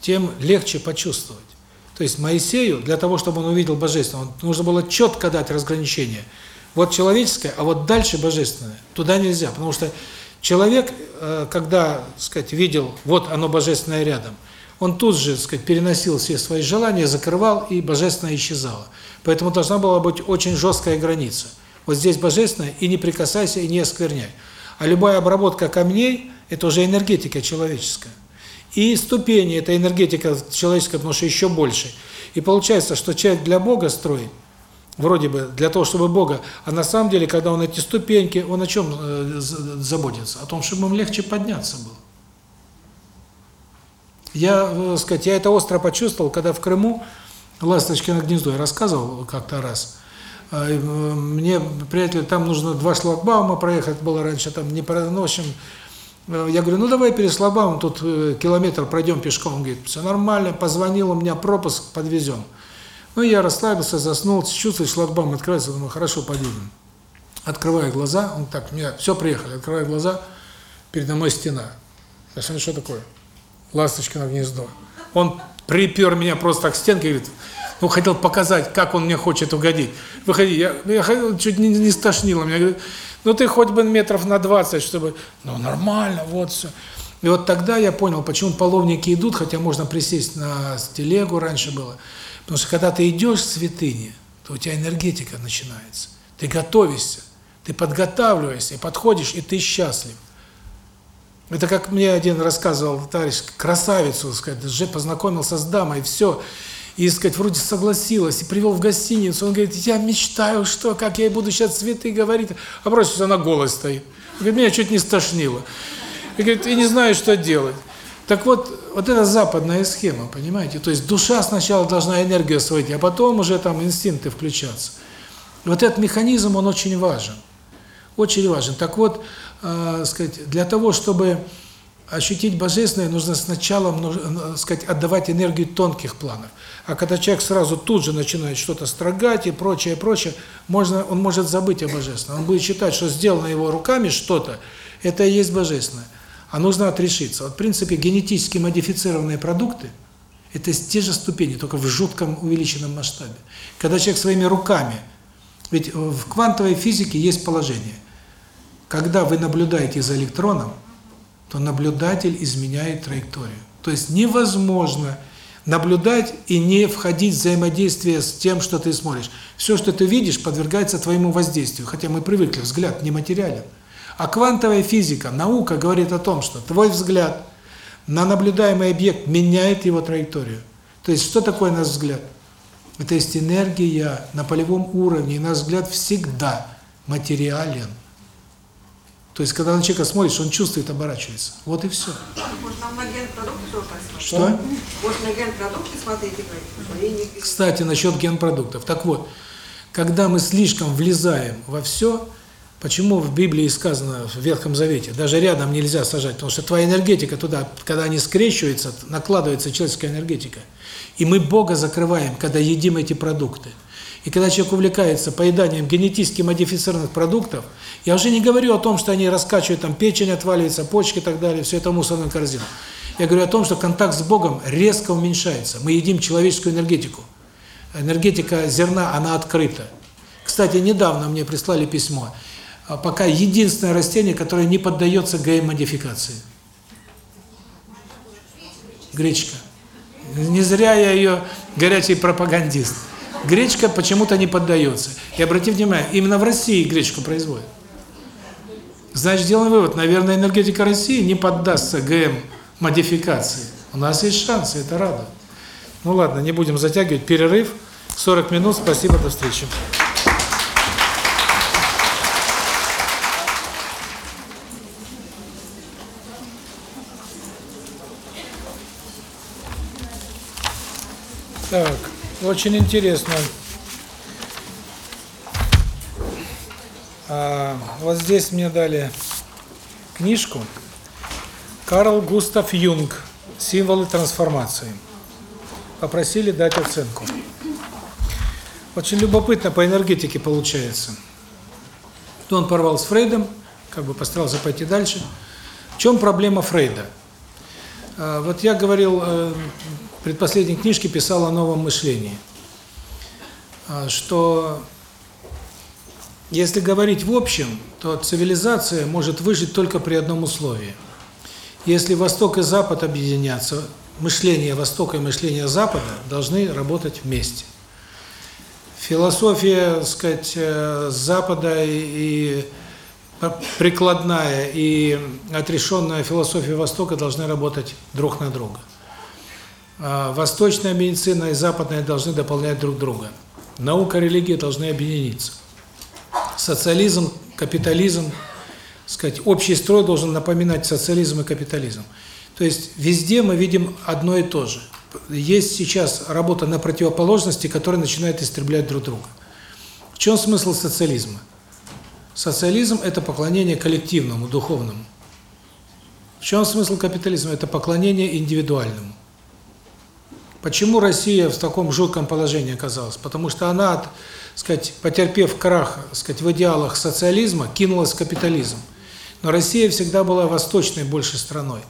тем легче почувствовать. То есть Моисею, для того, чтобы он увидел божественное, нужно было четко дать разграничение. Вот человеческое, а вот дальше божественное. Туда нельзя, потому что человек, когда, сказать, видел, вот оно божественное рядом, он тут же, сказать, переносил все свои желания, закрывал, и божественное исчезало. Поэтому должна была быть очень жесткая граница. Вот здесь божественное, и не прикасайся, и не оскверняй. А любая обработка камней – это уже энергетика человеческая. И ступени – это энергетика человеческая, потому что еще больше. И получается, что человек для Бога строит, вроде бы для того, чтобы Бога, а на самом деле, когда он эти ступеньки, он о чем э, заботится? О том, чтобы ему легче подняться было. Я, э, сказать, я это остро почувствовал, когда в Крыму «Ласточкино гнездо» я рассказывал как-то раз. А, э, мне, приятель, там нужно два шлагбаума проехать было раньше, там не про... Ну, э, я говорю, ну давай перед тут километр пройдем пешком. Он говорит, все нормально, позвонил, у меня пропуск, подвезем. Ну, я расслабился, заснул, чувствую, шлагбаум открывается, думаю, хорошо, подъедем. Открываю глаза, он так, меня, все, приехали, открываю глаза, передо мной стена. Я смотрю, что такое? Ласточкино гнездо. Он припер меня просто к стенке, говорит, ну, хотел показать, как он мне хочет угодить. Выходи, я, я чуть не, не стошнило меня, говорит, ну, ты хоть бы метров на 20, чтобы, ну, нормально, вот все. И вот тогда я понял, почему половники идут, хотя можно присесть на телегу, раньше было. Потому что когда ты идешь в святыне, то у тебя энергетика начинается. Ты готовишься, ты подготавливаешься, подходишь, и ты счастлив. Это как мне один рассказывал товарищ, красавицу, сказать, же познакомился с дамой, все. И, сказать, вроде согласилась, и привел в гостиницу. Он говорит, я мечтаю, что, как я буду сейчас цветы говорить. А просто она голос стоит. Говорит, меня чуть не стошнило. И говорит, и не знаю, что делать. Так вот, вот это западная схема, понимаете? То есть душа сначала должна энергию освоить, а потом уже там инстинкты включаться. Вот этот механизм, он очень важен. Очень важен. Так вот, э, сказать, для того, чтобы ощутить божественное, нужно сначала, э, сказать, отдавать энергию тонких планов. А когда человек сразу тут же начинает что-то строгать и прочее, прочее, можно, он может забыть о божественном. Он будет считать, что сделано его руками что-то, это и есть божественное. А нужно отрешиться. Вот, в принципе, генетически модифицированные продукты – это те же ступени, только в жутком увеличенном масштабе. Когда человек своими руками, ведь в квантовой физике есть положение – когда вы наблюдаете за электроном, то наблюдатель изменяет траекторию. То есть невозможно наблюдать и не входить в взаимодействие с тем, что ты смотришь. Все, что ты видишь, подвергается твоему воздействию, хотя мы привыкли, взгляд нематериален. А квантовая физика, наука говорит о том, что твой взгляд на наблюдаемый объект меняет его траекторию. То есть что такое наш взгляд? Это есть энергия на полевом уровне, и наш взгляд всегда материален. То есть, когда на человека смотришь, он чувствует, оборачивается. Вот и все. На генпродукты тоже смотреть? Что? Может, на генпродукты смотреть и? Кстати, насчет генпродуктов. Так вот, когда мы слишком влезаем во все, почему в Библии сказано, в Ветхом Завете, даже рядом нельзя сажать, потому что твоя энергетика туда, когда они скрещиваются, накладывается человеческая энергетика. И мы Бога закрываем, когда едим эти продукты. И когда человек увлекается поеданием генетически модифицированных продуктов, я уже не говорю о том, что они раскачивают, там печень отваливается, почки и так далее, все это мусорную корзину. Я говорю о том, что контакт с Богом резко уменьшается. Мы едим человеческую энергетику. Энергетика зерна, она открыта. Кстати, недавно мне прислали письмо. А пока единственное растение, которое не поддается ГМ-модификации. Гречка. Не зря я ее горячий пропагандист. Гречка почему-то не поддается. И обратите внимание, именно в России гречку производят. Значит, делаем вывод, наверное, энергетика России не поддастся ГМ-модификации. У нас есть шансы, это радует. Ну ладно, не будем затягивать. Перерыв. 40 минут. Спасибо, до встречи. Так. Очень интересно. А, вот здесь мне дали книжку Карл Густав Юнг «Символы трансформации». Попросили дать оценку. Очень любопытно по энергетике получается. То он порвал с Фрейдом, как бы постарался пойти дальше. В чем проблема Фрейда? А, вот я говорил э, предпоследней книжке писал о новом мышлении. А, что если говорить в общем, то цивилизация может выжить только при одном условии. Если Восток и Запад объединятся, мышление Востока и мышление Запада должны работать вместе. Философия, так сказать, э, Запада и прикладная и отрешенная философия Востока должны работать друг на друга. А Восточная медицина и западная должны дополнять друг друга. Наука и религия должны объединиться. Социализм, капитализм, сказать, общий строй должен напоминать социализм и капитализм. То есть везде мы видим одно и то же. Есть сейчас работа на противоположности, которая начинает истреблять друг друга. В чем смысл социализма? Социализм – это поклонение коллективному, духовному. В чем смысл капитализма? Это поклонение индивидуальному. Почему Россия в таком жутком положении оказалась? Потому что она, так сказать, потерпев крах, так сказать, в идеалах социализма, кинулась в капитализм. Но Россия всегда была восточной больше страной.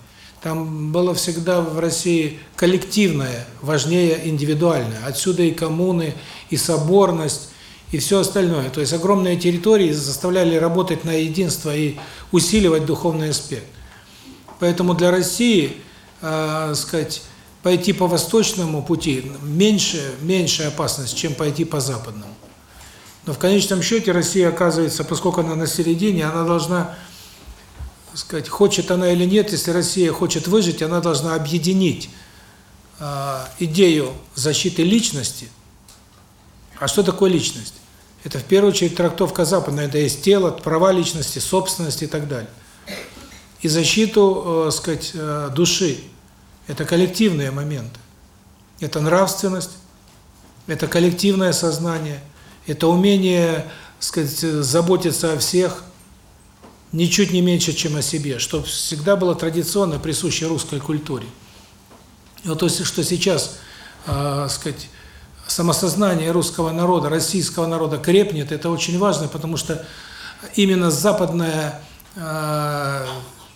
Там было всегда в России коллективное важнее индивидуальное. Отсюда и коммуны, и соборность, и все остальное. То есть огромные территории заставляли работать на единство и усиливать духовный аспект. Поэтому для России, э, сказать, пойти по восточному пути меньше, меньшая опасность, чем пойти по западному. Но в конечном счете Россия оказывается, поскольку она на середине, она должна, сказать, хочет она или нет, если Россия хочет выжить, она должна объединить э, идею защиты личности. А что такое личность? Это в первую очередь трактовка западная, это есть тело, права личности, собственность и так далее. И защиту, э, сказать, э, души. Это коллективные моменты. Это нравственность, это коллективное сознание, это умение, сказать, заботиться о всех, ничуть не меньше, чем о себе, что всегда было традиционно присуще русской культуре. И вот то, что сейчас, э, сказать, самосознание русского народа, российского народа крепнет, это очень важно, потому что именно западная э,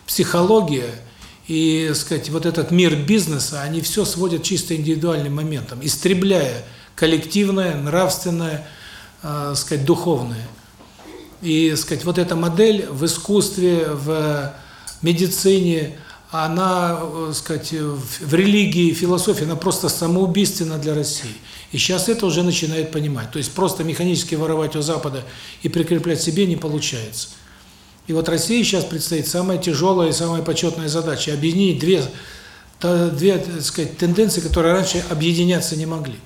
психология и, сказать, вот этот мир бизнеса, они все сводят чисто индивидуальным моментом, истребляя коллективное, нравственное, э, сказать, духовное. И, сказать, вот эта модель в искусстве, в медицине, она, э, сказать, в религии, философии, она просто самоубийственна для России. И сейчас это уже начинает понимать. То есть просто механически воровать у Запада и прикреплять себе не получается. И вот России сейчас предстоит самая тяжелая и самая почетная задача – объединить две, две так сказать, тенденции, которые раньше объединяться не могли.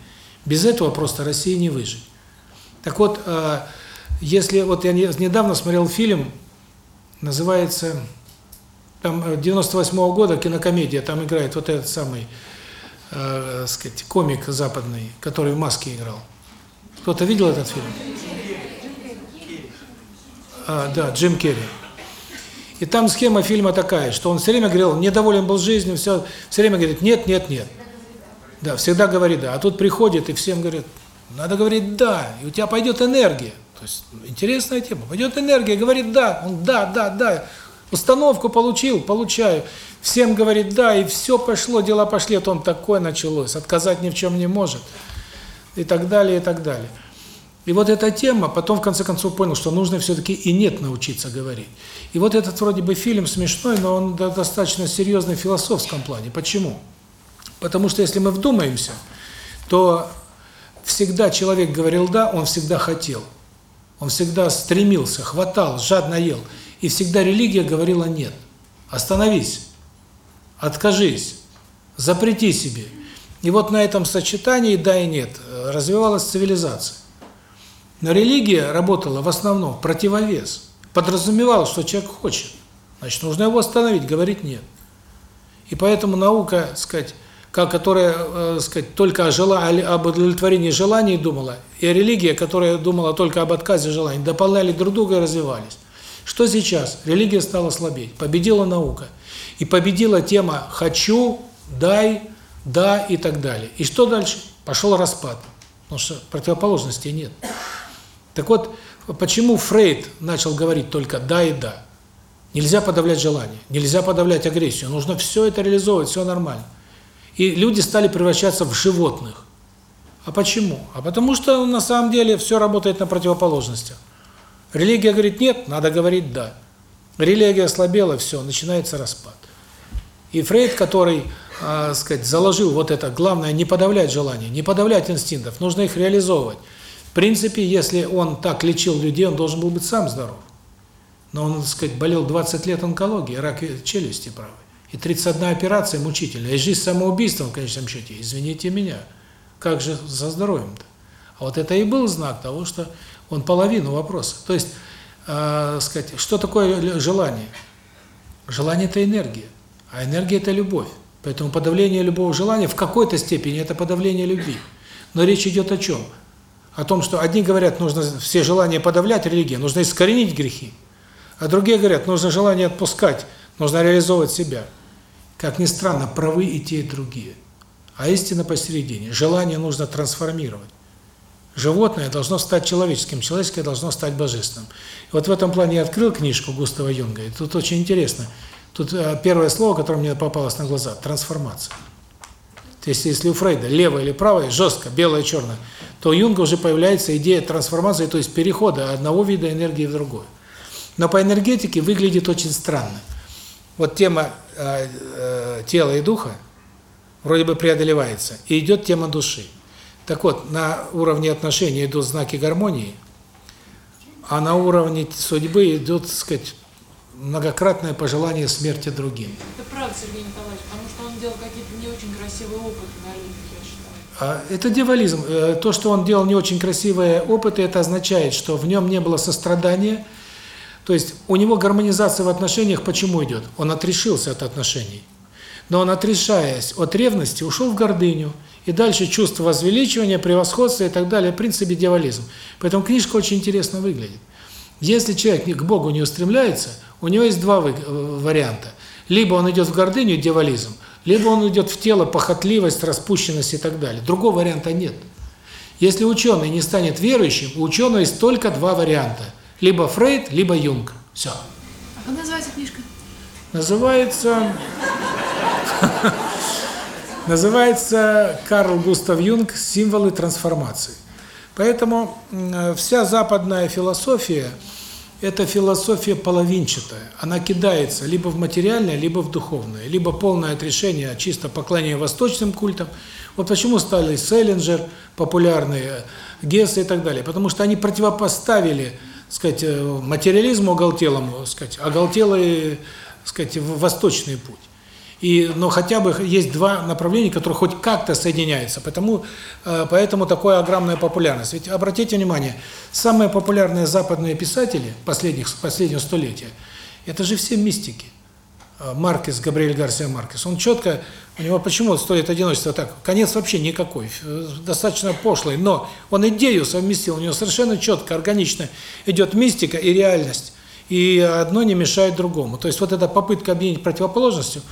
Без этого просто России не выжить. Так вот, э, если вот я недавно смотрел фильм, называется, там 98 -го года, кинокомедия, там играет вот этот самый э, сказать, комик западный, который в маске играл. Кто-то видел этот фильм? А, да, Джим Керри. И там схема фильма такая, что он все время говорил, недоволен был жизнью, все, все время говорит, нет, нет, нет. Да, всегда говорит да. А тут приходит и всем говорит, надо говорить да, и у тебя пойдет энергия. То есть интересная тема. Пойдет энергия, говорит да, он да, да, да. Установку получил, получаю. Всем говорит «да», и все пошло, дела пошли, а то он такое началось, отказать ни в чем не может, и так далее, и так далее. И вот эта тема, потом в конце концов понял, что нужно все-таки и нет научиться говорить. И вот этот вроде бы фильм смешной, но он достаточно серьезный в философском плане. Почему? Потому что если мы вдумаемся, то всегда человек говорил «да», он всегда хотел. Он всегда стремился, хватал, жадно ел. И всегда религия говорила «нет». Остановись. Откажись, запрети себе. И вот на этом сочетании «да» и «нет» развивалась цивилизация. Но религия работала в основном в противовес. Подразумевала, что человек хочет. Значит, нужно его остановить, говорить «нет». И поэтому наука, сказать, которая, э, сказать, только о желании, об удовлетворении желаний думала, и религия, которая думала только об отказе желаний, дополняли друг друга и развивались. Что сейчас? Религия стала слабеть, победила наука. И победила тема «хочу», «дай», «да» и так далее. И что дальше? Пошел распад, потому что противоположностей нет. Так вот, почему Фрейд начал говорить только «да» и «да»? Нельзя подавлять желание, нельзя подавлять агрессию, нужно все это реализовывать, все нормально. И люди стали превращаться в животных. А почему? А потому что на самом деле все работает на противоположностях. Религия говорит «нет», надо говорить «да». Религия ослабела, все, начинается распад. И Фрейд, который, э, сказать, заложил вот это, главное, не подавлять желания, не подавлять инстинктов, нужно их реализовывать. В принципе, если он так лечил людей, он должен был быть сам здоров. но он, так сказать, болел 20 лет онкологией, рак челюсти правой. И 31 операция мучительная. И жизнь самоубийством в конечном счете. Извините меня. Как же со здоровьем-то? А вот это и был знак того, что он половину вопроса. То есть, э, сказать, что такое желание? Желание – это энергия, а энергия – это любовь. Поэтому подавление любого желания в какой-то степени – это подавление любви. Но речь идет о чем? О том, что одни говорят, нужно все желания подавлять, религия, нужно искоренить грехи. А другие говорят, нужно желание отпускать, нужно реализовывать себя. Как ни странно, правы и те, и другие. А истина посередине. Желание нужно трансформировать. Животное должно стать человеческим, человеческое должно стать божественным. И вот в этом плане я открыл книжку Густава Юнга, и тут очень интересно. Тут э, первое слово, которое мне попалось на глаза – трансформация. То есть, если у Фрейда левое или правое, жестко, белое, черное, то у Юнга уже появляется идея трансформации, то есть перехода одного вида энергии в другой. Но по энергетике выглядит очень странно. Вот тема э, э, тела и духа вроде бы преодолевается, и идет тема души. Так вот, на уровне отношений идут знаки гармонии, а на уровне судьбы идут, так сказать, многократное пожелание смерти другим. Это правда, Сергей Николаевич, потому что он делал какие-то не очень красивые опыты на людях, я считаю. А Это дьяволизм. Э, То, что он делал не очень красивые опыты, это означает, что в нем не было сострадания. То есть у него гармонизация в отношениях почему идет? Он отрешился от отношений. Но он, отрешаясь от ревности, ушел в гордыню. И дальше чувство возвеличивания, превосходства и так далее. В принципе, дьяволизм. Поэтому книжка очень интересно выглядит. Если человек к Богу не устремляется, у него есть два варианта. Либо он идет в гордыню, дьяволизм, либо он идет в тело, похотливость, распущенность и так далее. Другого варианта нет. Если ученый не станет верующим, у ученого есть только два варианта. Либо Фрейд, либо Юнг. Все. А как называется книжка? Называется... *laughs* Называется Карл Густав Юнг «Символы трансформации». Поэтому вся западная философия – это философия половинчатая. Она кидается либо в материальное, либо в духовное. Либо полное отрешение, чисто поклонение восточным культам. Вот почему стали Селлинджер популярные, Гесса и так далее. Потому что они противопоставили сказать, э, материализму оголтелому, сказать, оголтелый сказать, восточный путь. И, но хотя бы есть два направления, которые хоть как-то соединяются, потому, э, поэтому такая огромная популярность. Ведь обратите внимание, самые популярные западные писатели последних, последнего столетия, это же все мистики. Э, Маркес, Габриэль Гарсия Маркес, он четко, у него почему стоит одиночество так, конец вообще никакой, э, достаточно пошлый, но он идею совместил, у него совершенно четко, органично идет мистика и реальность, и одно не мешает другому. То есть вот эта попытка объединить противоположностью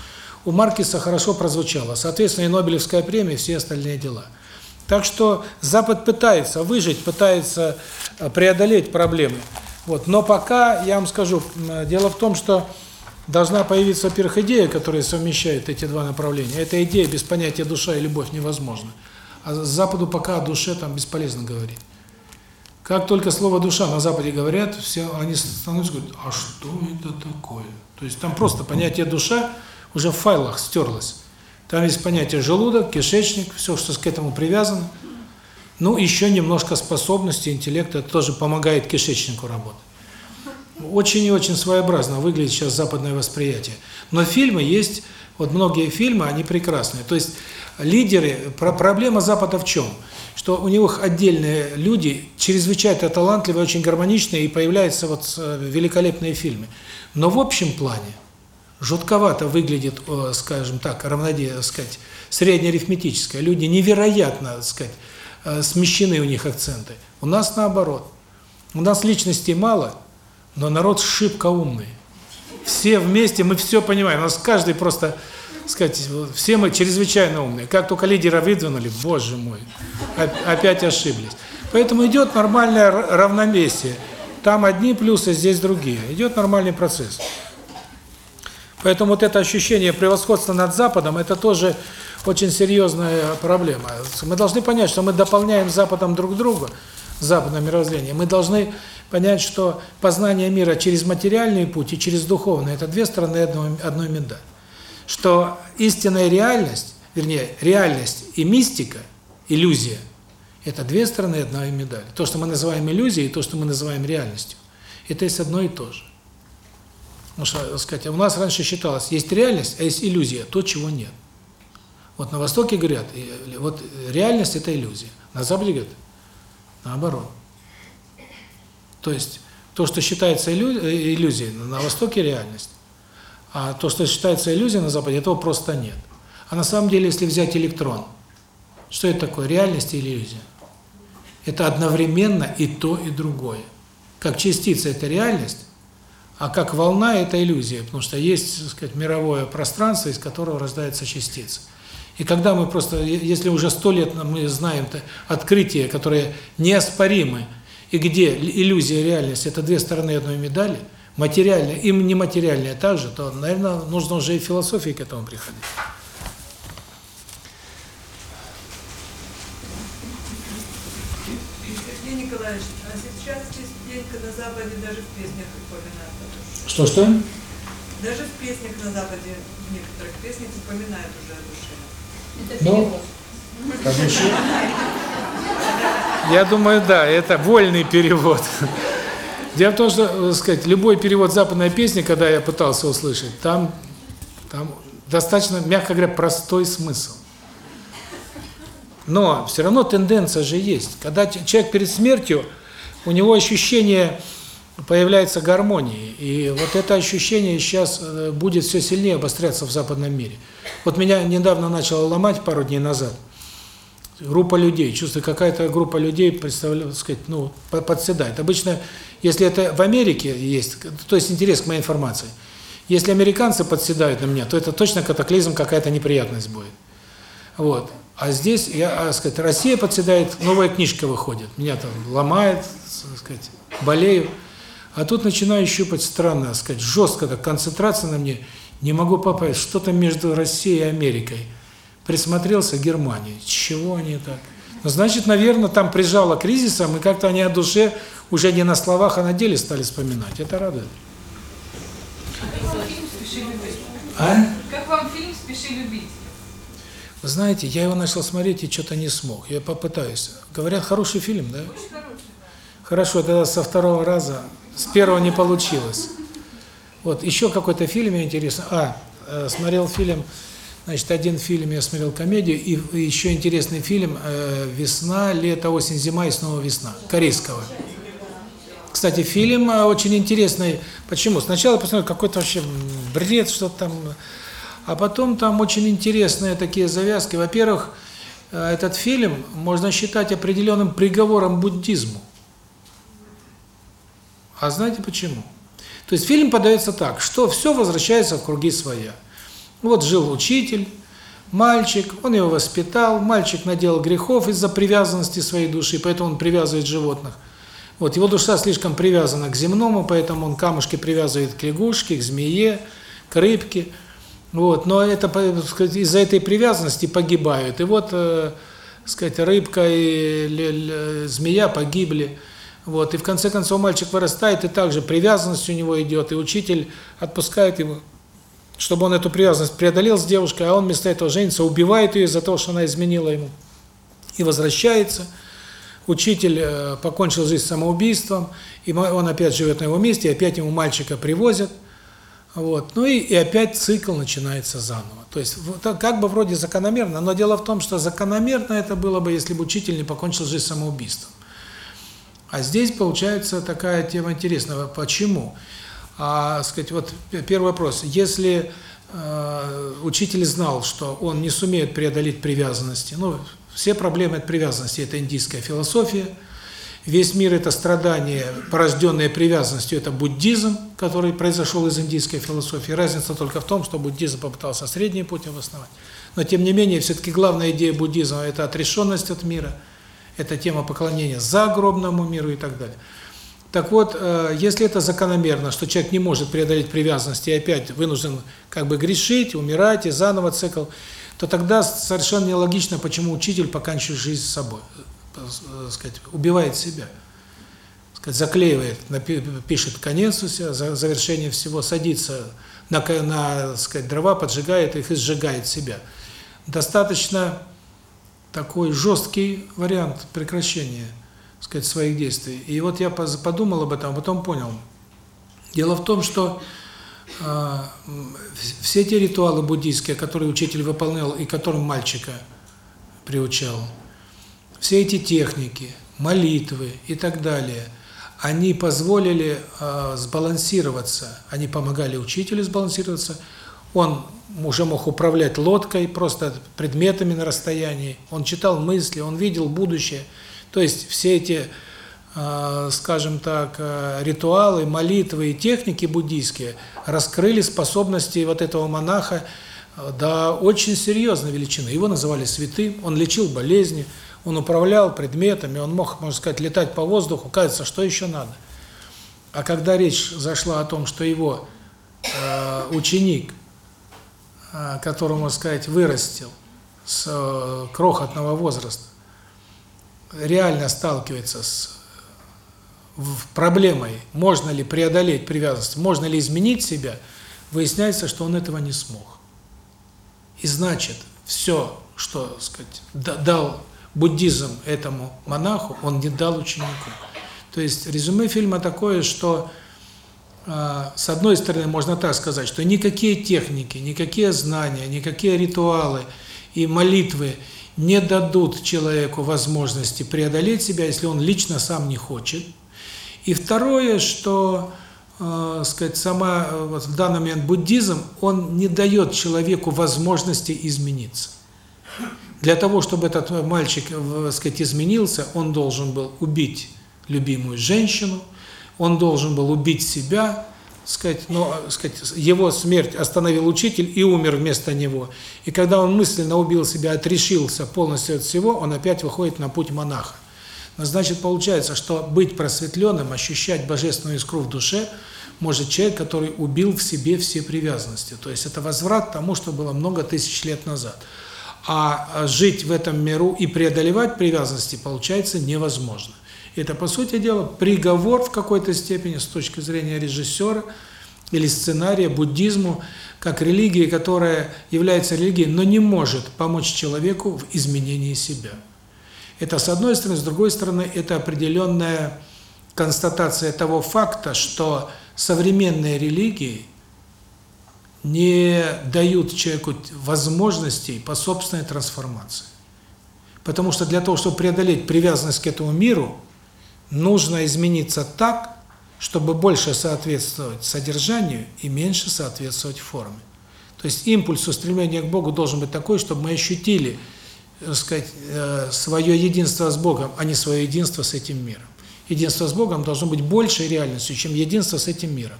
у Маркеса хорошо прозвучала, соответственно и Нобелевская премия, и все остальные дела. Так что Запад пытается выжить, пытается э, преодолеть проблемы. Вот. Но пока, я вам скажу, дело в том, что должна появиться, во-первых, идея, которая совмещает эти два направления. Эта идея без понятия душа и любовь невозможна. А Западу пока о душе там бесполезно говорить. Как только слово душа на Западе говорят, все они становятся говорят, а что это такое? То есть там просто понятие душа уже в файлах стерлось. Там есть понятие желудок, кишечник, все, что к этому привязано. Ну, еще немножко способности, интеллекта тоже помогает кишечнику работать. Очень и очень своеобразно выглядит сейчас западное восприятие. Но фильмы есть, вот многие фильмы, они прекрасные. То есть лидеры, про проблема Запада в чем? Что у них отдельные люди, чрезвычайно талантливые, очень гармоничные, и появляются вот э, великолепные фильмы. Но в общем плане жутковато выглядит, скажем так, равнодействие, так сказать, среднеарифметическое. Люди невероятно, так сказать, э, смещены у них акценты. У нас наоборот. У нас личностей мало, но народ шибко умный. Все вместе, мы все понимаем. У нас каждый просто, сказать, все мы чрезвычайно умные. Как только лидера выдвинули, боже мой, оп- опять ошиблись. Поэтому идет нормальное равновесие. Там одни плюсы, здесь другие. Идет нормальный процесс. Поэтому вот это ощущение превосходства над Западом, это тоже очень серьезная проблема. Мы должны понять, что мы дополняем Западом друг друга, западное мировоззрение. Мы должны понять, что познание мира через материальный путь и через духовный – это две стороны одной, одной медали. Что истинная реальность, вернее, реальность и мистика, иллюзия – это две стороны одной медали. То, что мы называем иллюзией, и то, что мы называем реальностью – это есть одно и то же. Потому что, так сказать, у нас раньше считалось, есть реальность, а есть иллюзия, то, чего нет. Вот на Востоке говорят, вот реальность – это иллюзия. На Западе говорят, наоборот. То есть, то, что считается э, иллюзией, на Востоке – реальность. А то, что считается иллюзией на Западе, этого просто нет. А на самом деле, если взять электрон, что это такое, реальность или иллюзия? Это одновременно и то, и другое. Как частица – это реальность, а как волна – это иллюзия, потому что есть, так сказать, мировое пространство, из которого рождается частица. И когда мы просто, если уже сто лет мы знаем -то открытия, которые неоспоримы, и где иллюзия и реальность – это две стороны одной медали, материальная и нематериальная также, то, наверное, нужно уже и философии к этому приходить. Николаевич, а сейчас частенько на Западе даже в песнях упоминают о душе. Что-что? Даже в песнях на Западе, в некоторых песнях упоминают уже о душе. Ну, конечно. Я думаю, да, это вольный перевод. Дело в том, что, так сказать, любой перевод западной песни, когда я пытался услышать, там, там достаточно, мягко говоря, простой смысл. Но все равно тенденция же есть. Когда человек перед смертью, у него ощущение появляется гармонии. И вот это ощущение сейчас э, будет все сильнее обостряться в западном мире. Вот меня недавно начало ломать пару дней назад. Группа людей, чувствую, какая-то группа людей, представляю, так сказать, ну, по- подседает. Обычно, если это в Америке есть, то есть интерес к моей информации, если американцы подседают на меня, то это точно катаклизм, какая-то неприятность будет. Вот. А здесь, я, а, сказать, Россия подседает, новая книжка выходит, меня там ломает, так сказать, болею. А тут начинаю щупать странно, сказать, жестко так, концентрация на мне, не могу попасть, что-то между Россией и Америкой. Присмотрелся Германии, чего они так? Ну, значит, наверное, там прижало кризисом, и как-то они о душе уже не на словах, а на деле стали вспоминать. Это радует. А? Как вам фильм «Спеши любить»? Вы знаете, я его начал смотреть и что-то не смог. Я попытаюсь. Говорят, хороший фильм, да? Хорошо, тогда со второго раза. С первого не получилось. Вот, еще какой-то фильм мне интересно. А, э, смотрел фильм, значит, один фильм я смотрел комедию, и, еще интересный фильм э, «Весна, лето, осень, зима и снова весна» корейского. Кстати, фильм э, очень интересный. Почему? Сначала посмотрел какой-то вообще бред, что там... А потом там очень интересные такие завязки. Во-первых, этот фильм можно считать определенным приговором буддизму. А знаете почему? То есть фильм подается так, что все возвращается в круги своя. Вот жил учитель, мальчик, он его воспитал, мальчик наделал грехов из-за привязанности своей души, поэтому он привязывает животных. Вот его душа слишком привязана к земному, поэтому он камушки привязывает к лягушке, к змее, к рыбке. Вот, но это из-за этой привязанности погибают. И вот, э, сказать, рыбка и змея погибли. Вот, и в конце концов мальчик вырастает, и также привязанность у него идет, и учитель отпускает его, чтобы он эту привязанность преодолел с девушкой, а он вместо этого женится, убивает ее из-за того, что она изменила ему. И возвращается. Учитель э, покончил жизнь самоубийством, и он опять живет на его месте, и опять ему мальчика привозят. Вот. Ну и, и опять цикл начинается заново. То есть так как бы вроде закономерно, но дело в том, что закономерно это было бы, если бы учитель не покончил жизнь самоубийством. А здесь получается такая тема интересная. Почему? А, сказать, вот первый вопрос. Если э, учитель знал, что он не сумеет преодолеть привязанности, ну, все проблемы от привязанности – это индийская философия, весь мир – это страдание, порожденное привязанностью, это буддизм, который произошел из индийской философии. Разница только в том, что буддизм попытался средний путь обосновать. Но, тем не менее, все-таки главная идея буддизма – это отрешенность от мира, это тема поклонения загробному миру и так далее. Так вот, э, если это закономерно, что человек не может преодолеть привязанность и опять вынужден как бы грешить, умирать и заново цикл, то тогда совершенно нелогично, почему учитель поканчивает жизнь с собой, э, э, сказать, убивает себя, сказать, заклеивает, пишет конец у себя, за- завершение всего, садится на, на сказать, дрова, поджигает их и сжигает себя. Достаточно такой жесткий вариант прекращения, сказать, своих действий. И вот я подумал об этом, а потом понял. Дело в том, что вс- все те ритуалы буддийские, которые учитель выполнял и которым мальчика приучал, все эти техники, молитвы и так далее, они позволили э, сбалансироваться, они помогали учителю сбалансироваться, он уже мог управлять лодкой, просто предметами на расстоянии, он читал мысли, он видел будущее. То есть все эти, э, скажем так, э, ритуалы, молитвы и техники буддийские раскрыли способности вот этого монаха до очень серьезной величины. Его называли святым, он лечил болезни, он управлял предметами, он мог, можно сказать, летать по воздуху, кажется, что еще надо. А когда речь зашла о том, что его э, ученик, э, которого, можно сказать, вырастил с э, крохотного возраста, реально сталкивается с проблемой, можно ли преодолеть привязанность, можно ли изменить себя, выясняется, что он этого не смог. И значит, все, что, сказать, да- дал буддизм этому монаху, он не дал ученику. То есть резюме фильма такое, что с одной стороны, можно так сказать, что никакие техники, никакие знания, никакие ритуалы и молитвы не дадут человеку возможности преодолеть себя, если он лично сам не хочет. И второе, что, э, сказать, сама э, вот в данный момент буддизм, он не дает человеку возможности измениться. Для того, чтобы этот мальчик, э, сказать, изменился, он должен был убить любимую женщину, он должен был убить себя, сказать, но, сказать, его смерть остановил учитель и умер вместо него. И когда он мысленно убил себя, отрешился полностью от всего, он опять выходит на путь монаха. Но значит, получается, что быть просветленным, ощущать божественную искру в душе, может человек, который убил в себе все привязанности. То есть это возврат тому, что было много тысяч лет назад. А а жить в этом миру и преодолевать привязанности получается невозможно. Это, по сути дела, приговор в какой-то степени с точки зрения режиссера или сценария буддизму, как религии, которая является религией, но не может помочь человеку в изменении себя. Это с одной стороны, с другой стороны, это определенная констатация того факта, что современные религии не дают человеку возможностей по собственной трансформации. Потому что для того, чтобы преодолеть привязанность к этому миру, нужно измениться так, чтобы больше соответствовать содержанию и меньше соответствовать форме. То есть импульс устремления к Богу должен быть такой, чтобы мы ощутили, так сказать, э, свое единство с Богом, а не свое единство с этим миром. Единство с Богом должно быть большей реальностью, чем единство с этим миром.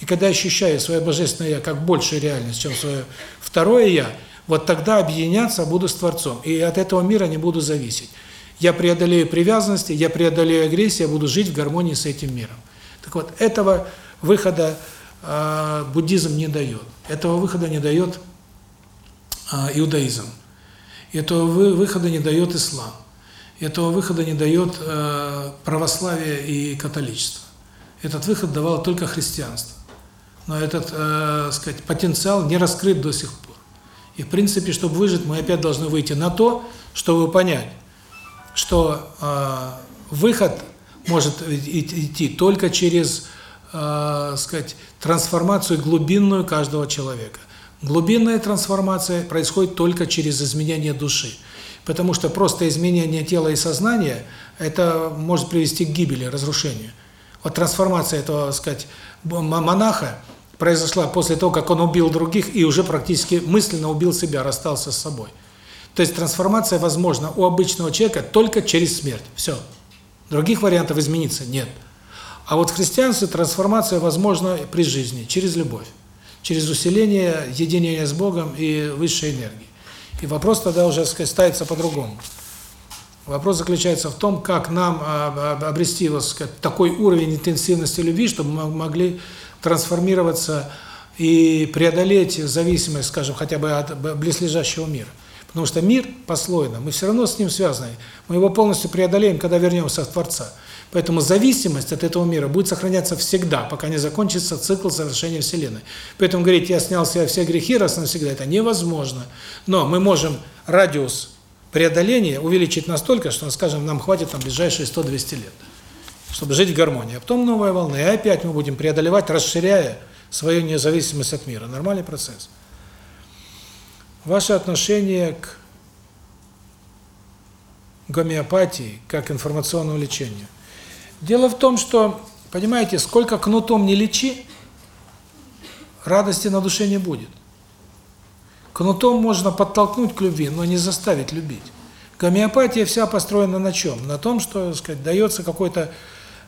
И когда ощущаю свое божественное я как большую реальность, чем свое второе я, вот тогда объединяться буду с Творцом, и от этого мира не буду зависеть. Я преодолею привязанности, я преодолею агрессию, я буду жить в гармонии с этим миром. Так вот, этого выхода э, буддизм не дает. Этого выхода не дает э, иудаизм. Этого вы, выхода не дает ислам. Этого выхода не дает э, православие и католичество. Этот выход давало только христианство. Но этот, э, сказать, потенциал не раскрыт до сих пор. И в принципе, чтобы выжить, мы опять должны выйти на то, чтобы понять, что э, выход может идти только через, э, сказать, трансформацию глубинную каждого человека. Глубинная трансформация происходит только через изменение души. Потому что просто изменение тела и сознания это может привести к гибели, разрушению. Вот трансформация этого, сказать, монаха произошла после того, как он убил других и уже практически мысленно убил себя, расстался с собой. То есть трансформация возможна у обычного человека только через смерть. Все. Других вариантов измениться нет. А вот в христианстве трансформация возможна при жизни, через любовь, через усиление единения с Богом и высшей энергии. И вопрос тогда уже, сказать, ставится по-другому. Вопрос заключается в том, как нам обрести, вот, такой уровень интенсивности любви, чтобы мы могли трансформироваться и преодолеть зависимость, скажем, хотя бы от близлежащего мира. Потому что мир послойно, мы все равно с ним связаны. Мы его полностью преодолеем, когда вернемся в Творца. Поэтому зависимость от этого мира будет сохраняться всегда, пока не закончится цикл совершения Вселенной. Поэтому говорить, я снял с себя все грехи раз навсегда, это невозможно. Но мы можем радиус преодоления увеличить настолько, что, скажем, нам хватит на ближайшие 100-200 лет, чтобы жить в гармонии. А потом новая волна, и опять мы будем преодолевать, расширяя свою независимость от мира. Нормальный процесс. Ваше отношение к гомеопатии, как информационному лечению. Дело в том, что, понимаете, сколько кнутом не лечи, радости на душе не будет. Кнутом можно подтолкнуть к любви, но не заставить любить. Гомеопатия вся построена на чем? На том, что, так сказать, дается какой-то,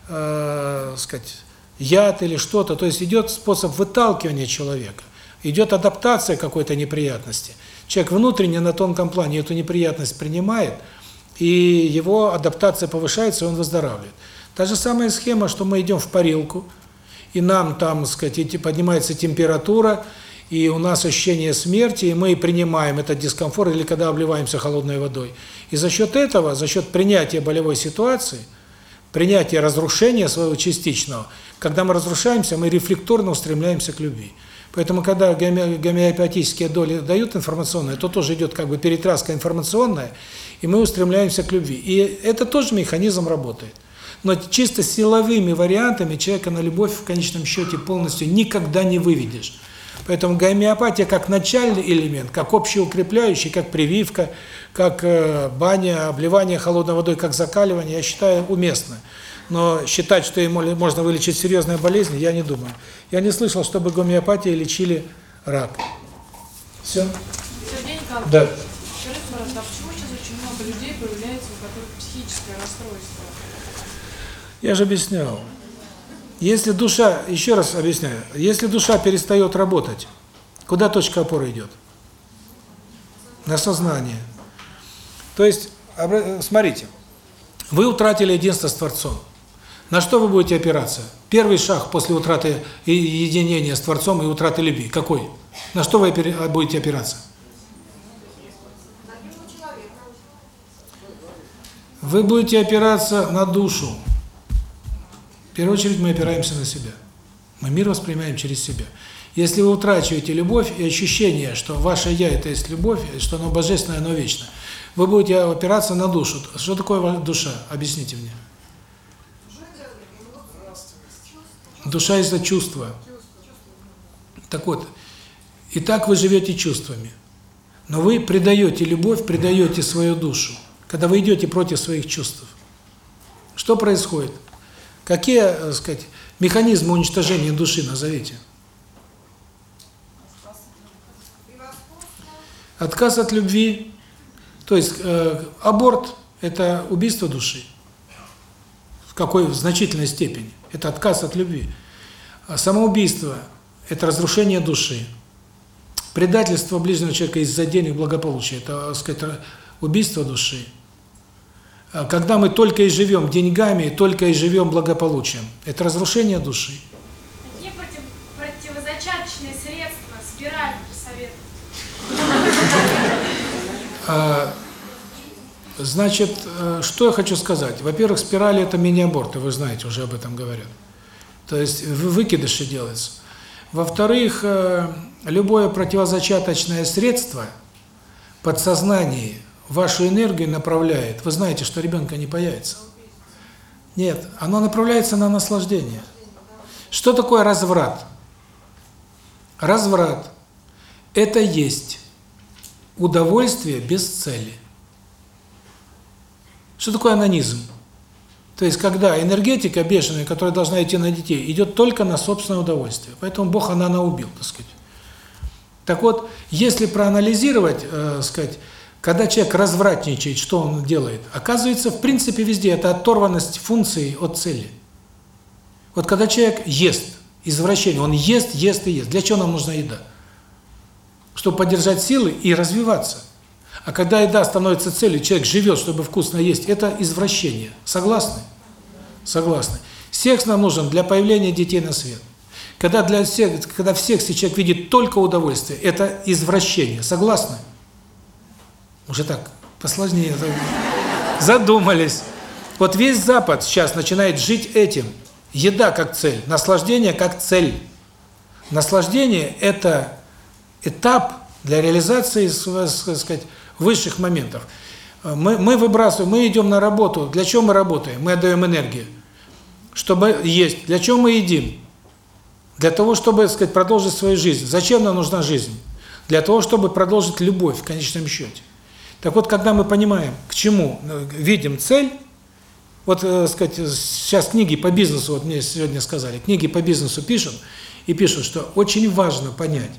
э, сказать, яд или что-то, то есть идет способ выталкивания человека, идет адаптация какой-то неприятности. Человек внутренне на тонком плане эту неприятность принимает, и его адаптация повышается, и он выздоравливает. Та же самая схема, что мы идем в парилку, и нам там, так сказать, поднимается температура, и у нас ощущение смерти, и мы принимаем этот дискомфорт, или когда обливаемся холодной водой. И за счет этого, за счет принятия болевой ситуации, принятия разрушения своего частичного, когда мы разрушаемся, мы рефлекторно устремляемся к любви. Поэтому, когда гомеопатические доли дают информационные, то тоже идет как бы перетраска информационная, и мы устремляемся к любви. И это тоже механизм работает. Но чисто силовыми вариантами человека на любовь в конечном счете полностью никогда не выведешь. Поэтому гомеопатия как начальный элемент, как общеукрепляющий, как прививка, как э, баня, обливание холодной водой, как закаливание, я считаю уместно. Но считать, что ему можно вылечить серьезные болезни, я не думаю. Я не слышал, чтобы гомеопатией лечили рак. Все? Сергей Николаевич, Да. скажите, пожалуйста, а почему сейчас очень много людей появляется, у которых психическое расстройство? Я же объяснял. Если душа, еще раз объясняю, если душа перестает работать, куда точка опоры идет? На сознание. То есть, смотрите, вы утратили единство с Творцом. На что вы будете опираться? Первый шаг после утраты единения с Творцом и утраты любви. Какой? На что вы будете опираться? Вы будете опираться на душу. В первую очередь мы опираемся на себя. Мы мир воспринимаем через себя. Если вы утрачиваете любовь и ощущение, что ваше «я» – это есть любовь, что оно божественное, оно вечно, вы будете опираться на душу. Что такое душа? Объясните мне. Душа – это чувство. Так вот, и так вы живете чувствами. Но вы предаете любовь, предаете свою душу, когда вы идете против своих чувств. Что происходит? Какие, так сказать, механизмы уничтожения души назовите? Отказ от любви, то есть э, аборт – это убийство души. В какой в значительной степени. Это отказ от любви. А самоубийство – это разрушение души. Предательство ближнего человека из-за денег, благополучия – это, так сказать, убийство души. А Когда мы только и живем деньгами, только и живем благополучием, это разрушение души. Какие против, противозачаточные средства, спираль посоветуют? Значит, э, что я хочу сказать? Во-первых, спирали – это мини-аборты, вы знаете, уже об этом говорят. То есть выкидыши делаются. Во-вторых, э, любое противозачаточное средство подсознание вашу энергию направляет. Вы знаете, что ребенка не появится. Нет, оно направляется на наслаждение. Что такое разврат? Разврат – это есть удовольствие без цели. Что такое анонизм? То есть, когда энергетика бешеная, которая должна идти на детей, идет только на собственное удовольствие. Поэтому Бог Анана убил, так сказать. Так вот, если проанализировать, э, сказать, когда человек развратничает, что он делает? Оказывается, в принципе, везде это оторванность функции от цели. Вот когда человек ест, извращение, он ест, ест и ест. Для чего нам нужна еда? Чтобы поддержать силы и развиваться. А когда еда становится целью, человек живет, чтобы вкусно есть, это извращение. Согласны? Согласны. Секс нам нужен для появления детей на свет. Когда для всех, когда в сексе человек видит только удовольствие, это извращение. Согласны? Уже так, посложнее. Задумались. Вот весь Запад сейчас начинает жить этим. Еда как цель, наслаждение как цель. Наслаждение – это этап для реализации, сказать, высших моментов. Мы, мы выбрасываем, мы идем на работу. Для чего мы работаем? Мы отдаем энергию. Чтобы есть. Для чего мы едим? Для того, чтобы, так сказать, продолжить свою жизнь. Зачем нам нужна жизнь? Для того, чтобы продолжить любовь в конечном счете. Так вот, когда мы понимаем, к чему, э, видим цель, вот, э, сказать, сейчас книги по бизнесу, вот мне сегодня сказали, книги по бизнесу пишут, и пишут, что очень важно понять,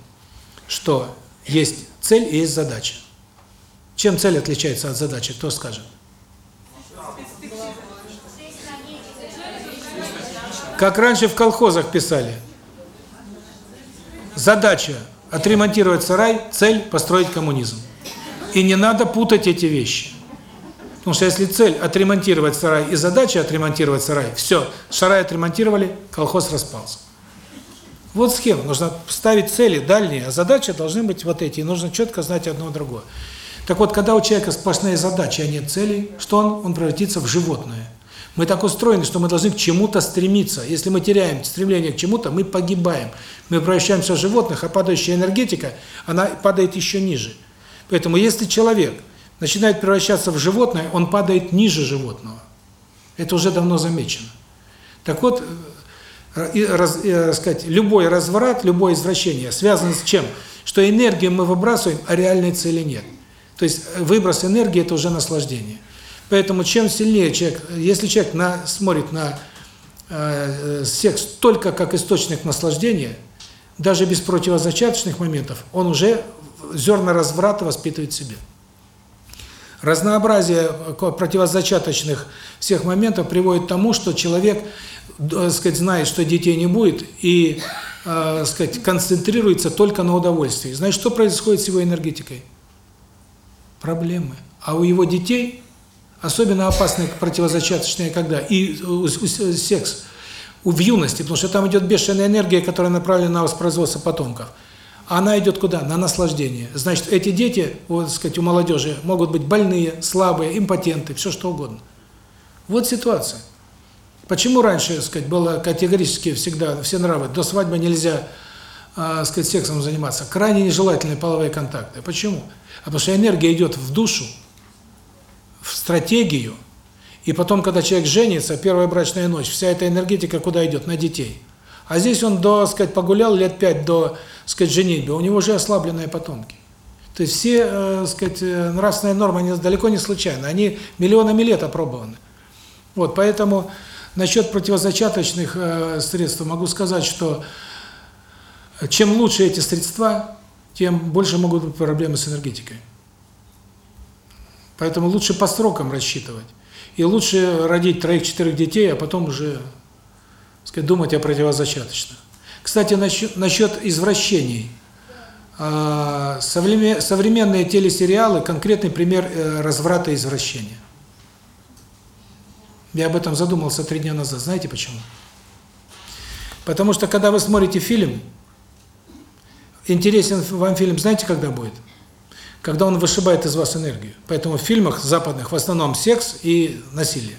что есть цель и есть задача. Чем цель отличается от задачи, кто скажет? Как раньше в колхозах писали. Задача – отремонтировать сарай, цель – построить коммунизм. И не надо путать эти вещи. Потому что если цель – отремонтировать сарай и задача – отремонтировать сарай, все, сарай отремонтировали, колхоз распался. Вот схема. Нужно ставить цели дальние, а задачи должны быть вот эти. И нужно четко знать одно другое. Так вот, когда у человека сплошные задачи, а нет целей, что он? Он превратится в животное. Мы так устроены, что мы должны к чему-то стремиться. Если мы теряем стремление к чему-то, мы погибаем. Мы превращаемся в животных, а падающая энергетика, она падает еще ниже. Поэтому если человек начинает превращаться в животное, он падает ниже животного. Это уже давно замечено. Так вот, э, раз, э, сказать, любой разврат, любое извращение связано с чем? Что энергию мы выбрасываем, а реальной цели нет. То есть э, выброс энергии – это уже наслаждение. Поэтому чем сильнее человек, если человек на, смотрит на э, секс только как источник наслаждения, даже без противозачаточных моментов, он уже зерна разврата воспитывает в себе. Разнообразие противозачаточных всех моментов приводит к тому, что человек, так сказать, знает, что детей не будет, и, э, сказать, концентрируется только на удовольствии. Знаете, что происходит с его энергетикой? Проблемы. А у его детей Особенно опасны противозачаточные, когда и секс в юности, потому что там идет бешеная энергия, которая направлена на воспроизводство потомков. А она идет куда? На наслаждение. Значит, эти дети, вот, сказать, у молодежи могут быть больные, слабые, импотенты, все что угодно. Вот ситуация. Почему раньше, сказать, было категорически всегда все нравы, до свадьбы нельзя, э, сказать, сексом заниматься. Крайне нежелательные половые контакты. Почему? А потому что энергия идет в душу, в стратегию, и потом, когда человек женится, первая брачная ночь, вся эта энергетика куда идет? На детей. А здесь он, до, сказать, погулял лет пять до, сказать, женитьбы, у него уже ослабленные потомки. То есть все, э, сказать, э, нравственные нормы они далеко не случайны, они миллионами лет опробованы. Вот, поэтому насчет противозачаточных э, средств могу сказать, что чем лучше эти средства, тем больше могут быть проблемы с энергетикой. Поэтому лучше по срокам рассчитывать. И лучше родить троих-четырех детей, а потом уже сказать, думать о противозачаточных. Кстати, насчет, насчет извращений. А, современные телесериалы – конкретный пример э, разврата и извращения. Я об этом задумался три дня назад. Знаете почему? Потому что, когда вы смотрите фильм, интересен вам фильм, знаете, когда будет? когда он вышибает из вас энергию. Поэтому в фильмах западных в основном секс и насилие.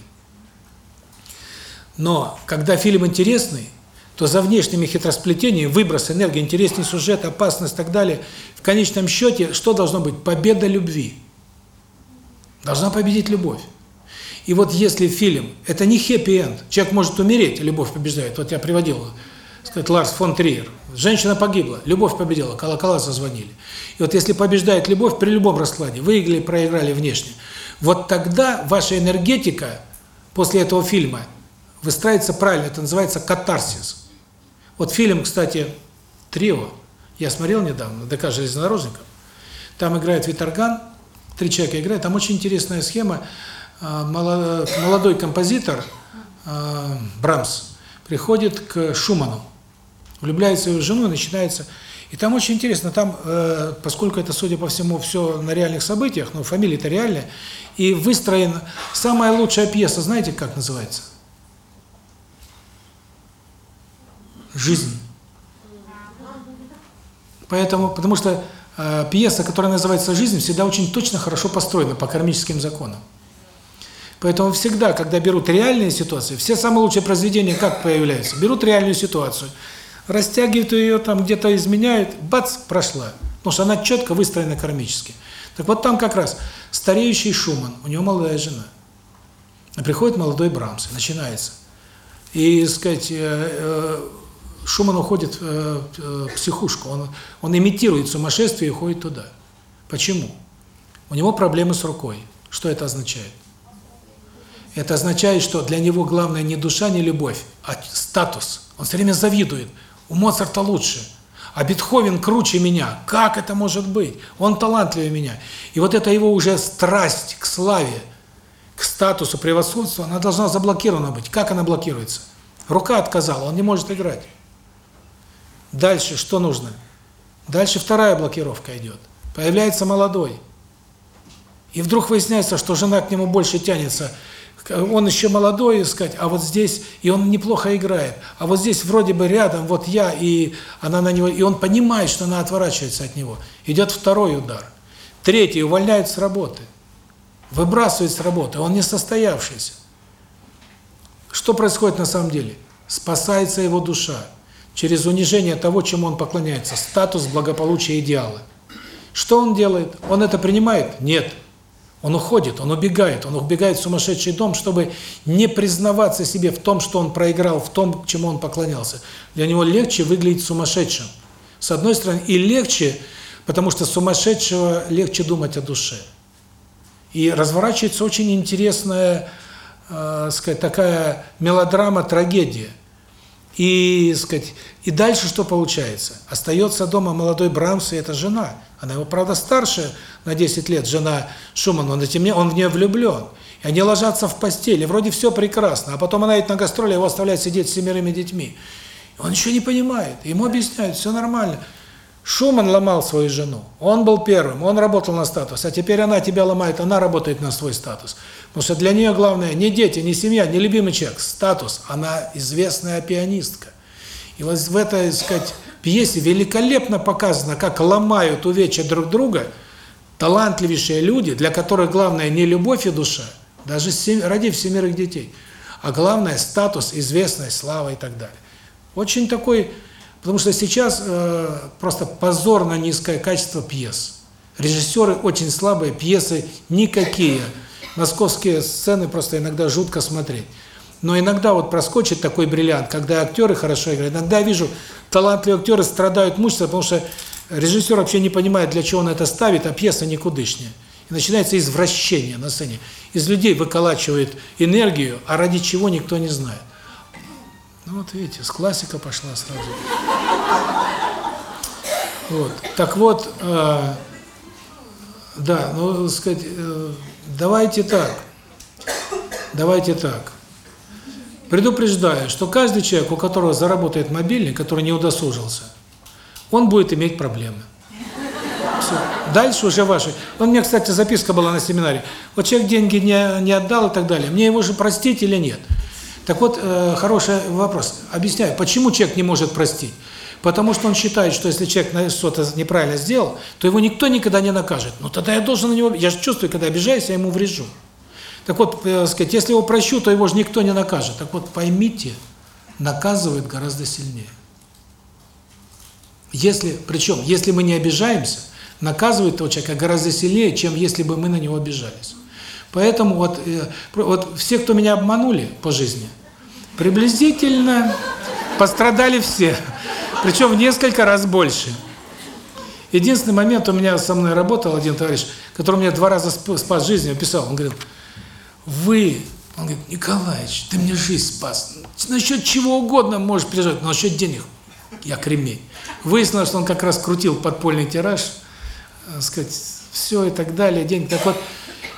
Но когда фильм интересный, то за внешними хитросплетениями, выброс энергии, интересный сюжет, опасность и так далее, в конечном счете, что должно быть? Победа любви. Должна победить любовь. И вот если фильм, это не хэппи-энд, человек может умереть, любовь побеждает. Вот я приводил сказать, Ларс фон Триер. Женщина погибла, любовь победила, колокола зазвонили. И вот если побеждает любовь при любом раскладе, выиграли, проиграли внешне, вот тогда ваша энергетика после этого фильма выстраивается правильно, это называется катарсис. Вот фильм, кстати, «Трио», я смотрел недавно, ДК железнодорожников, там играет Виторган, три человека играют, там очень интересная схема, а, молодой композитор а, Брамс приходит к Шуману, влюбляется в его жену, и начинается... И там очень интересно, там, э, поскольку это, судя по всему, все на реальных событиях, но фамилия-то реальная, и выстроена самая лучшая пьеса, знаете, как называется? Жизнь. Поэтому, потому что э, пьеса, которая называется «Жизнь», всегда очень точно, хорошо построена по кармическим законам. Поэтому всегда, когда берут реальные ситуации, все самые лучшие произведения как появляются? Берут реальную ситуацию, растягивают ее, там где-то изменяют, бац, прошла. Потому что она четко выстроена кармически. Так вот там как раз стареющий Шуман, у него молодая жена. Приходит молодой Брамс, начинается. И, сказать, э, э, Шуман уходит э, в психушку, он, он имитирует сумасшествие и уходит туда. Почему? У него проблемы с рукой. Что это означает? Это означает, что для него главное не душа, не любовь, а статус. Он все время завидует. У Моцарта лучше. А Бетховен круче меня. Как это может быть? Он талантливее меня. И вот это его уже страсть к славе, к статусу, превосходству, она должна заблокирована быть. Как она блокируется? Рука отказала, он не может играть. Дальше что нужно? Дальше вторая блокировка идет. Появляется молодой. И вдруг выясняется, что жена к нему больше тянется. Он еще молодой, сказать, а вот здесь, и он неплохо играет. А вот здесь вроде бы рядом, вот я, и она на него, и он понимает, что она отворачивается от него. Идет второй удар. Третий увольняют с работы. Выбрасывают с работы, он не состоявшийся. Что происходит на самом деле? Спасается его душа через унижение того, чему он поклоняется, статус, благополучие, идеалы. Что он делает? Он это принимает? Нет. Он уходит, он убегает, он убегает в сумасшедший дом, чтобы не признаваться себе в том, что он проиграл, в том, чему он поклонялся. Для него легче выглядеть сумасшедшим. С одной стороны, и легче, потому что сумасшедшего легче думать о душе. И разворачивается очень интересная, э, сказать, такая мелодрама, трагедия. И, сказать, и дальше что получается? Остается дома молодой Брамс, и это жена. Она его, правда, старше на 10 лет, жена Шумана, но тем не он в нее влюблен. И они ложатся в постели, вроде все прекрасно, а потом она идет на гастроли, его оставляет сидеть с семерыми детьми. Он еще не понимает, ему объясняют, все нормально. Шуман ломал свою жену, он был первым, он работал на статус, а теперь она тебя ломает, она работает на свой статус. Потому что для нее главное не дети, не семья, не любимый человек, статус. Она известная пианистка. И вот в этой, сказать, пьесе великолепно показано, как ломают увечья друг друга талантливейшие люди, для которых главное не любовь и душа, даже сем... родив семерых детей, а главное статус, известность, слава и так далее. Очень такой, потому что сейчас э, просто позорно низкое качество пьес. Режиссеры очень слабые, пьесы никакие. Московские сцены просто иногда жутко смотреть. Но иногда вот проскочит такой бриллиант, когда актеры хорошо играют. Иногда я вижу, талантливые актеры страдают, мучаются, потому что режиссер вообще не понимает, для чего он это ставит, а пьеса никудышняя. И начинается извращение на сцене. Из людей выколачивает энергию, а ради чего никто не знает. Ну вот видите, с классика пошла сразу. Вот. Так вот, э, да, ну, сказать, э, давайте так. Давайте так. Предупреждаю, что каждый человек, у которого заработает мобильник, который не удосужился, он будет иметь проблемы. Все. Дальше уже ваши. У меня, кстати, записка была на семинаре. Вот человек деньги не, не отдал и так далее. Мне его же простить или нет? Так вот, э, хороший вопрос. Объясняю, почему человек не может простить? Потому что он считает, что если человек что-то неправильно сделал, то его никто никогда не накажет. Ну тогда я должен на него... Я же чувствую, когда обижаюсь, я ему врежу. Так вот, э, сказать, если его прощу, то его же никто не накажет. Так вот, поймите, наказывают гораздо сильнее. Если, причем, если мы не обижаемся, наказывает того человека гораздо сильнее, чем если бы мы на него обижались. Поэтому вот, э, вот все, кто меня обманули по жизни, приблизительно пострадали все. *laughs* Причем в несколько раз больше. Единственный момент, у меня со мной работал один товарищ, который мне два раза спас жизнь, описал. Он говорил, вы, он говорит, Николаевич, ты мне жизнь спас. Насчет чего угодно можешь переживать, но насчет денег я кремень. Выяснилось, что он как раз крутил подпольный тираж, так сказать, все и так далее, деньги. Так вот,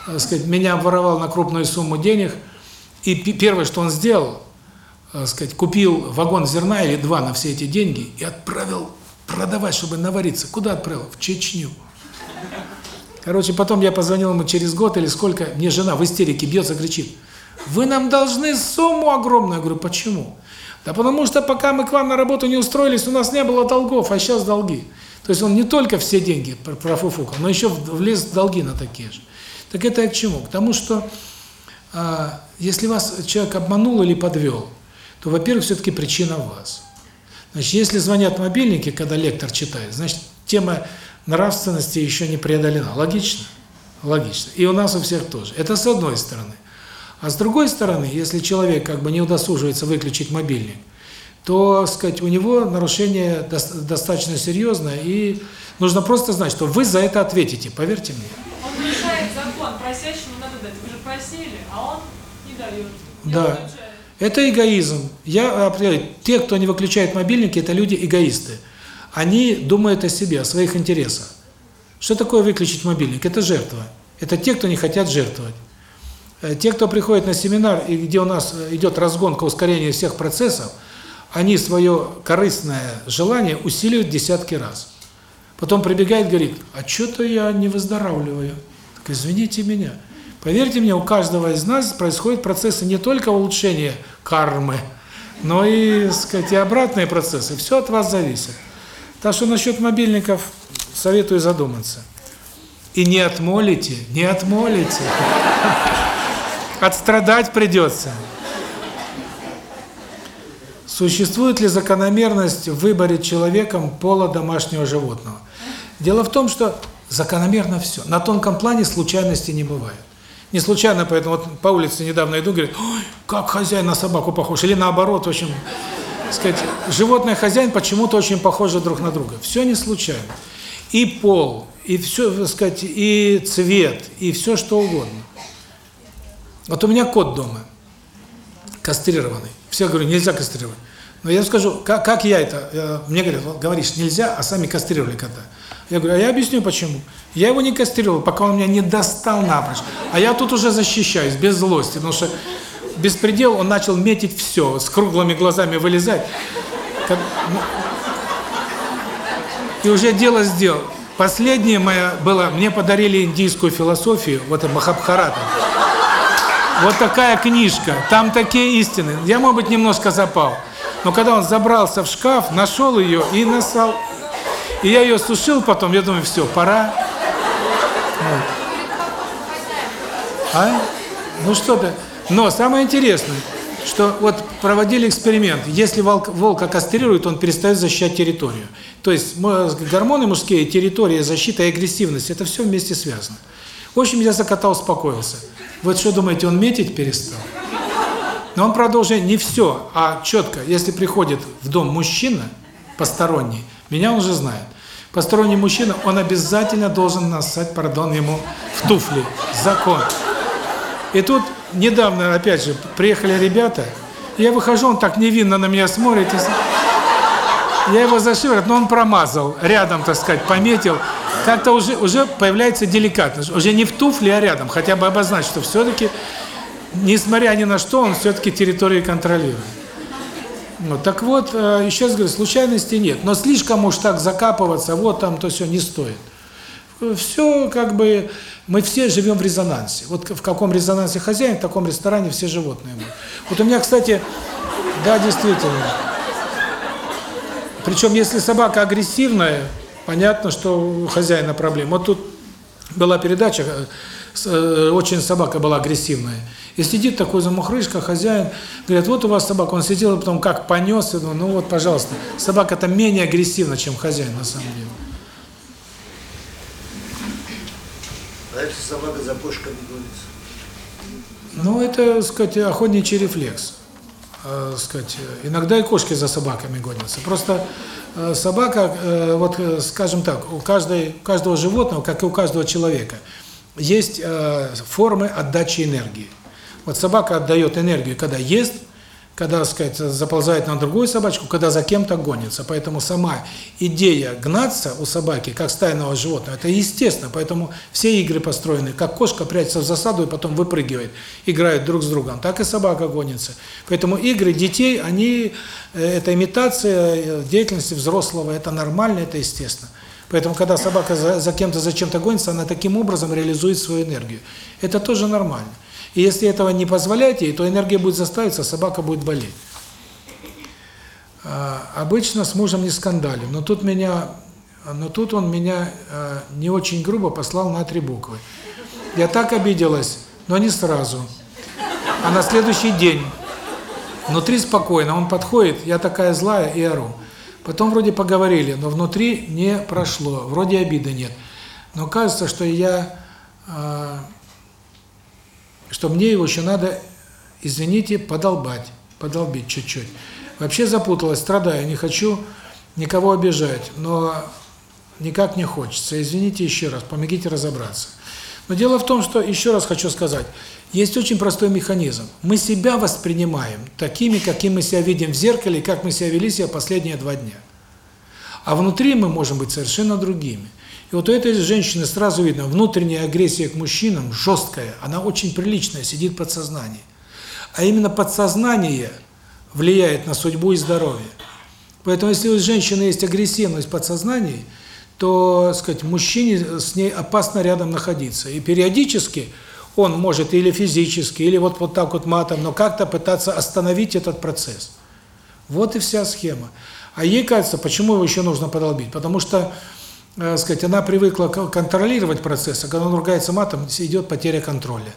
так сказать, меня обворовал на крупную сумму денег, и первое, что он сделал, так сказать, купил вагон зерна или два на все эти деньги и отправил продавать, чтобы навариться. Куда отправил? В Чечню. Короче, потом я позвонил ему через год или сколько, мне жена в истерике бьется, кричит, вы нам должны сумму огромную. Я говорю, почему? Да потому что пока мы к вам на работу не устроились, у нас не было долгов, а сейчас долги. То есть он не только все деньги профуфукал, но еще влез в долги на такие же. Так это к чему? К тому, что а, если вас человек обманул или подвел, то, во-первых, все-таки причина в вас. Значит, если звонят мобильники, когда лектор читает, значит, тема нравственности еще не преодолена. Логично? Логично. И у нас у всех тоже. Это с одной стороны. А с другой стороны, если человек как бы не удосуживается выключить мобильник, то, сказать, у него нарушение дос- достаточно серьезное, и нужно просто знать, что вы за это ответите, поверьте мне. Он нарушает закон, просящему надо дать. Вы же просили, а он не дает. Да. Это эгоизм. Я определяю, те, кто не выключает мобильники, это люди эгоисты. Они думают о себе, о своих интересах. Что такое выключить мобильник? Это жертва. Это те, кто не хотят жертвовать. Э, Те, кто приходит на семинар, и где у нас э, идет разгонка, ускорение всех процессов, они свое корыстное желание усиливают десятки раз. Потом прибегает говорит, а что-то я не выздоравливаю. Так извините меня. Поверьте мне, у каждого из нас происходят процессы не только улучшения кармы, но и, сказать, и обратные процессы. Все от вас зависит. Так что насчет мобильников советую задуматься. И не отмолите, не отмолите. Отстрадать придется. Существует ли закономерность в выборе человеком пола домашнего животного? Дело в том, что закономерно все. На тонком плане случайности не бывает. Не случайно, поэтому вот по улице недавно иду, говорит, ой, как хозяин на собаку похож. Или наоборот, в общем, сказать, животное хозяин почему-то очень похожи друг на друга. Все не случайно. И пол, и все, так сказать, и цвет, и все что угодно. Вот у меня кот дома, кастрированный. Все говорю, нельзя кастрировать. Но я скажу, как, как я это, э, мне говорят, говоришь, нельзя, а сами кастрировали кота. Я говорю, а я объясню почему. Я его не кастрировал, пока он меня не достал напрочь. А я тут уже защищаюсь, без злости, потому что беспредел, он начал метить все, с круглыми глазами вылезать. Как- ну, и уже дело сделал. Последнее мое было, мне подарили индийскую философию, вот Махабхарата. Вот такая книжка, там такие истины. Я, может быть, немножко запал. Но когда он забрался в шкаф, нашел ее и насал. И я ее сушил потом, я думаю, все, пора. Вот. А? Ну что-то. Но самое интересное, что вот проводили эксперимент. Если волк, волка кастрируют, он перестает защищать территорию. То есть мо- гормоны мужские, территория, защита и агрессивность, это все вместе связано. В общем, я за кота успокоился. Вот что думаете, он метить перестал? Но он продолжает не все, а четко. Если приходит в дом мужчина, посторонний, меня он уже знает. Посторонний мужчина, он обязательно должен нассать, пардон, ему в туфли. Закон. И тут недавно, опять же, приехали ребята, я выхожу, он так невинно на меня смотрит. и Я его за но он промазал, рядом, так сказать, пометил. Как-то уже уже появляется деликатность. Уже не в туфле, а рядом. Хотя бы обозначить, что все-таки, несмотря ни на что, он все-таки территорию контролирует. Ну, так вот, э, еще раз говорю, случайностей нет. Но слишком уж так закапываться, вот там то все не стоит. Все как бы, мы все живем в резонансе. Вот в каком резонансе хозяин, в таком ресторане все животные будут. Вот у меня, кстати, да, действительно. Причем, если собака агрессивная, понятно, что у хозяина проблема. Вот тут была передача, э, э, очень собака была агрессивная. И сидит такой замухрышка, хозяин, говорят, вот у вас собака. Он сидел, и потом как понес, и думаю, ну вот, пожалуйста, собака-то менее агрессивна, чем хозяин на самом деле. А если собака за кошками гонится? Ну, это, так сказать, охотничий рефлекс. Э, сказать, э, иногда и кошки за собаками гонятся. Просто э, собака, э, вот, э, скажем так, у каждой, у каждого животного, как и у каждого человека, есть э, формы отдачи энергии. Вот собака отдает энергию, когда ест, когда, так сказать, заползает на другую собачку, когда за кем-то гонится. Поэтому сама идея гнаться у собаки, как стайного животного, это естественно. Поэтому все игры построены, как кошка прячется в засаду и потом выпрыгивает, играют друг с другом, так и собака гонится. Поэтому игры детей, они, э, это имитация э, деятельности взрослого, это нормально, это естественно. Поэтому, когда собака за, за кем-то, за чем-то гонится, она таким образом реализует свою энергию. Это тоже нормально. И если этого не позволять ей, то энергия будет заставиться, собака будет болеть. А, обычно с мужем не скандалю, но тут меня, но тут он меня а, не очень грубо послал на три буквы. Я так обиделась, но не сразу. А на следующий день внутри спокойно, он подходит, я такая злая и ору. Потом вроде поговорили, но внутри не прошло, вроде обиды нет. Но кажется, что я а, что мне его еще надо, извините, подолбать, подолбить чуть-чуть. Вообще запуталась, страдаю, не хочу никого обижать, но никак не хочется. Извините еще раз, помогите разобраться. Но дело в том, что, еще раз хочу сказать, есть очень простой механизм. Мы себя воспринимаем такими, какими мы себя видим в зеркале, как мы себя вели себя последние два дня. А внутри мы можем быть совершенно другими. И вот у этой женщины сразу видно, внутренняя агрессия к мужчинам жесткая, она очень приличная, сидит в подсознании. А именно подсознание влияет на судьбу и здоровье. Поэтому если у женщины есть агрессивность в подсознании, то, сказать, мужчине с ней опасно рядом находиться. И периодически он может или физически, или вот, вот так вот матом, но как-то пытаться остановить этот процесс. Вот и вся схема. А ей кажется, почему его еще нужно подолбить? Потому что, э, сказать, она привыкла контролировать процесс, а когда он ругается матом, идет потеря контроля.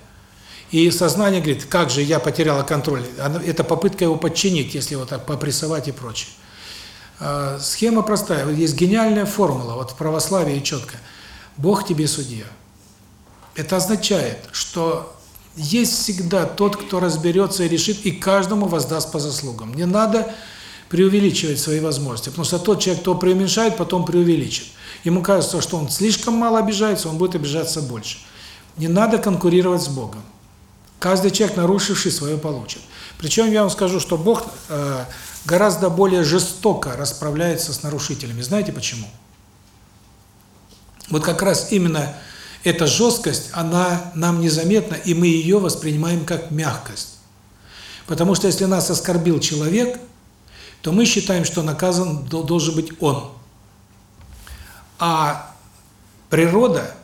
И сознание говорит, как же я потеряла контроль. Это попытка его подчинить, если его так попрессовать и прочее. Э, схема простая. Есть гениальная формула, вот в православии четко. Бог тебе судья. Это означает, что есть всегда тот, кто разберется и решит, и каждому воздаст по заслугам. Не надо преувеличивать свои возможности, потому что тот человек, кто преуменьшает, потом преувеличит. Ему кажется, что он слишком мало обижается, он будет обижаться больше. Не надо конкурировать с Богом. Каждый человек, нарушивший свое, получит. Причем я вам скажу, что Бог э, гораздо более жестоко расправляется с нарушителями. Знаете почему? Вот как раз именно эта жесткость, она нам незаметна, и мы ее воспринимаем как мягкость. Потому что если нас оскорбил человек, то мы считаем, что наказан должен быть он. А природа,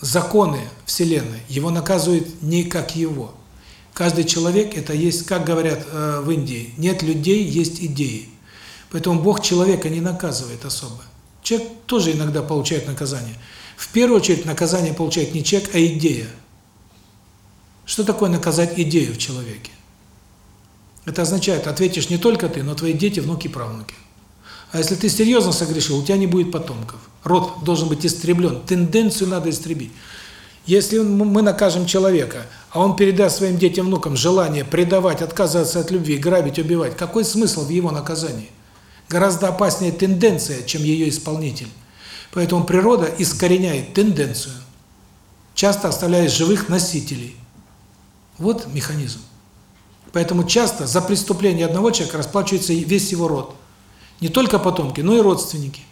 законы Вселенной, его наказывают не как его. Каждый человек – это есть, как говорят э, в Индии, нет людей, есть идеи. Поэтому Бог человека не наказывает особо. Человек тоже иногда получает наказание. В первую очередь наказание получает не человек, а идея. Что такое наказать идею в человеке? Это означает, ответишь не только ты, но твои дети, внуки, правнуки. А если ты серьезно согрешил, у тебя не будет потомков. Род должен быть истреблен. Тенденцию надо истребить. Если мы накажем человека, а он передаст своим детям, внукам желание предавать, отказываться от любви, грабить, убивать, какой смысл в его наказании? Гораздо опаснее тенденция, чем ее исполнитель. Поэтому природа искореняет тенденцию, часто оставляя живых носителей. Вот механизм. Поэтому часто за преступление одного человека расплачивается весь его род. Не только потомки, но и родственники.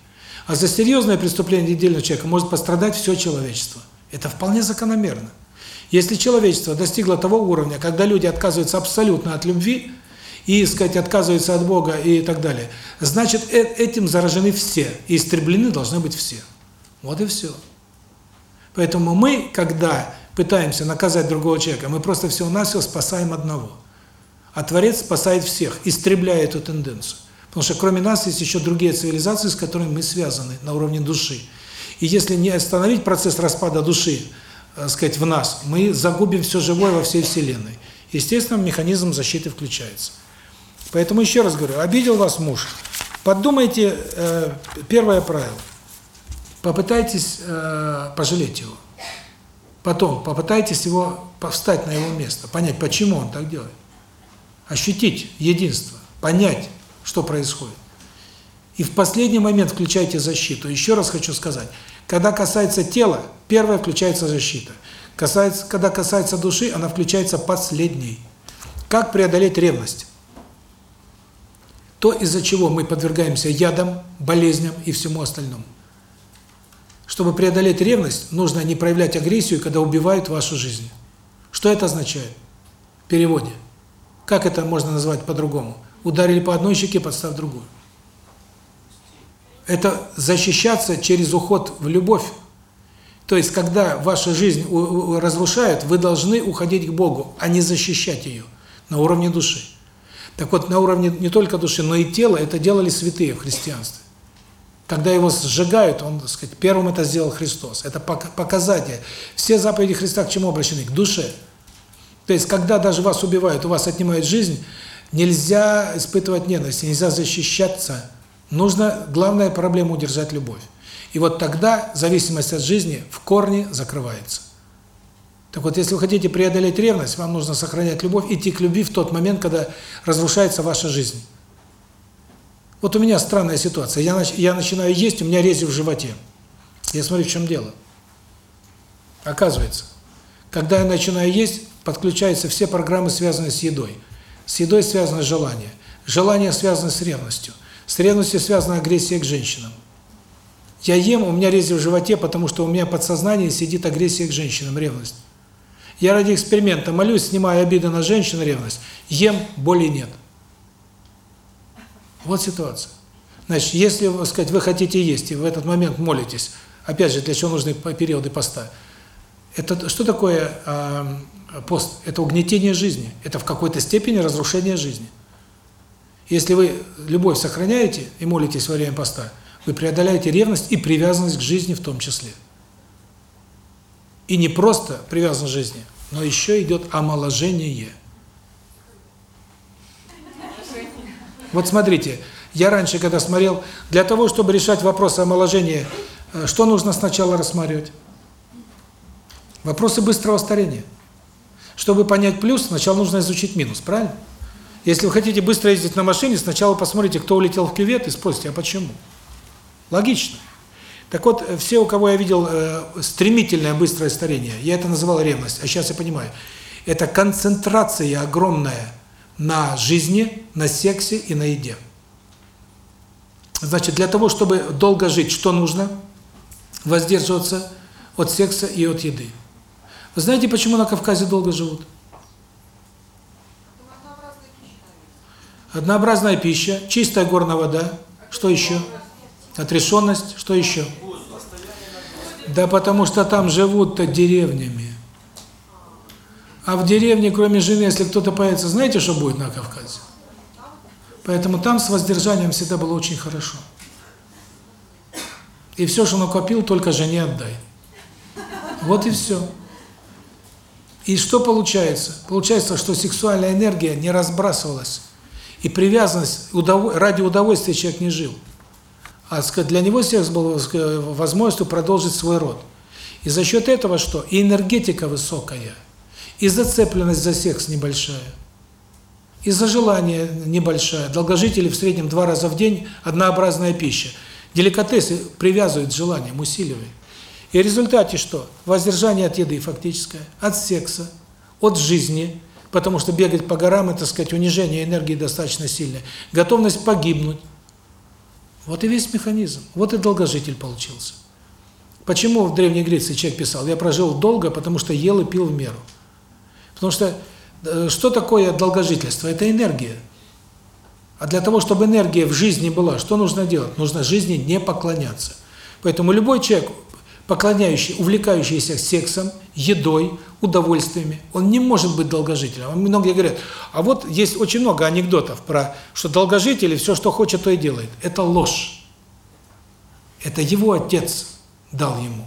А за серьезное преступление отдельного человека может пострадать все человечество. Это вполне закономерно. Если человечество достигло того уровня, когда люди отказываются абсолютно от любви, и, сказать, отказываются от Бога и так далее, значит, э этим заражены все, и истреблены должны быть все. Вот и все. Поэтому мы, когда пытаемся наказать другого человека, мы просто всего-навсего спасаем одного. А Творец спасает всех, истребляя эту тенденцию. Потому что кроме нас есть еще другие цивилизации, с которыми мы связаны на уровне души. И если не остановить процесс распада души, так э, сказать, в нас, мы загубим все живое во всей Вселенной. Естественно, механизм защиты включается. Поэтому еще раз говорю, обидел вас муж, подумайте, э, первое правило, попытайтесь э, пожалеть его. Потом попытайтесь его встать на его место, понять, почему он так делает. Ощутить единство, понять, что происходит. И в последний момент включайте защиту. Еще раз хочу сказать, когда касается тела, первая включается защита. Касается, когда касается души, она включается последней. Как преодолеть ревность? То, из-за чего мы подвергаемся ядам, болезням и всему остальному. Чтобы преодолеть ревность, нужно не проявлять агрессию, когда убивают вашу жизнь. Что это означает? В переводе. Как это можно назвать по-другому? Ударили по одной щеке, подстав другую. Это защищаться через уход в любовь. То есть, когда ваша жизнь разрушают, вы должны уходить к Богу, а не защищать ее на уровне души. Так вот, на уровне не только души, но и тела это делали святые в христианстве. Когда его сжигают, он, так сказать, первым это сделал Христос. Это показатель. Все заповеди Христа к чему обращены? К душе. То есть, когда даже вас убивают, у вас отнимают жизнь, нельзя испытывать ненависть, нельзя защищаться Нужно, главная проблема удержать любовь. И вот тогда зависимость от жизни в корне закрывается. Так вот, если вы хотите преодолеть ревность, вам нужно сохранять любовь, идти к любви в тот момент, когда разрушается ваша жизнь. Вот у меня странная ситуация. Я, нач- я начинаю есть, у меня рези в животе. Я смотрю, в чем дело. Оказывается, когда я начинаю есть, подключаются все программы, связанные с едой. С едой связано желание. Желание связано с ревностью. С ревностью связана агрессия к женщинам. Я ем, у меня рези в животе, потому что у меня в подсознании сидит агрессия к женщинам, ревность. Я ради эксперимента молюсь, снимаю обиды на женщин, ревность. Ем, боли нет. Вот ситуация. Значит, если, сказать, вы хотите есть, и в этот момент молитесь, опять же, для чего нужны периоды поста? Это что такое э, пост? Это угнетение жизни. Это в какой-то степени разрушение жизни. Если вы любовь сохраняете и молитесь во время поста, вы преодоляете ревность и привязанность к жизни в том числе. И не просто привязанность к жизни, но еще идет омоложение. Вот смотрите, я раньше, когда смотрел, для того, чтобы решать вопросы омоложения, э, что нужно сначала рассматривать? Вопросы быстрого старения. Чтобы понять плюс, сначала нужно изучить минус, правильно? Если вы хотите быстро ездить на машине, сначала посмотрите, кто улетел в кювет, и спросите, а почему? Логично. Так вот, э, все, у кого я видел э, стремительное быстрое старение, я это называл ревность, а сейчас я понимаю, это концентрация огромная на жизни, на сексе и на еде. Значит, для того, чтобы долго жить, что нужно? Воздерживаться от секса и от еды. Знаете, почему на Кавказе долго живут? Однообразная пища, чистая горная вода, что еще? Отрешенность, что еще? Да потому что там живут-то деревнями. А в деревне, кроме жены, если кто-то появится, знаете, что будет на Кавказе? Поэтому там с воздержанием всегда было очень хорошо. И все, что накопил, только жене отдай. Вот и все. И что получается? Получается, что сексуальная энергия не разбрасывалась. И привязанность, удов... ради удовольствия человек не жил. А для него секс был возможностью продолжить свой род. И за счет этого что? И энергетика высокая, и зацепленность за секс небольшая, и за желание небольшая. Долгожители в среднем два раза в день однообразная пища. Деликатесы привязывают к желаниям, усиливают. И в результате что? Воздержание от еды фактическое, от секса, от жизни, потому что бегать по горам, это, сказать, унижение энергии достаточно сильное, готовность погибнуть. Вот и весь механизм. Вот и долгожитель получился. Почему в Древней Греции человек писал, я прожил долго, потому что ел и пил в меру. Потому что э, что такое долгожительство? Это энергия. А для того, чтобы энергия в жизни была, что нужно делать? Нужно жизни не поклоняться. Поэтому любой человек, поклоняющий, увлекающийся сексом, едой, удовольствиями, он не может быть долгожителем. Многие говорят, а вот есть очень много анекдотов про, что долгожители все, что хочет, то и делает. Это ложь. Это его отец дал ему.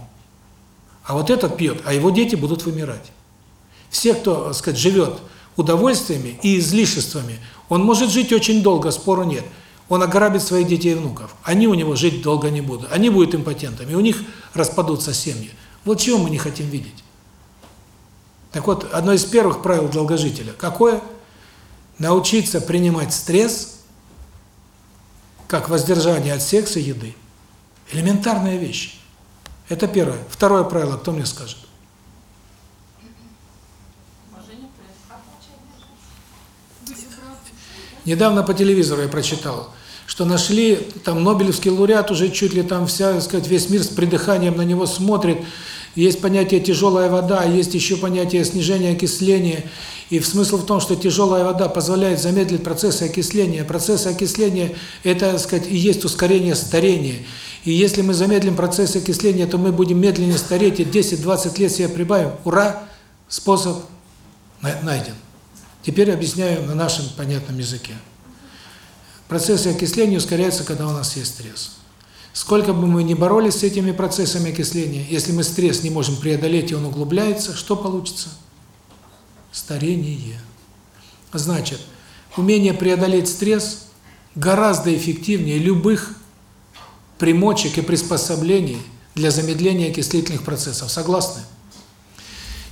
А вот этот пьет, а его дети будут вымирать. Все, кто, так сказать, живет удовольствиями и излишествами, он может жить очень долго, спору нет. Он ограбит своих детей и внуков. Они у него жить долго не будут. Они будут импотентами, у них распадутся семьи. Вот чего мы не хотим видеть. Так вот, одно из первых правил долгожителя. Какое? Научиться принимать стресс как воздержание от секса и еды. Элементарная вещь. Это первое. Второе правило, кто мне скажет? Недавно по телевизору я прочитал, что нашли, там Нобелевский лауреат уже чуть ли там вся, сказать, весь мир с придыханием на него смотрит. Есть понятие тяжелая вода, есть еще понятие снижения окисления. И смысл в том, что тяжелая вода позволяет замедлить процессы окисления. Процессы окисления – это, так сказать, и есть ускорение старения. И если мы замедлим процесс окисления, то мы будем медленнее стареть, и 10-20 лет себе прибавим. Ура! Способ найден. Теперь объясняю на нашем понятном языке. Процессы окисления ускоряются, когда у нас есть стресс. Сколько бы мы ни боролись с этими процессами окисления, если мы стресс не можем преодолеть, и он углубляется, что получится? Старение. Значит, умение преодолеть стресс гораздо эффективнее любых примочек и приспособлений для замедления окислительных процессов. Согласны?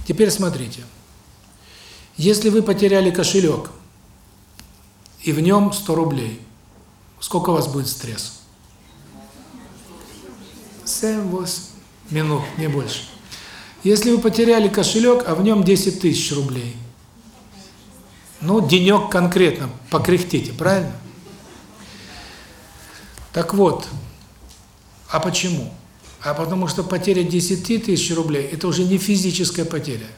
Теперь смотрите. Если вы потеряли кошелек, и в нем 100 рублей, сколько у вас будет стресс? 7-8 минут, не больше. Если вы потеряли кошелек, а в нем 10 тысяч рублей, ну, денек конкретно, покряхтите, правильно? Так вот, а почему? А потому что потеря 10 тысяч рублей – это уже не физическая потеря,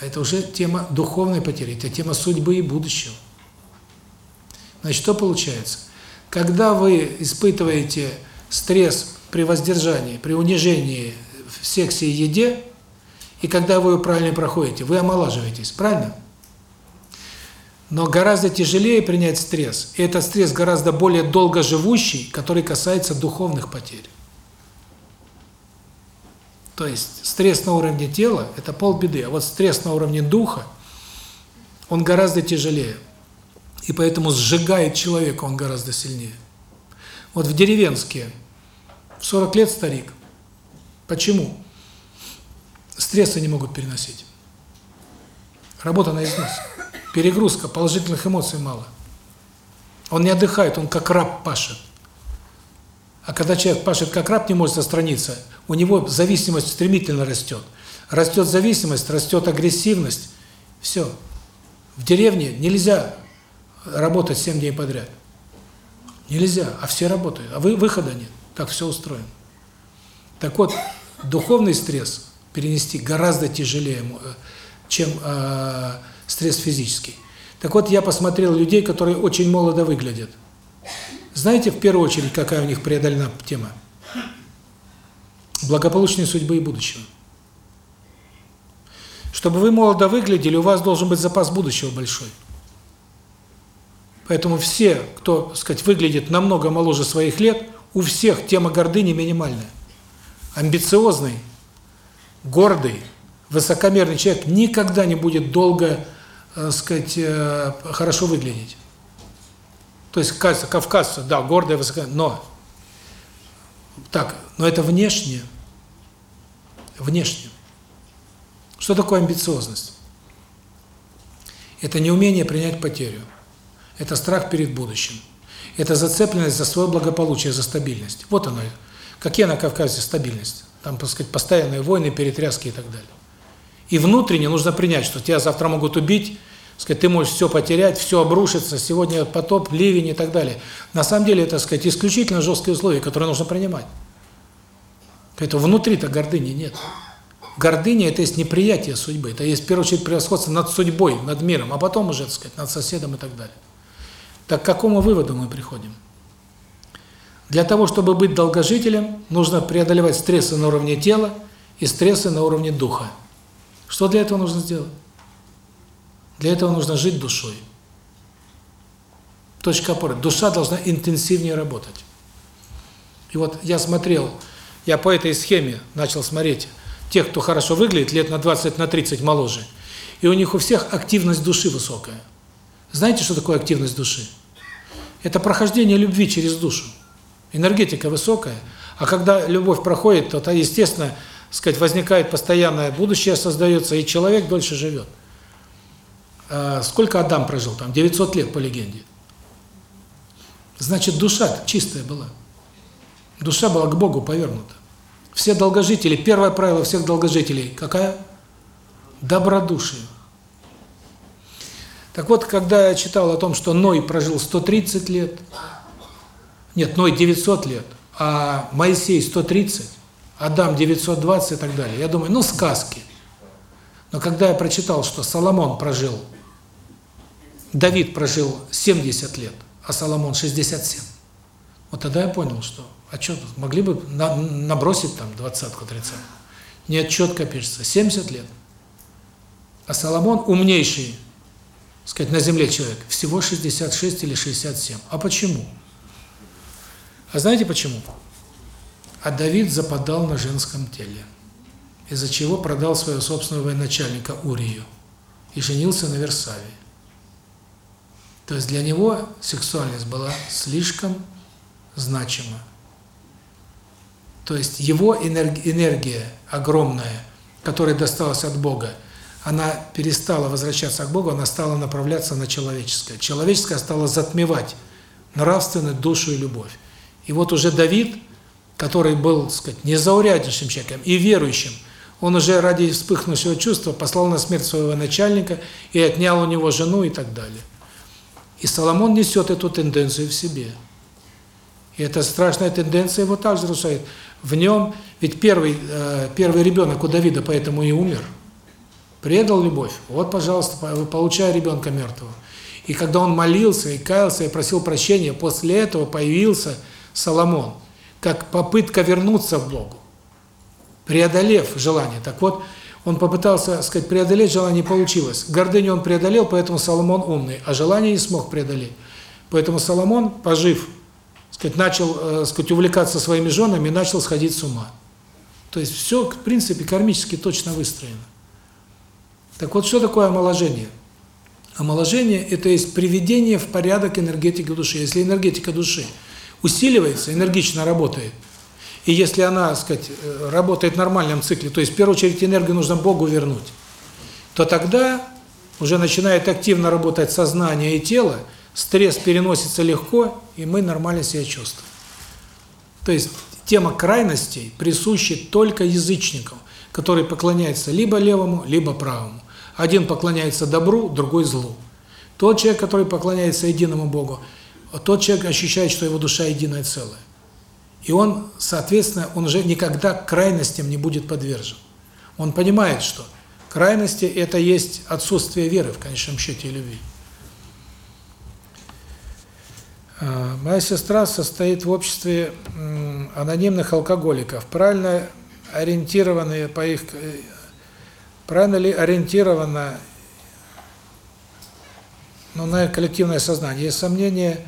а это уже тема духовной потери, это тема судьбы и будущего. Значит, что получается? Когда вы испытываете стресс при воздержании, при унижении в сексе и еде, и когда вы его правильно проходите, вы омолаживаетесь, правильно? Но гораздо тяжелее принять стресс, и этот стресс гораздо более долгоживущий, который касается духовных потерь. То есть стресс на уровне тела – это полбеды, а вот стресс на уровне духа, он гораздо тяжелее. И поэтому сжигает человека он гораздо сильнее. Вот в деревенские, в 40 лет старик. Почему? Стрессы не могут переносить. Работа на износ. Перегрузка, положительных эмоций мало. Он не отдыхает, он как раб пашет. А когда человек пашет как раб, не может отстраниться, у него зависимость стремительно растет. Растет зависимость, растет агрессивность. Все. В деревне нельзя работать 7 дней подряд. Нельзя, а все работают. А вы выхода нет. Так все устроено. Так вот, духовный стресс перенести гораздо тяжелее, чем э, стресс физический. Так вот, я посмотрел людей, которые очень молодо выглядят. Знаете, в первую очередь, какая у них преодолена тема? Благополучной судьбы и будущего. Чтобы вы молодо выглядели, у вас должен быть запас будущего большой. Поэтому все, кто, так сказать, выглядит намного моложе своих лет, у всех тема гордыни минимальная. Амбициозный, гордый, высокомерный человек никогда не будет долго, так сказать, э, хорошо выглядеть. То есть кавказцы, да, гордые, высокомерные, но так, но это внешне. Внешне. Что такое амбициозность? Это неумение принять потерю. Это страх перед будущим. Это зацепленность за свое благополучие, за стабильность. Вот оно. Какие на Кавказе стабильность? Там, так сказать, постоянные войны, перетряски и так далее. И внутренне нужно принять, что тебя завтра могут убить, сказать, ты можешь все потерять, все обрушится, сегодня потоп, ливень и так далее. На самом деле это, сказать, исключительно жесткие условия, которые нужно принимать. Поэтому внутри-то гордыни нет. Гордыня – это есть неприятие судьбы, это есть, в первую очередь, превосходство над судьбой, над миром, а потом уже, так сказать, над соседом и так далее. Так к какому выводу мы приходим? Для того, чтобы быть долгожителем, нужно преодолевать стрессы на уровне тела и стрессы на уровне духа. Что для этого нужно сделать? Для этого нужно жить душой. Точка опоры. Душа должна интенсивнее работать. И вот я смотрел, я по этой схеме начал смотреть тех, кто хорошо выглядит, лет на 20, на 30 моложе. И у них у всех активность души высокая. Знаете, что такое активность души? Это прохождение любви через душу. Энергетика высокая, а когда любовь проходит, то, то естественно, сказать, возникает постоянное будущее, создается, и человек дольше живет. А сколько Адам прожил? Там 900 лет, по легенде. Значит, душа чистая была. Душа была к Богу повернута. Все долгожители, первое правило всех долгожителей, какая? Добродушие. Так вот, когда я читал о том, что Ной прожил 130 лет, нет, Ной 900 лет, а Моисей 130, Адам 920 и так далее, я думаю, ну сказки. Но когда я прочитал, что Соломон прожил, Давид прожил 70 лет, а Соломон 67, вот тогда я понял, что, а что, могли бы на, набросить там двадцатку, тридцатку. Нет, четко пишется, 70 лет. А Соломон умнейший сказать, на земле человек, всего 66 или 67. А почему? А знаете почему? А Давид западал на женском теле, из-за чего продал своего собственного военачальника Урию и женился на Версаве. То есть для него сексуальность была слишком значима. То есть его энергия огромная, которая досталась от Бога, она перестала возвращаться к Богу, она стала направляться на человеческое. Человеческое стало затмевать нравственность, душу и любовь. И вот уже Давид, который был, так сказать, незауряднейшим человеком и верующим, он уже ради вспыхнувшего чувства послал на смерть своего начальника и отнял у него жену и так далее. И Соломон несет эту тенденцию в себе. И эта страшная тенденция его также разрушает. В нем, ведь первый, э, первый ребенок у Давида поэтому и умер. Предал любовь. Вот, пожалуйста, получай ребенка мертвого. И когда он молился и каялся и просил прощения, после этого появился Соломон, как попытка вернуться к Богу, преодолев желание. Так вот, он попытался, сказать, преодолеть желание, не получилось. Гордыню он преодолел, поэтому Соломон умный, а желание не смог преодолеть. Поэтому Соломон, пожив, сказать, начал, э, сказать, увлекаться своими женами начал сходить с ума. То есть все, в принципе, кармически точно выстроено. Так вот, что такое омоложение? Омоложение – это есть приведение в порядок энергетики души. Если энергетика души усиливается, энергично работает, и если она, так сказать, э, работает в нормальном цикле, то есть в первую очередь энергию нужно Богу вернуть, то тогда уже начинает активно работать сознание и тело, стресс переносится легко, и мы нормально себя чувствуем. То есть тема крайностей присуща только язычникам, которые поклоняются либо левому, либо правому. Один поклоняется добру, другой злу. Тот человек, который поклоняется единому Богу, тот человек ощущает, что его душа единое целое. И он, соответственно, он уже никогда крайностям не будет подвержен. Он понимает, что крайности – это есть отсутствие веры, в конечном счете, и любви. А, моя сестра состоит в обществе анонимных алкоголиков. Правильно ориентированные по их... Правильно ли ориентировано ну, на коллективное сознание? Есть сомнения,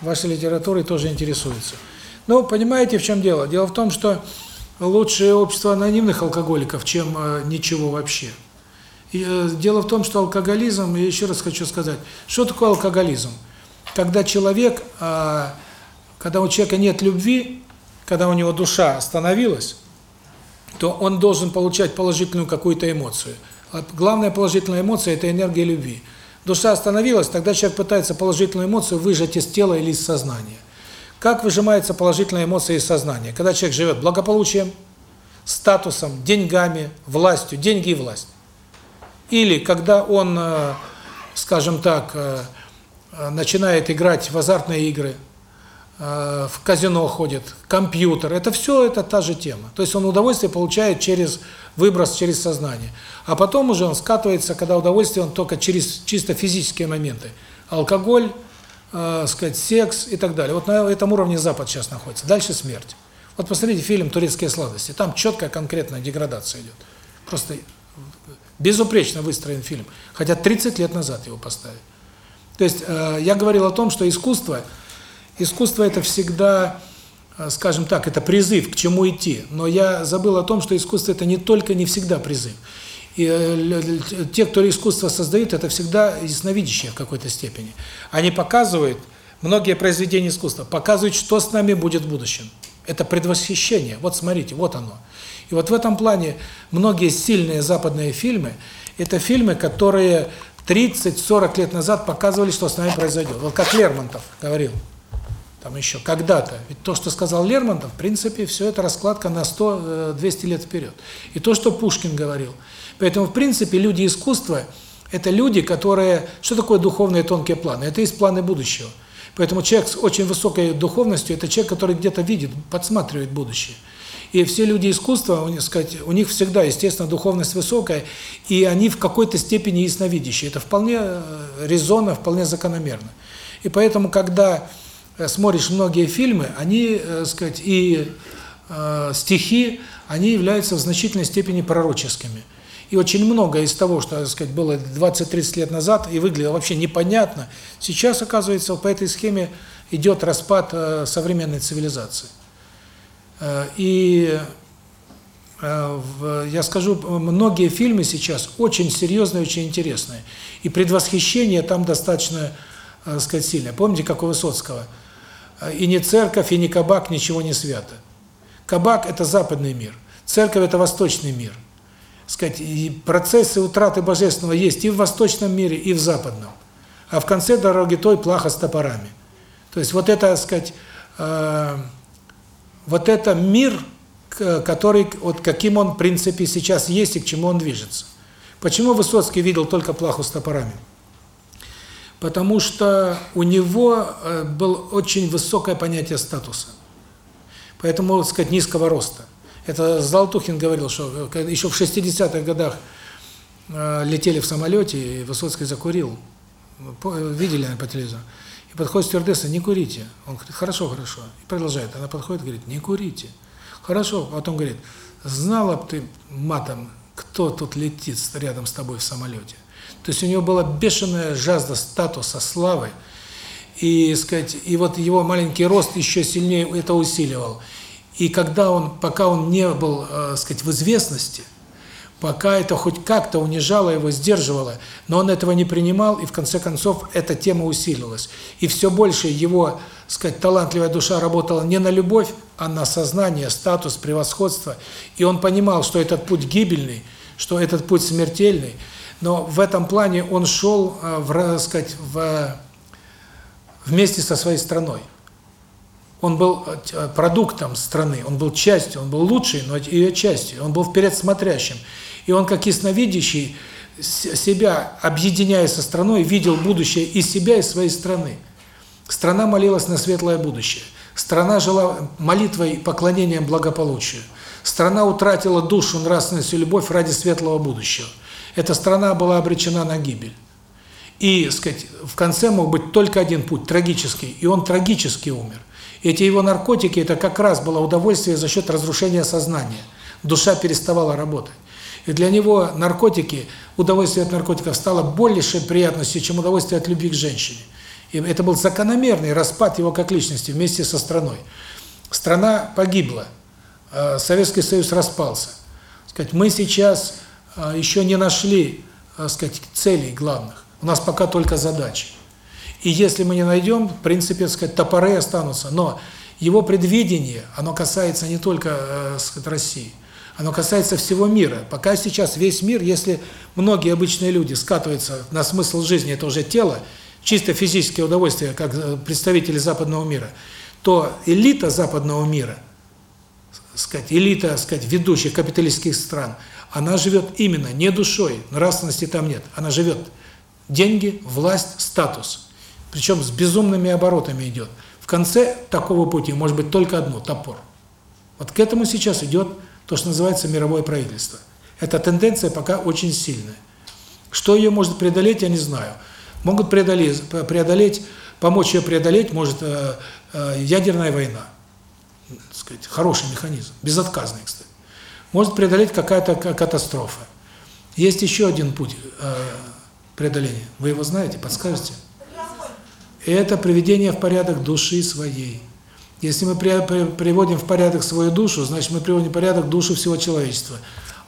вашей литературой тоже интересуются. Ну, понимаете, в чем дело? Дело в том, что лучшее общество анонимных алкоголиков, чем э, ничего вообще. И, э, дело в том, что алкоголизм, и еще раз хочу сказать, что такое алкоголизм? Когда человек, э, когда у человека нет любви, когда у него душа остановилась, то он должен получать положительную какую-то эмоцию. А главная положительная эмоция – это энергия любви. Душа остановилась, тогда человек пытается положительную эмоцию выжать из тела или из сознания. Как выжимается положительная эмоция из сознания? Когда человек живет благополучием, статусом, деньгами, властью, деньги и власть. Или когда он, э, скажем так, э, э, начинает играть в азартные игры, в казино ходит, компьютер, это все это та же тема. То есть он удовольствие получает через выброс, через сознание. А потом уже он скатывается, когда удовольствие он только через чисто физические моменты. Алкоголь, э, сказать, секс и так далее. Вот на этом уровне Запад сейчас находится. Дальше смерть. Вот посмотрите фильм «Турецкие сладости». Там четкая конкретная деградация идет. Просто безупречно выстроен фильм. Хотя 30 лет назад его поставили. То есть э, я говорил о том, что искусство, искусство это всегда, э, скажем так, это призыв к чему идти. Но я забыл о том, что искусство это не только, не всегда призыв. И э, те, кто искусство создают, это всегда ясновидящие в какой-то степени. Они показывают, многие произведения искусства, показывают, что с нами будет в будущем. Это предвосхищение. Вот смотрите, вот оно. И вот в этом плане многие сильные западные фильмы, это фильмы, которые 30-40 лет назад показывали, что с нами произойдет. Вот как Лермонтов говорил, там еще когда-то. Ведь то, что сказал Лермонтов, в принципе, все это раскладка на 100-200 э, лет вперед. И то, что Пушкин говорил – Поэтому, в принципе, люди искусства – это люди, которые… Что такое духовные тонкие планы? Это есть планы будущего. Поэтому человек с очень высокой духовностью – это человек, который где-то видит, подсматривает будущее. И все люди искусства, у них, сказать, у них всегда, естественно, духовность высокая, и они в какой-то степени ясновидящие. Это вполне э, резонно, вполне закономерно. И поэтому, когда смотришь многие фильмы, они, э, сказать, и э, стихи, они являются в значительной степени пророческими. И очень многое из того, что, так сказать, было 20-30 лет назад и выглядело вообще непонятно, сейчас, оказывается, по этой схеме идет распад э, современной цивилизации. Э, и э, я скажу, многие фильмы сейчас очень серьезные, очень интересные. И предвосхищение там достаточно, так сказать, сильное. Помните, как у Высоцкого? И не церковь, и не кабак, ничего не свято. Кабак – это западный мир, церковь – это восточный мир – сказать, процессы утраты божественного есть и в восточном мире, и в западном. А в конце дороги той плохо с топорами. То есть вот это, сказать, э, вот это мир, который, вот каким он, в принципе, сейчас есть и к чему он движется. Почему Высоцкий видел только плаху с топорами? Потому что у него э, было очень высокое понятие статуса. Поэтому, так сказать, низкого роста. Это Золотухин говорил, что э, еще в 60-х годах э, летели в самолете, и Высоцкий закурил. Видели по телевизору. И подходит стюардесса, не курите. Он говорит, хорошо, хорошо. И продолжает. Она подходит говорит, не курите. Хорошо. Потом говорит, знала бы ты матом, кто тут летит рядом с тобой в самолете. То есть у него была бешеная жажда статуса, славы. И, сказать, и вот его маленький рост еще сильнее это усиливал. И когда он, пока он не был, э, сказать, в известности, пока это хоть как-то унижало его, сдерживало, но он этого не принимал, и в конце концов эта тема усилилась. И все больше его, сказать, талантливая душа работала не на любовь, а на сознание, статус, превосходство. И он понимал, что этот путь гибельный, что этот путь смертельный, но в этом плане он шел, э, в, ра- сказать, в вместе со своей страной. Он был э, э, продуктом страны, он был частью, он был лучшей, но ее частью, он был вперед смотрящим. И он, как ясновидящий, себя, объединяя со страной, видел будущее и себя, и своей страны. Страна молилась на светлое будущее. Страна жила молитвой поклонением благополучию. Страна утратила душу, нравственность и любовь ради светлого будущего. Эта страна была обречена на гибель. И, сказать, в конце мог быть только один путь, трагический, и он трагически умер. Эти его наркотики, это как раз было удовольствие за счет разрушения сознания. Душа переставала работать. И для него наркотики, удовольствие от наркотиков стало большей приятностью, чем удовольствие от любви к женщине. И это был закономерный распад его как личности вместе со страной. Страна погибла, э, Советский Союз распался. Сказать, мы сейчас еще не нашли, э, сказать, целей главных. У нас пока только задачи. И если мы не найдем, в принципе, так сказать, топоры останутся. Но его предвидение, оно касается не только э, сказать, России, оно касается всего мира. Пока сейчас весь мир, если многие обычные люди скатываются на смысл жизни, это уже тело, чисто физическое удовольствие, как э, представители западного мира, то элита западного мира, сказать, элита, сказать, ведущих капиталистских стран, она живет именно не душой, нравственности там нет, она живет деньги, власть, статус. Причем с безумными оборотами идет. В конце такого пути может быть только одно – топор. Вот к этому сейчас идет то, что называется мировое правительство. Эта тенденция пока очень сильная. Что ее может преодолеть, я не знаю. Могут преодолеть, преодолеть помочь ее преодолеть может э, э, ядерная война. Так сказать, хороший механизм, безотказный, кстати. Может преодолеть какая-то ка- катастрофа. Есть еще один путь э, преодоления. Вы его знаете, подскажете? Это приведение в порядок души своей. Если мы при- при- приводим в порядок свою душу, значит мы приводим в порядок душу всего человечества.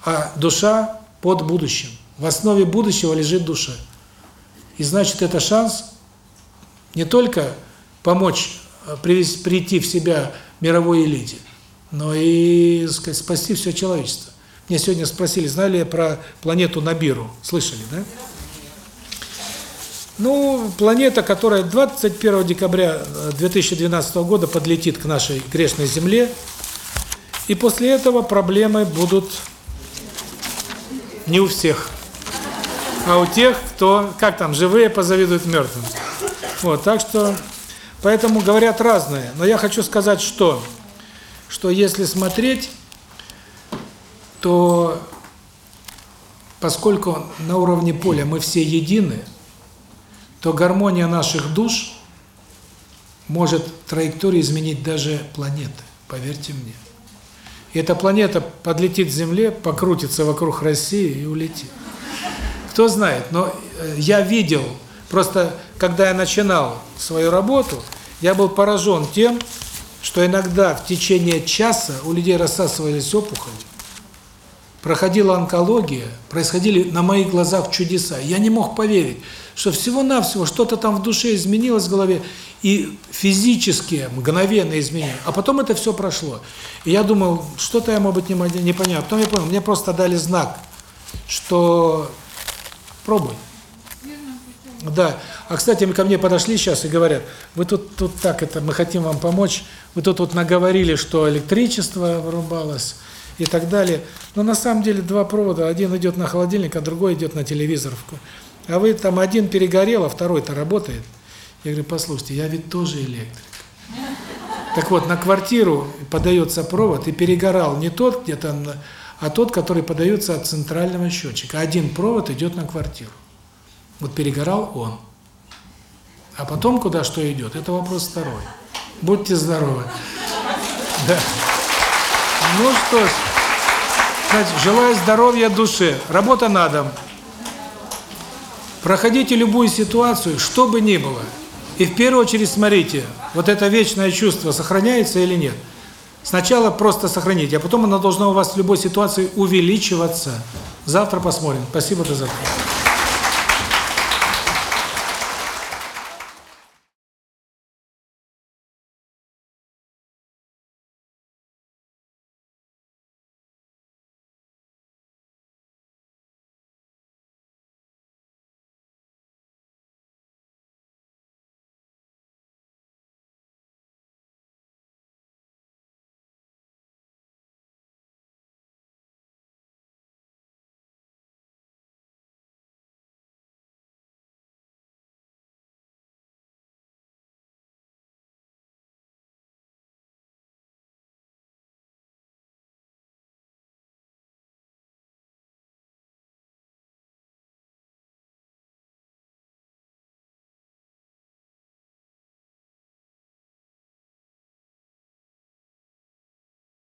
А душа под будущим. В основе будущего лежит душа. И значит это шанс не только помочь э, прийти в себя мировой элите, но и, сказать, спасти все человечество. Мне сегодня спросили, знали я про планету Набиру. Слышали, да? Ну, планета, которая 21 декабря э, 2012 года подлетит к нашей грешной Земле, и после этого проблемы будут не у всех, а у тех, кто, как там, живые позавидуют мертвым. Вот, так что, поэтому говорят разное. Но я хочу сказать, что, что если смотреть, то поскольку на уровне поля мы все едины, то гармония наших душ может траекторию изменить даже планеты, поверьте мне. И эта планета подлетит к Земле, покрутится вокруг России и улетит. Кто знает, но э, я видел, просто когда я начинал свою работу, я был поражен тем, что иногда в течение часа у людей рассасывались опухоли, проходила онкология, происходили на моих глазах чудеса. Я не мог поверить, что всего-навсего что-то там в душе изменилось в голове, и физические, мгновенные изменения. А потом это все прошло. И я думал, что-то я, может быть, не, не понял. Потом я понял, мне просто дали знак, что пробуй. Да. А, кстати, ко мне подошли сейчас и говорят, вы тут, тут так, это мы хотим вам помочь, вы тут вот наговорили, что электричество вырубалось и так далее. Но на самом деле два провода, один идет на холодильник, а другой идет на телевизоровку. А вы там один перегорел, а второй-то работает. Я говорю, послушайте, я ведь тоже электрик. Так вот, на квартиру подается провод, и перегорал не тот где-то, а тот, который подается от центрального счетчика. Один провод идет на квартиру. Вот перегорал он. А потом куда что идет, это вопрос второй. Будьте здоровы. Да. Ну что ж, значит, желаю здоровья душе. Работа на дом. Проходите любую ситуацию, что бы ни было. И в первую очередь смотрите, вот это вечное чувство сохраняется или нет. Сначала просто сохраните, а потом оно должно у вас в любой ситуации увеличиваться. Завтра посмотрим. Спасибо, до завтра.